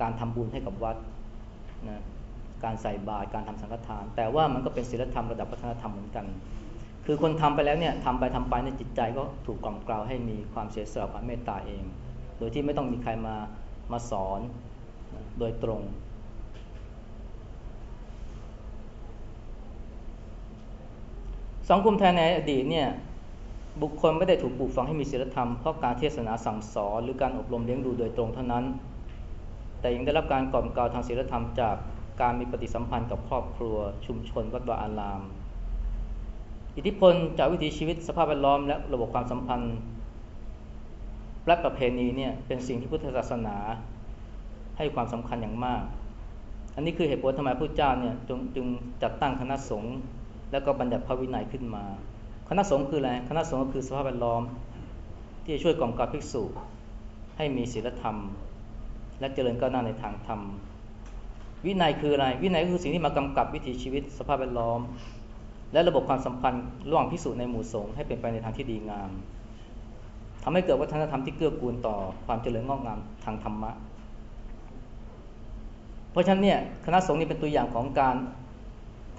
การทำบุญให้กับวัดนะการใส่บาตรการทำสังฆทาน แต่ว่ามันก็เป็นศีลธรรมระดับวัฒนธรรมเหมือนกัน คือคนทำไปแล้วเนี่ยทำไปทำไปในจิตใจก็ถูกกล่อมกล่าวให้มีความเสียสละความเมตตาเอง โดยที่ไม่ต้องมีใครมามาสอนโดยตรง สังคมไทยในอดีตเนี่ยบุคคลไม่ได้ถูกปลูกฝังให้มีศีลธรรมเพราะการเทศนาสั่งสอนหรือการอบรมเลี้ยงดูโดยตรงเท่านั้น แต่ยังได้รับการกล่อมกล่าวทางศีลธรรมจากการมีปฏิสัมพันธ์กับครอบครัว ชุมชนวัดวาอาราม อิทธิพลจากวิถีชีวิตสภาพแวดล้อมและระบบความสัมพันธ์และประเพณีเนี่ยเป็นสิ่งที่พุทธศาสนาให้ความสำคัญอย่างมาก อันนี้คือเหตุผลทำไมพระเจ้าเนี่ยจึงจัดตั้งคณะสงฆ์ แล้วก็บัญญัติพระวินัยขึ้นมา คณะสงฆ์คืออะไรคณะสงฆ์ก็คือสภาพแวดล้อม ที่จะช่วยกล่อมกล่าวภิกษุให้มีศีลธรรม และเจริญก้าวหน้าในทางธรรม วินัยคืออะไร วินัยก็คือสิ่งที่มากำกับวิถีชีวิต สภาพแวดล้อม และระบบความสัมพันธ์ระหว่างภิกษุในหมู่สงฆ์ให้เป็นไปในทางที่ดีงามทำให้เกิดวัฒนธรรมที่เกื้อกูลต่อความเจริญงอกงามทางธรรมะ เพราะฉะนั้นเนี่ยคณะสงฆ์นี่เป็นตัวอย่างของการ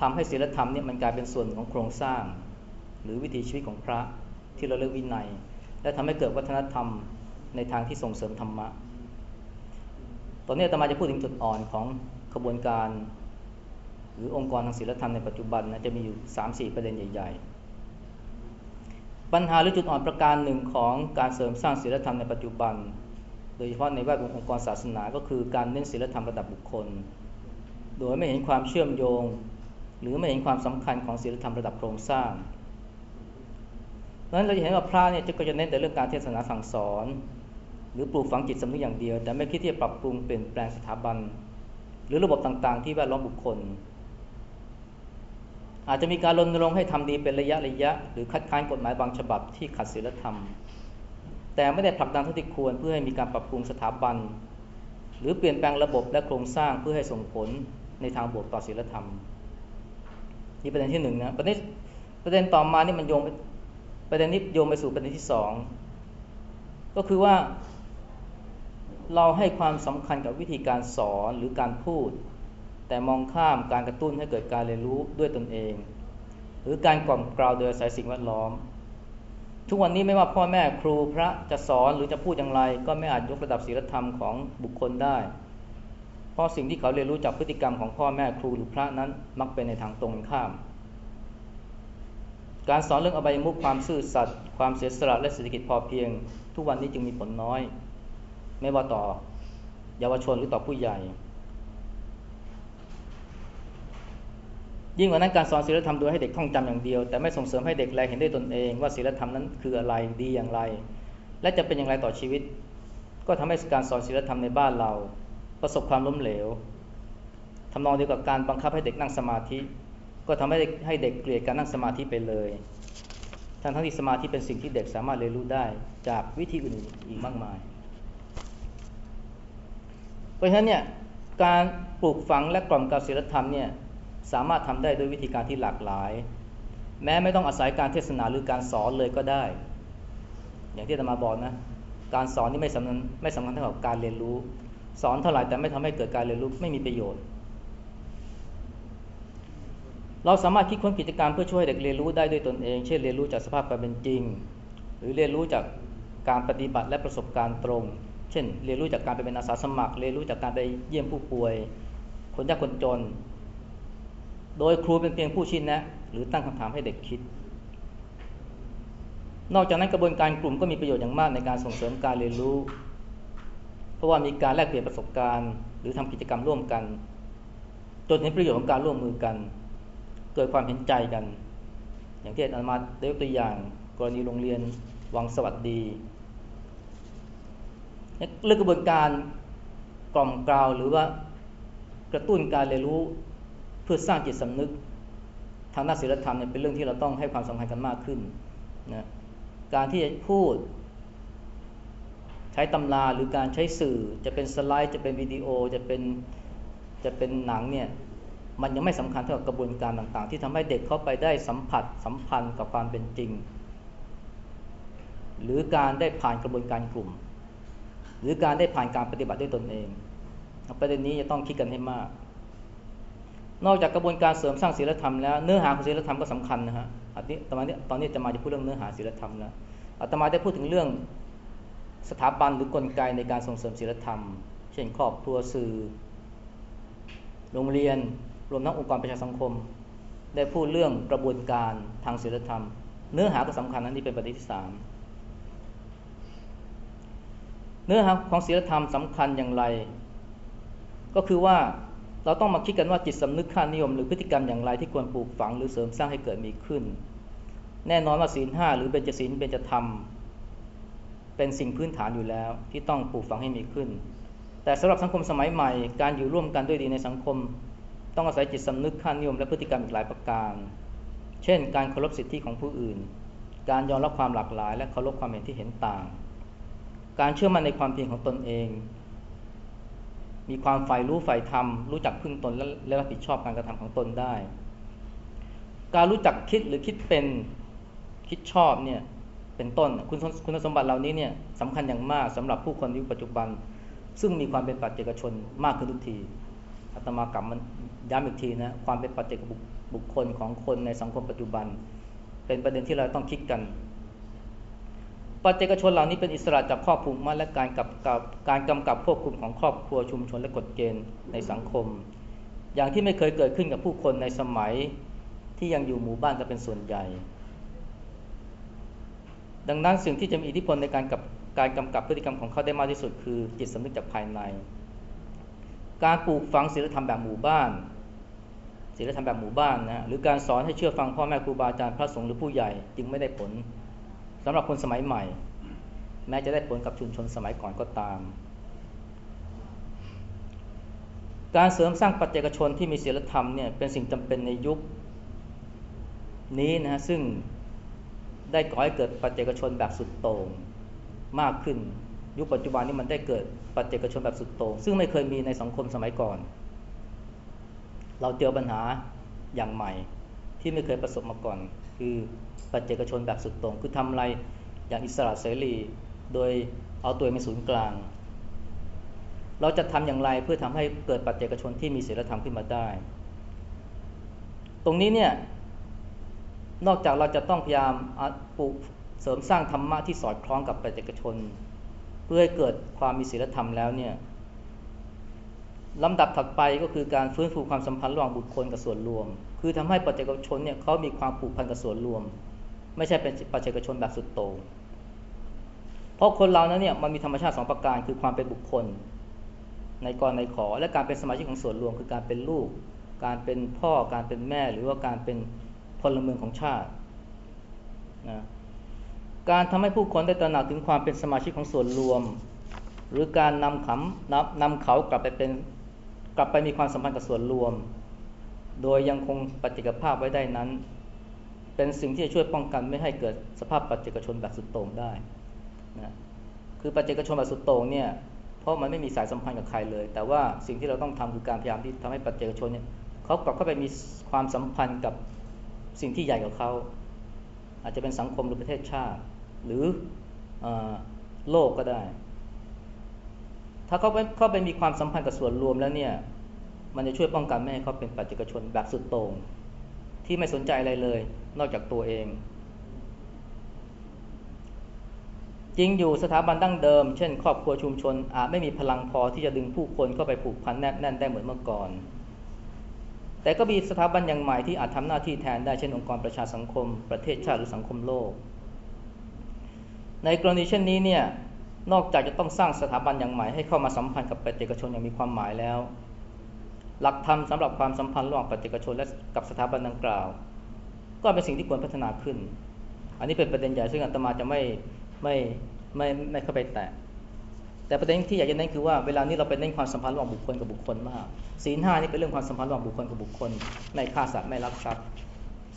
ทำให้ศีลธรรมเนี่ยมันกลายเป็นส่วนของโครงสร้าง หรือวิถีชีวิตของพระที่เราเรียกวินัย และทำให้เกิดวัฒนธรรมในทางที่ส่งเสริมธรรมะ ตอนนี้ตมาจะพูดถึงจุดอ่อนของขบวนการ หรือองค์กรทางศีลธรรมในปัจจุบันนะจะมีอยู่ 3-4 ประเด็นใหญ่ ๆ ปัญหาหรือจุดอ่อนประการหนึ่งของการเสริมสร้างศีลธรรมในปัจจุบัน โดยเฉพาะในแวดวงองค์กรศาสนา ก็คือการเน้นศีลธรรมระดับบุคคล โดยไม่เห็นความเชื่อมโยง หรือไม่เห็นความสำคัญของศีลธรรมระดับโครงสร้างนั้นเราจะเห็นว่าพระเนี่ยจะก็จะเน้นแต่เรื่องการเทศนาสั่งสอน หรือปลูกฝังจิตสำนึกอย่างเดียว แต่ไม่คิดที่จะปรับปรุงเปลี่ยนแปลงสถาบัน หรือระบบต่างๆ ที่แวดล้อมบุคคล อาจจะมีการรณรงค์ให้ทำดีเป็นระยะระยะ หรือคัดค้านกฎหมายบางฉบับที่ขัดศีลธรรม แต่ไม่ได้ผลักดันเท่าที่ควรเพื่อให้มีการปรับปรุงสถาบัน หรือเปลี่ยนแปลงระบบและโครงสร้างเพื่อให้ส่งผลในทางบวกต่อศีลธรรม นี่ประเด็นที่หนึ่งนะประเด็นประเด็นต่อมานี่มันโยงประเด็นนี้โยงไปสู่ประเด็นที่สองก็คือว่า เราให้ความสำคัญกับวิธีการสอนหรือการพูด แต่มองข้ามการกระตุ้นให้เกิดการเรียนรู้ด้วยตนเอง หรือการกล่อมกล่าวโดยอาศัยสิ่งแวดล้อม ทุกวันนี้ไม่ว่าพ่อแม่ครูพระจะสอนหรือจะพูดอย่างไร ก็ไม่อาจยกระดับศีลธรรมของบุคคลได้ เพราะสิ่งที่เขาเรียนรู้จากพฤติกรรมของพ่อแม่ครูหรือพระนั้นมักเป็นในทางตรงข้าม การสอนเรื่องอบายมุขความซื่อสัตย์ความเสียสละและเศรษฐกิจพอเพียง ทุกวันนี้จึงมีผลน้อย ไม่ว่าต่อเยาวชนหรือต่อผู้ใหญ่ ยิ่งกว่านั้นการสอนศีลธรรมโดยให้เด็กท่องจำอย่างเดียว แต่ไม่ส่งเสริมให้เด็กแลเห็นได้ตนเอง ว่าศีลธรรมนั้นคืออะไรดีอย่างไร และจะเป็นอย่างไรต่อชีวิต ก็ทำให้การสอนศีลธรรมในบ้านเรา ประสบความล้มเหลวทำนองเดียวกับการบังคับให้เด็กนั่งสมาธิ ก็ทำให้ให้เด็กเกลียดการนั่งสมาธิไปเลย ทั้งทั้งที่สมาธิเป็นสิ่งที่เด็กสามารถเรียนรู้ได้จากวิธีอื่นอีกมากมาย เพราะฉะนั้นเนี่ยการปลูกฝังและกล่อมกับศีลธรรมเนี่ยสามารถทำได้ด้วยวิธีการที่หลากหลาย แม้ไม่ต้องอาศัยการเทศนาหรือการสอนเลยก็ได้ อย่างที่ธรรมาบอกนะ การสอนนี่ไม่สำคัญไม่สำคัญเท่ากับการเรียนรู้ สอนเท่าไหร่แต่ไม่ทำให้เกิดการเรียนรู้ไม่มีประโยชน์ เราสามารถคิดค้นกิจกรรมเพื่อช่วยเด็กเรียนรู้ได้ด้วยตนเอง เช่นเรียนรู้จากสภาพการเป็นจริง หรือเรียนรู้จากการปฏิบัติและประสบการณ์ตรง เช่น เรียนรู้จากการไปเป็นอาสาสมัคร เรียนรู้จากการไปเยี่ยมผู้ป่วย คนยากคนจน โดยครูเป็นเพียงผู้ชี้แนะ หรือตั้งคำถามให้เด็กคิดนอกจากนั้นกระบวนการกลุ่มก็มีประโยชน์อย่างมากในการส่งเสริมการเรียนรู้ ราะว่ามีการแลกเปลี่ยนประสบการณ์ หรือทำกิจกรรมร่วมกัน จนเห็นประโยชน์ของการร่วมมือกัน เกิดความเห็นใจกัน อย่างที่อาจารย์มาได้ยกตัวอย่าง กรณีโรงเรียนวังสวัสดีเรื่องกระบวนการกล่อมกล่าวหรือว่ากระตุ้นการเรียนรู้เพื่อสร้างจิตสำนึก ทางด้านศีลธรรมเนี่ยเป็นเรื่องที่เราต้องให้ความสำคัญกันมากขึ้นนะการที่จะพูด ใช้ตำราหรือการใช้สื่อจะเป็นสไลด์จะเป็นวิดีโอจะเป็นจะเป็นหนังเนี่ยมันยังไม่สำคัญเท่ากับกระบวนการต่างๆ ที่ทำให้เด็กเข้าไปได้สัมผัสสัมพันธ์กับความเป็นจริง หรือการได้ผ่านกระบวนการกลุ่ม หรือการได้ผ่านการปฏิบัติด้วยตนเองประเด็นนี้จะต้องคิดกันให้มาก นอกจากกระบวนการเสริมสร้างศีลธรรมแล้วเนื้อหาของศีลธรรมก็สำคัญนะฮะอันนี้ตอนนี้ตอนนี้จะมาจะพูดเรื่องเนื้อหาศีลธรรมแล้วอาตมาได้พูดถึงเรื่อง สถาบันหรือกลไกในการส่งเสริมศีลธรรม เช่นครอบครัวสื่อ โรงเรียนรวมทั้งองค์กรประชาสังคม ได้พูดเรื่องกระบวนการทางศีลธรรม เนื้อหาก็สำคัญนั้นนี่เป็นประเด็นที่สามเนื้อหาของศีลธรรมสำคัญอย่างไร ก็คือว่าเราต้องมาคิดกันว่าจิตสำนึกค่านิยม หรือพฤติกรรมอย่างไรที่ควรปลูกฝังหรือเสริมสร้างให้เกิดมีขึ้น แน่นอนว่าศีลห้าหรือเบญจศีลเบญจธรรม เป็นสิ่งพื้นฐานอยู่แล้ว ที่ต้องปลูกฝังให้มีขึ้น แต่สำหรับสังคมสมัยใหม่ การอยู่ร่วมกันด้วยดีในสังคม ต้องอาศัยจิตสำนึกค่านิยมและพฤติกรรมอีกหลายประการ เช่น การเคารพสิทธิของผู้อื่น การยอมรับความหลากหลาย และเคารพความเห็นที่เห็นต่าง การเชื่อมั่นในความเพียรของตนเอง มีความใฝ่รู้ใฝ่ธรรมรู้จักพึ่งตนและรับผิดชอบการกระทำของตนได้ การรู้จักคิดหรือคิดเป็นคิดชอบเนี่ย เป็นต้นคุณคุณสมบัติเหล่านี้เนี่ยสำคัญอย่างมากสำหรับผู้คนยุคปัจจุบัน ซึ่งมีความเป็นปัจเจกชนมากขึ้นทุกทีอาตมากลับมันย้ำอีกทีนะความเป็นปัจเจกบุคคลของคนในสังคมปัจจุบัน เป็นประเด็นที่เราต้องคิดกัน ปัจเจกชนเหล่านี้เป็นอิสระจากข้อผูกมัดและการกับกับการกำกับควบคุมของครอบครัวชุมชนและกฎเกณฑ์ในสังคม อย่างที่ไม่เคยเกิดขึ้นกับผู้คนในสมัยที่ยังอยู่หมู่บ้านกันเป็นส่วนใหญ่ ดังนั้นสิ่งที่จะมีอิทธิพลในการกับการกำกับพฤติกรรมของเขาได้มากที่สุด คือจิตสำนึกจากภายใน การปลูกฝังศีลธรรมแบบหมู่บ้านศีลธรรมแบบหมู่บ้านนะหรือการสอนให้เชื่อฟังพ่อแม่ครูบาอาจารย์พระสงฆ์หรือผู้ใหญ่จึงไม่ได้ผลสำหรับคนสมัยใหม่ แม้จะได้ผลกับชุมชนสมัยก่อนก็ตาม การเสริมสร้างปัจเจกชนที่มีศีลธรรมเนี่ยเป็นสิ่งจำเป็นในยุคนี้นะฮะซึ่ง ได้ก่อให้เกิดปัจเจกชนแบบสุดโต่งมากขึ้น ยุคปัจจุบันนี้มันได้เกิดปัจเจกชนแบบสุดโต่งซึ่งไม่เคยมีในสังคมสมัยก่อน เราเจอปัญหาอย่างใหม่ที่ไม่เคยประสบมาก่อน คือปัจเจกชนแบบสุดโตรงคือทำอะไรอย่างอิสระเสรี โดยเอาตัวเป็นศูนย์กลาง เราจะทำอย่างไรเพื่อทำให้เกิดปัจเจกชนที่มีศีลธรรมขึ้นมาได้ ตรงนี้เนี่ย นอกจากเราจะต้องพยายามปลูกเสริมสร้างธรรมะที่สอดคล้องกับประชาชน เพื่อให้เกิดความมีศีลธรรมแล้วเนี่ยลำดับถัดไปก็คือการฟื้นฟูความสัมพันธ์ระหว่างบุคคลกับส่วนรวม คือทำให้ประชาชนเนี่ยเขามีความผูกพันกับส่วนรวม ไม่ใช่เป็นประชาชนแบบสุดโต่งเพราะคนเรานั้นเนี่ยมันมีธรรมชาติสองประการ คือความเป็นบุคคล ในกรในขอ และการเป็นสมาชิกของส่วนรวม คือการเป็นลูก การเป็นพ่อการเป็นแม่ หรือว่าการเป็น พลเมืองของชาตินะการทำให้ผู้คนได้ตระหนักถึงความเป็นสมาชิกของส่วนรวม หรือการนำขำนำนำเขากลับไปเป็นกลับไปมีความสัมพันธ์กับส่วนรวม โดยยังคงปฏิกภาพไว้ได้นั้น เป็นสิ่งที่จะช่วยป้องกันไม่ให้เกิดสภาพปัจเจกชนแบบสุดโต่งได้นะคือปัจเจกชนแบบสุดโต่งเนี่ยเพราะมันไม่มีสายสัมพันธ์กับใครเลย แต่ว่าสิ่งที่เราต้องทำคือการพยายามที่ทำให้ปัจเจกชนเนี่ยเขากลับเข้าไปมีความสัมพันธ์กับ สิ่งที่ใหญ่กว่าเขา อาจจะเป็นสังคมหรือประเทศชาติ หรืออโลกก็ได้ ถ้าเขาไปเขาไปมีความสัมพันธ์กับส่วนรวมแล้วเนี่ย มันจะช่วยป้องกันไม่ให้เขาเป็นปัจจิกชนแบบสุดโต่งที่ไม่สนใจอะไรเลย นอกจากตัวเอง จริงอยู่สถาบันดั้งเดิม เช่น ครอบครัวชุมชนอาจไม่มีพลังพอที่จะดึงผู้คนเข้าไปผูกพันแนบแน่นได้เหมือนเมื่อก่อน แต่ก็มีสถาบันอย่างใหม่ที่อาจทำหน้าที่แทนได้เช่นองค์กรประชาสังคม ประเทศชาติหรือสังคมโลก ในกรณีเช่นนี้เนี่ยนอกจากจะต้องสร้างสถาบันอย่างใหม่ให้เข้ามาสัมพันธ์กับปฏิกชนอย่างมีความหมายแล้ว หลักธรรมสำหรับความสัมพันธ์ระหว่างปฏิกชนและกับสถาบันดังกล่าว ก็เป็นสิ่งที่ควรพัฒนาขึ้น อันนี้เป็นประเด็นใหญ่ซึ่งอาตมาจะไม่ไม่ไม่ไม่เข้าไปแตะ แต่ประเด็นที่อยากจะเน้นคือว่าเวลานี้เราไปเน้นความสัมพันธ์ระหว่างบุคคลกับบุคคลมากศีลห้านี่เป็นเรื่องความสัมพันธ์ระหว่างบุคคลกับบุคคลไม่ฆ่าสัตว์ไม่ลักทรัพย์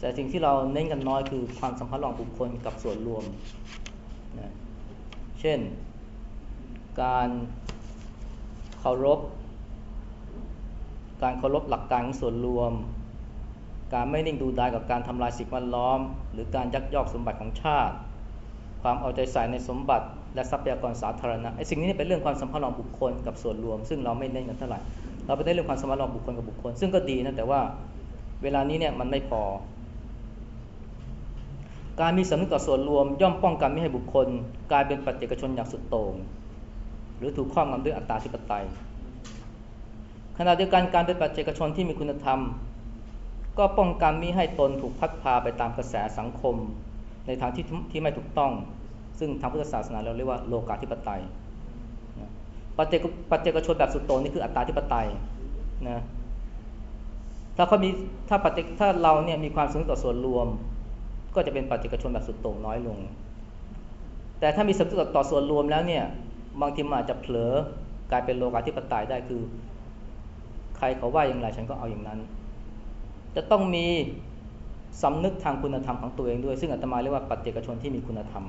แต่สิ่งที่เราเน้นกันน้อยคือความสัมพันธ์ระหว่างบุคคลกับส่วนรวมนะเช่น การเคารพ การเคารพหลักการของส่วนรวม การไม่นิ่งดูดายกับการทำลายสิ่งแวดล้อม หรือการยักยอกสมบัติของชาติ ความเอาใจใส่ในสมบัติ และทรัพยากรสาธารณะไอ้สิ่งนี้เป็นเรื่องความสัมพันธ์ระหว่างบุคคลกับส่วนรวม ซึ่งเราไม่เน้นกันเท่าไหร่เราไปได้เรื่องความสัมพันธ์ระหว่างบุคคลกับบุคคล ซึ่งก็ดีนะแต่ว่าเวลานี้เนี่ยมันไม่พอ การมีสำนึกต่อส่วนรวม ย่อมป้องกันไม่ให้บุคคล กลายเป็นปัจเจกชนอย่างสุดโต่งหรือถูกครอบงำด้วยอัตตาธิปไตยขณะเดียวกันการเป็นปัจเจกชนที่มีคุณธรรม ก็ป้องกันมิให้ตนถูกพัดพาไปตามกระแสสังคม ในทางที่ที่ไม่ถูกต้อง ซึ่งทางพุทธศาสนาเราเรียกว่าโลกาธิปไตยปัจเจกปัจเจกชนแบบสุดโต่งนี่คืออัตตาธิปไตยนะถ้าเขามีถ้าปฏิถ้าเราเนี่ยมีความสนต่อส่วนรวม ก็จะเป็นปัจเจกชนแบบสุดโต่งน้อยลง แต่ถ้ามีสนต่อต่อส่วนรวมแล้วเนี่ยบางทีมันอาจจะเผลอกลายเป็นโลกาธิปไตยได้คือ ใครเขาว่าอย่างไรฉันก็เอาอย่างนั้น จะต้องมีสำนึกทางคุณธรรมของตัวเองด้วย ซึ่งอาตมาเรียกว่าปัจเจกชนที่มีคุณธรรม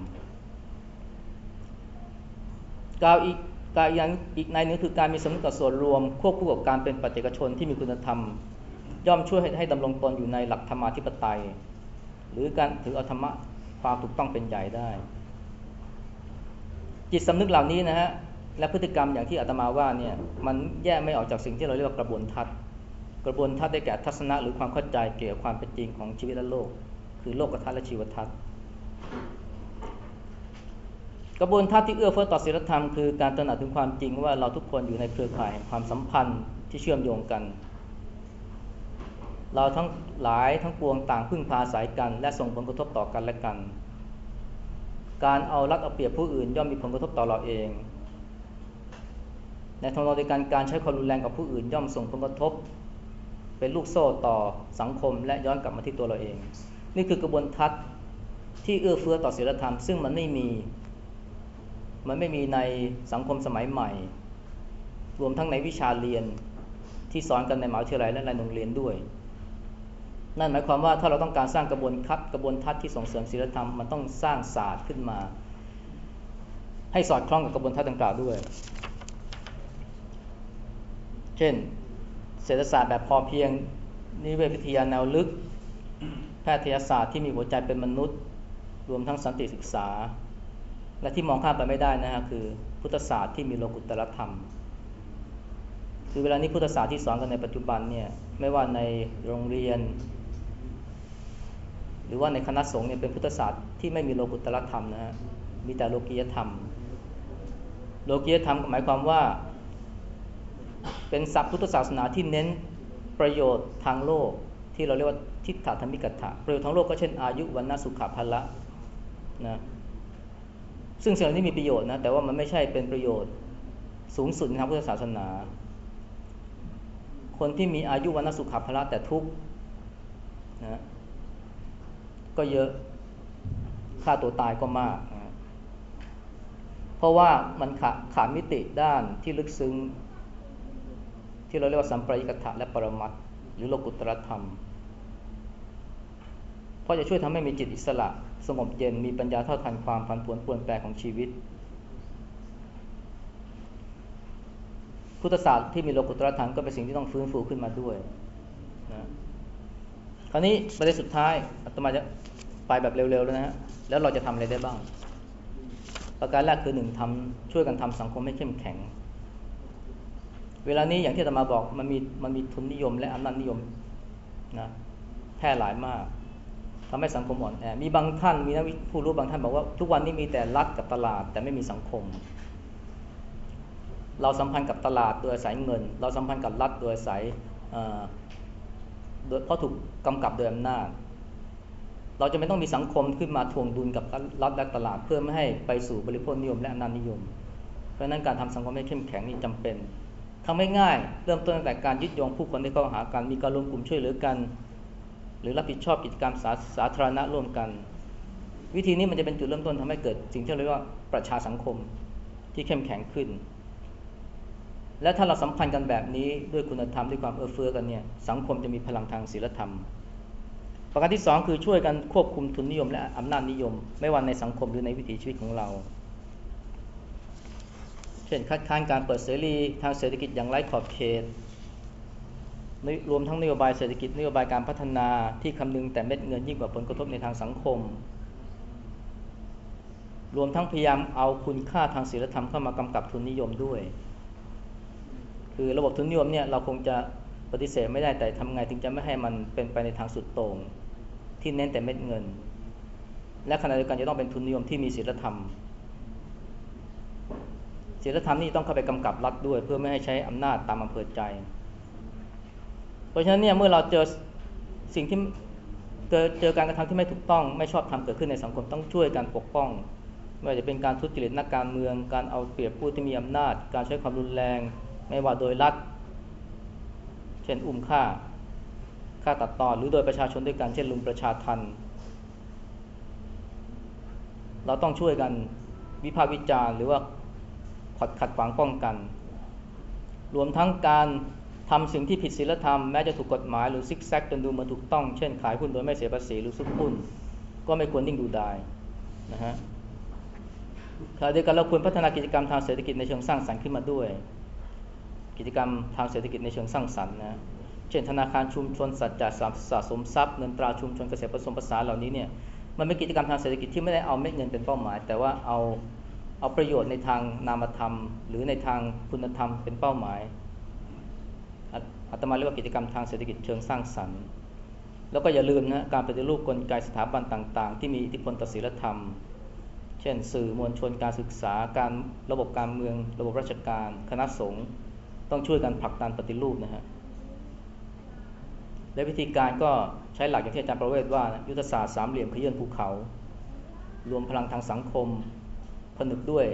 กล่าวอีกกล่าวอย่างอีกในนึงคือการมีสำนึกต่อส่วนรวม ควบคู่กับการเป็นปัจจกชนที่มีคุณธรรม ย่อมช่วยให้ให้ดำรงตนอยู่ในหลักธรรมาธิปไตย หรือการถือเอาธรรมะความถูกต้องเป็นใหญ่ได้ จิตสำนึกเหล่านี้นะฮะและพฤติกรรมอย่างที่อาตมาว่าเนี่ยมันแยกไม่ออกจากสิ่งที่เราเรียกว่ากระบวนทัศน์กระบวนทัศน์ได้แก่ทัศนะหรือความเข้าใจเกี่ยวกับความเป็นจริงของชีวิตและโลก คือโลกทัศน์และชีวทัศน์ กระบวนทัศน์ที่เอื้อเฟื้อต่อศีลธรรมคือการตระหนักถึงความจริงว่าเราทุกคนอยู่ในเครือข่ายแห่งความสัมพันธ์ที่เชื่อมโยงกัน เราทั้งหลายทั้งปวงต่างพึ่งพาสายกัน และส่งผลกระทบต่อกันและกัน การเอารัดเอาเปรียบผู้อื่นย่อมมีผลกระทบต่อเราเอง ในทางนองเดียกันการใช้ความรุนแรงกับผู้อื่นย่อมส่งผลกระทบ เป็นลูกโซ่ต่อสังคมและย้อนกลับมาที่ตัวเราเอง นี่คือกระบวนทัศน์ที่เอื้อเฟื้อต่อศีลธรรม ซึ่งมันไม่มี มันไม่มีในสังคมสมัยใหม่ รวมทั้งในวิชาเรียนที่สอนกันในมหาวิทยาลัยและในโรงเรียนด้วย นั่นหมายความว่าถ้าเราต้องการสร้างกระบวนทัศน์กระบวนทัศน์ที่ส่งเสริมศีลธรรมมันต้องสร้างศาสตร์ขึ้นมา ให้สอดคล้องกับกระบวนทัศน์ดังกล่าวด้วย เช่น เศรษฐศาสตร์แบบพอเพียงนิเวศวิทยาแนวลึก แพทยศาสตร์ที่มีหัวใจเป็นมนุษย์ รวมทั้งสันติศึกษา และที่มองข้ามไปไม่ได้นะฮะคือพุทธศาสตร์ที่มีโลกุตตรธรรม คือเวลานี้พุทธศาสตร์ที่สอนกันในปัจจุบันเนี่ยไม่ว่าในโรงเรียน หรือว่าในคณะสงฆ์เนี่ยเป็นพุทธศาสตร์ที่ไม่มีโลกุตตรธรรมนะฮะมีแต่โลกียธรรม โลกียธรรมหมายความว่า เป็นศัพท์พุทธศาสนาที่เน้นประโยชน์ทางโลกที่เราเรียกว่าทิฏฐธรรมิกถะประโยชน์ทางโลกก็เช่นอายุวันนสุขภละนะ ซึ่งสิ่งนี้มีประโยชน์นะแต่ว่ามันไม่ใช่เป็นประโยชน์สูงสุดในทางพุทธศาสนา คนที่มีอายุวันนสุขภละแต่ทุกข์นะก็เยอะค่าตัวตายก็มากนะเพราะว่ามันขาขาดมิติด้านที่ลึกซึ้ง ที่เราเรียกว่าสัมปรายกถะและปรมัตหรือโลกุตรธรรม เพราะจะช่วยทำให้มีจิตอิสระ สงบเย็นมีปัญญาเท่าทันความผันผวนปวนแปรของชีวิต พุทธศาสตร์ที่มีโลกุตรธรรมก็เป็นสิ่งที่ต้องฟื้นฟูขึ้นมาด้วยนะคราวนี้ประเด็นสุดท้ายอาตมาจะไปแบบเร็วๆแล้วนะฮะแล้วเราจะทำอะไรได้บ้าง ประการแรกคือหนึ่งทำช่วยกันทำสังคมให้เข้มแข็ง เวลานี้อย่างที่อาตมาบอกมันมีมันมีทุนนิยมและอำนาจนิยมนะแพร่หลายมาก ทำให้สังคมอ่อนแอ มีบางท่านมีนักผู้รู้บางท่านบอกว่าทุกวันนี้มีแต่รัฐกับตลาดแต่ไม่มีสังคม เราสัมพันธ์กับตลาดโดยอาศัยเงิน เราสัมพันธ์กับรัฐโดยอาศัยเพราะถูกกำกับโดยอำนาจ เราจะไม่ต้องมีสังคมขึ้นมาทวงดุลกับรัฐและตลาดเพื่อไม่ให้ไปสู่บริโภคนิยมและอำนาจนิยม เพราะนั้นการทำสังคมให้เข้มแข็งนี่จำเป็นทำให้ง่ายเริ่มต้นตั้งแต่การยึดโยงผู้คนที่เข้าหากันมีการรวมกลุ่มช่วยเหลือกัน หรือรับผิดชอบกิจกรรมสาสาธารณะร่วมกัน วิธีนี้มันจะเป็นจุดเริ่มต้นทำให้เกิดสิ่งที่เรียกว่าประชาสังคมที่เข้มแข็งขึ้น และถ้าเราสัมพันธ์กันแบบนี้ด้วยคุณธรรมด้วยความเอื้อเฟื้อกันเนี่ยสังคมจะมีพลังทางศีลธรรม ประการที่สองคือช่วยกันควบคุมทุนนิยมและอำนาจนิยม ไม่ว่าในสังคมหรือในวิถีชีวิตของเรา เช่นคัดค้านการเปิดเสรีทางเศรษฐกิจอย่างไร้ขอบเขต รวมทั้งนโยบายเศรษฐกิจนโยบายการพัฒนาที่คำนึงแต่เม็ดเงินยิ่งกว่าผลกระทบในทางสังคม รวมทั้งพยายามเอาคุณค่าทางศีลธรรมเข้ามากำกับทุนนิยมด้วย คือระบบทุนนิยมเนี่ยเราคงจะปฏิเสธไม่ได้แต่ทำไงถึงจะไม่ให้มันเป็นไปในทางสุดโต่งที่เน้นแต่เม็ดเงิน และขณะเดียวกันจะต้องเป็นทุนนิยมที่มีศีลธรรมศีลธรรมนี่ต้องเข้าไปกำกับรัฐด้วย เพื่อไม่ให้ใช้อำนาจตามอำเภอใจ ราะฉะนั้นเนี่ยเมื่อเราเจอสิ่งที่เจอเจอการกระทำที่ไม่ถูกต้อง ไม่ชอบทำเกิดขึ้นในสังคมต้องช่วยกันปกป้อง ไม่ว่าจะเป็นการทุจริตนักการเมือง การเอาเปรียบผู้ที่มีอำนาจ การใช้ความรุนแรง ไม่ว่าโดยรัฐเช่นอุ้มฆ่าฆ่าตัดตอนหรือโดยประชาชนด้วยกันเช่นลุมประชาทันเราต้องช่วยกันวิพากษ์วิจารณ์หรือว่าขัดขัดขวางป้องกัน รวมทั้งการ ทำสิ่งที่ผิดศีลธรรมแม้จะถูกกฎหมายหรือซิกแซกจนดูเหมือนถูกต้อง เช่นขายหุ้นโดยไม่เสียภาษีหรือซุกหุ้น ก็ไม่ควรนิ่งดูดายนะฮะขณะเดียวกันเราควรพัฒนากิจกรรมทางเศรษฐกิจในเชิงสร้างสรรค์ขึ้นมาด้วย กิจกรรมทางเศรษฐกิจในเชิงสร้างสรรค์นะเช่นธนาคารชุมชนสัจจะสะสมทรัพย์เงินตราชุมชนเกษตรผสมผสานเหล่านี้เนี่ยมันเป็นกิจกรรมทางเศรษฐกิจที่ไม่ได้เอาเม็ดเงินเป็นเป้าหมาย แต่ว่าเอาเอาประโยชน์ในทางนามธรรม หรือในทางคุณธรรมเป็นเป้าหมาย อาตมาเรียกว่ากิจกรรมทางเศรษฐกิจเชิงสร้างสรรค์ แล้วก็อย่าลืมนะการปฏิรูปกลไกสถาบันต่าง ๆ ที่มีอิทธิพลต่อศีลธรรม เช่น สื่อมวลชนการศึกษาการระบบการเมือง ระบบราชการ คณะสงฆ์ต้องช่วยกันผลักดันปฏิรูปนะฮะและวิธีการก็ใช้หลักอย่างที่อาจารย์ประเวศว่า ยุทธศาสตร์สามเหลี่ยมขยื่นภูเขา รวมพลังทางสังคม ผนึกด้วย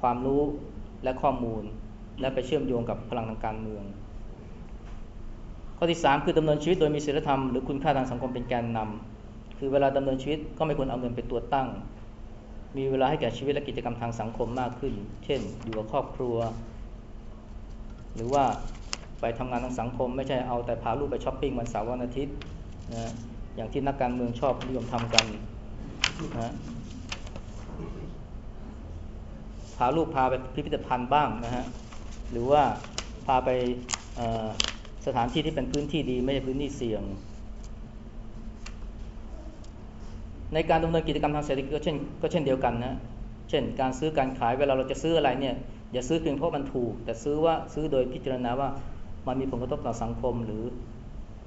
ความรู้และข้อมูล และไปเชื่อมโยงกับพลังทางการเมือง ข้อที่ 3 คือดำเนินชีวิตโดยมีศีลธรรมหรือคุณค่าทางสังคมเป็นแกนนำคือเวลาดำเนินชีวิตก็ไม่ควรเอาเงินเป็นตัวตั้ง มีเวลาให้แก่ชีวิตและกิจกรรมทางสังคมมากขึ้น เช่น อยู่กับครอบครัว หรือว่าไปทำงานทางสังคม ไม่ใช่เอาแต่พาลูกไปช้อปปิ้งวันเสาร์วันอาทิตย์นะอย่างที่นักการเมืองชอบนิยมทำกันนะพาลูกพาไปพิพิธภัณฑ์บ้างนะฮะหรือว่าพาไป สถานที่ที่เป็นพื้นที่ดีไม่ใช่พื้นที่เสี่ยง ในการดำเนินกิจกรรมทางเศรษฐกิจก็เช่นก็เช่นเดียวกันนะเช่น การซื้อการขายเวลาเราจะซื้ออะไรเนี่ยอย่าซื้อเพียงเพราะมันถูก แต่ซื้อว่าซื้อโดยพิจารณาว่ามันมีผลกระทบต่อสังคม หรือ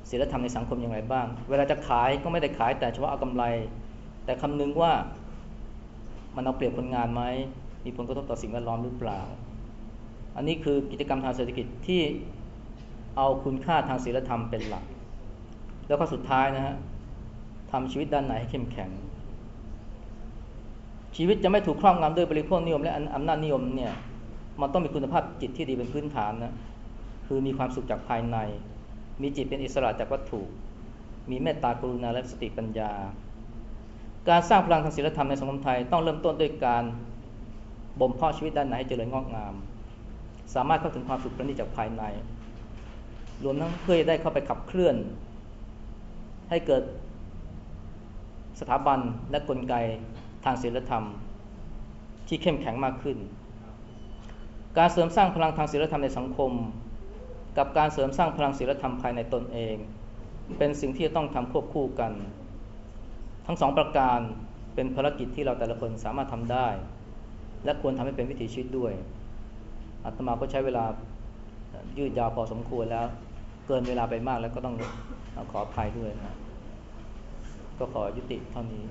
ศีลธรรมในสังคมอย่างไรบ้าง เวลาจะขายก็ไม่ได้ขายแต่เฉพาะเอากำไร แต่คำนึงว่ามันเอาเปรียบคนงานไหมมีผลกระทบต่อสิ่งแวดล้อมหรือเปล่า อันนี้คือกิจกรรมทางเศรษฐกิจที่ เอาคุณค่าทางศีลธรรมเป็นหลัก แล้วก็สุดท้ายนะฮะทำชีวิตด้านไหนให้เข้มแข็ง ชีวิตจะไม่ถูกครอบงำด้วยบริโภคนิยม และอำนาจนิยมเนี่ยมันต้องมีคุณภาพจิตที่ดีเป็นพื้นฐานนะคือมีความสุขจากภายใน มีจิตเป็นอิสระจากวัตถุ มีเมตตากรุณาและสติปัญญา การสร้างพลังทางศีลธรรมในสังคมไทยต้องเริ่มต้นด้วยการบ่มเพาะชีวิตด้านไหนให้เจริญงอกงาม สามารถเข้าถึงความสุขประณีตจากภายใน รวมทั้งเพื่อได้เข้าไปขับเคลื่อน ให้เกิดสถาบันและกลไกทางศีลธรรม ที่เข้มแข็งมากขึ้น การเสริมสร้างพลังทางศีลธรรมในสังคม กับการเสริมสร้างพลังศีลธรรมภายในตนเอง เป็นสิ่งที่จะต้องทำควบคู่กัน ทั้งสองประการเป็นภารกิจที่เราแต่ละคนสามารถทำได้ และควรทำให้เป็นวิถีชีวิตด้วยอาตมาก็ใช้เวลายืดยาวพอสมควรแล้ว เกินเวลาไปมากแล้วก็ต้องขออภัยด้วยนะ ก็ขอยุติเท่านี้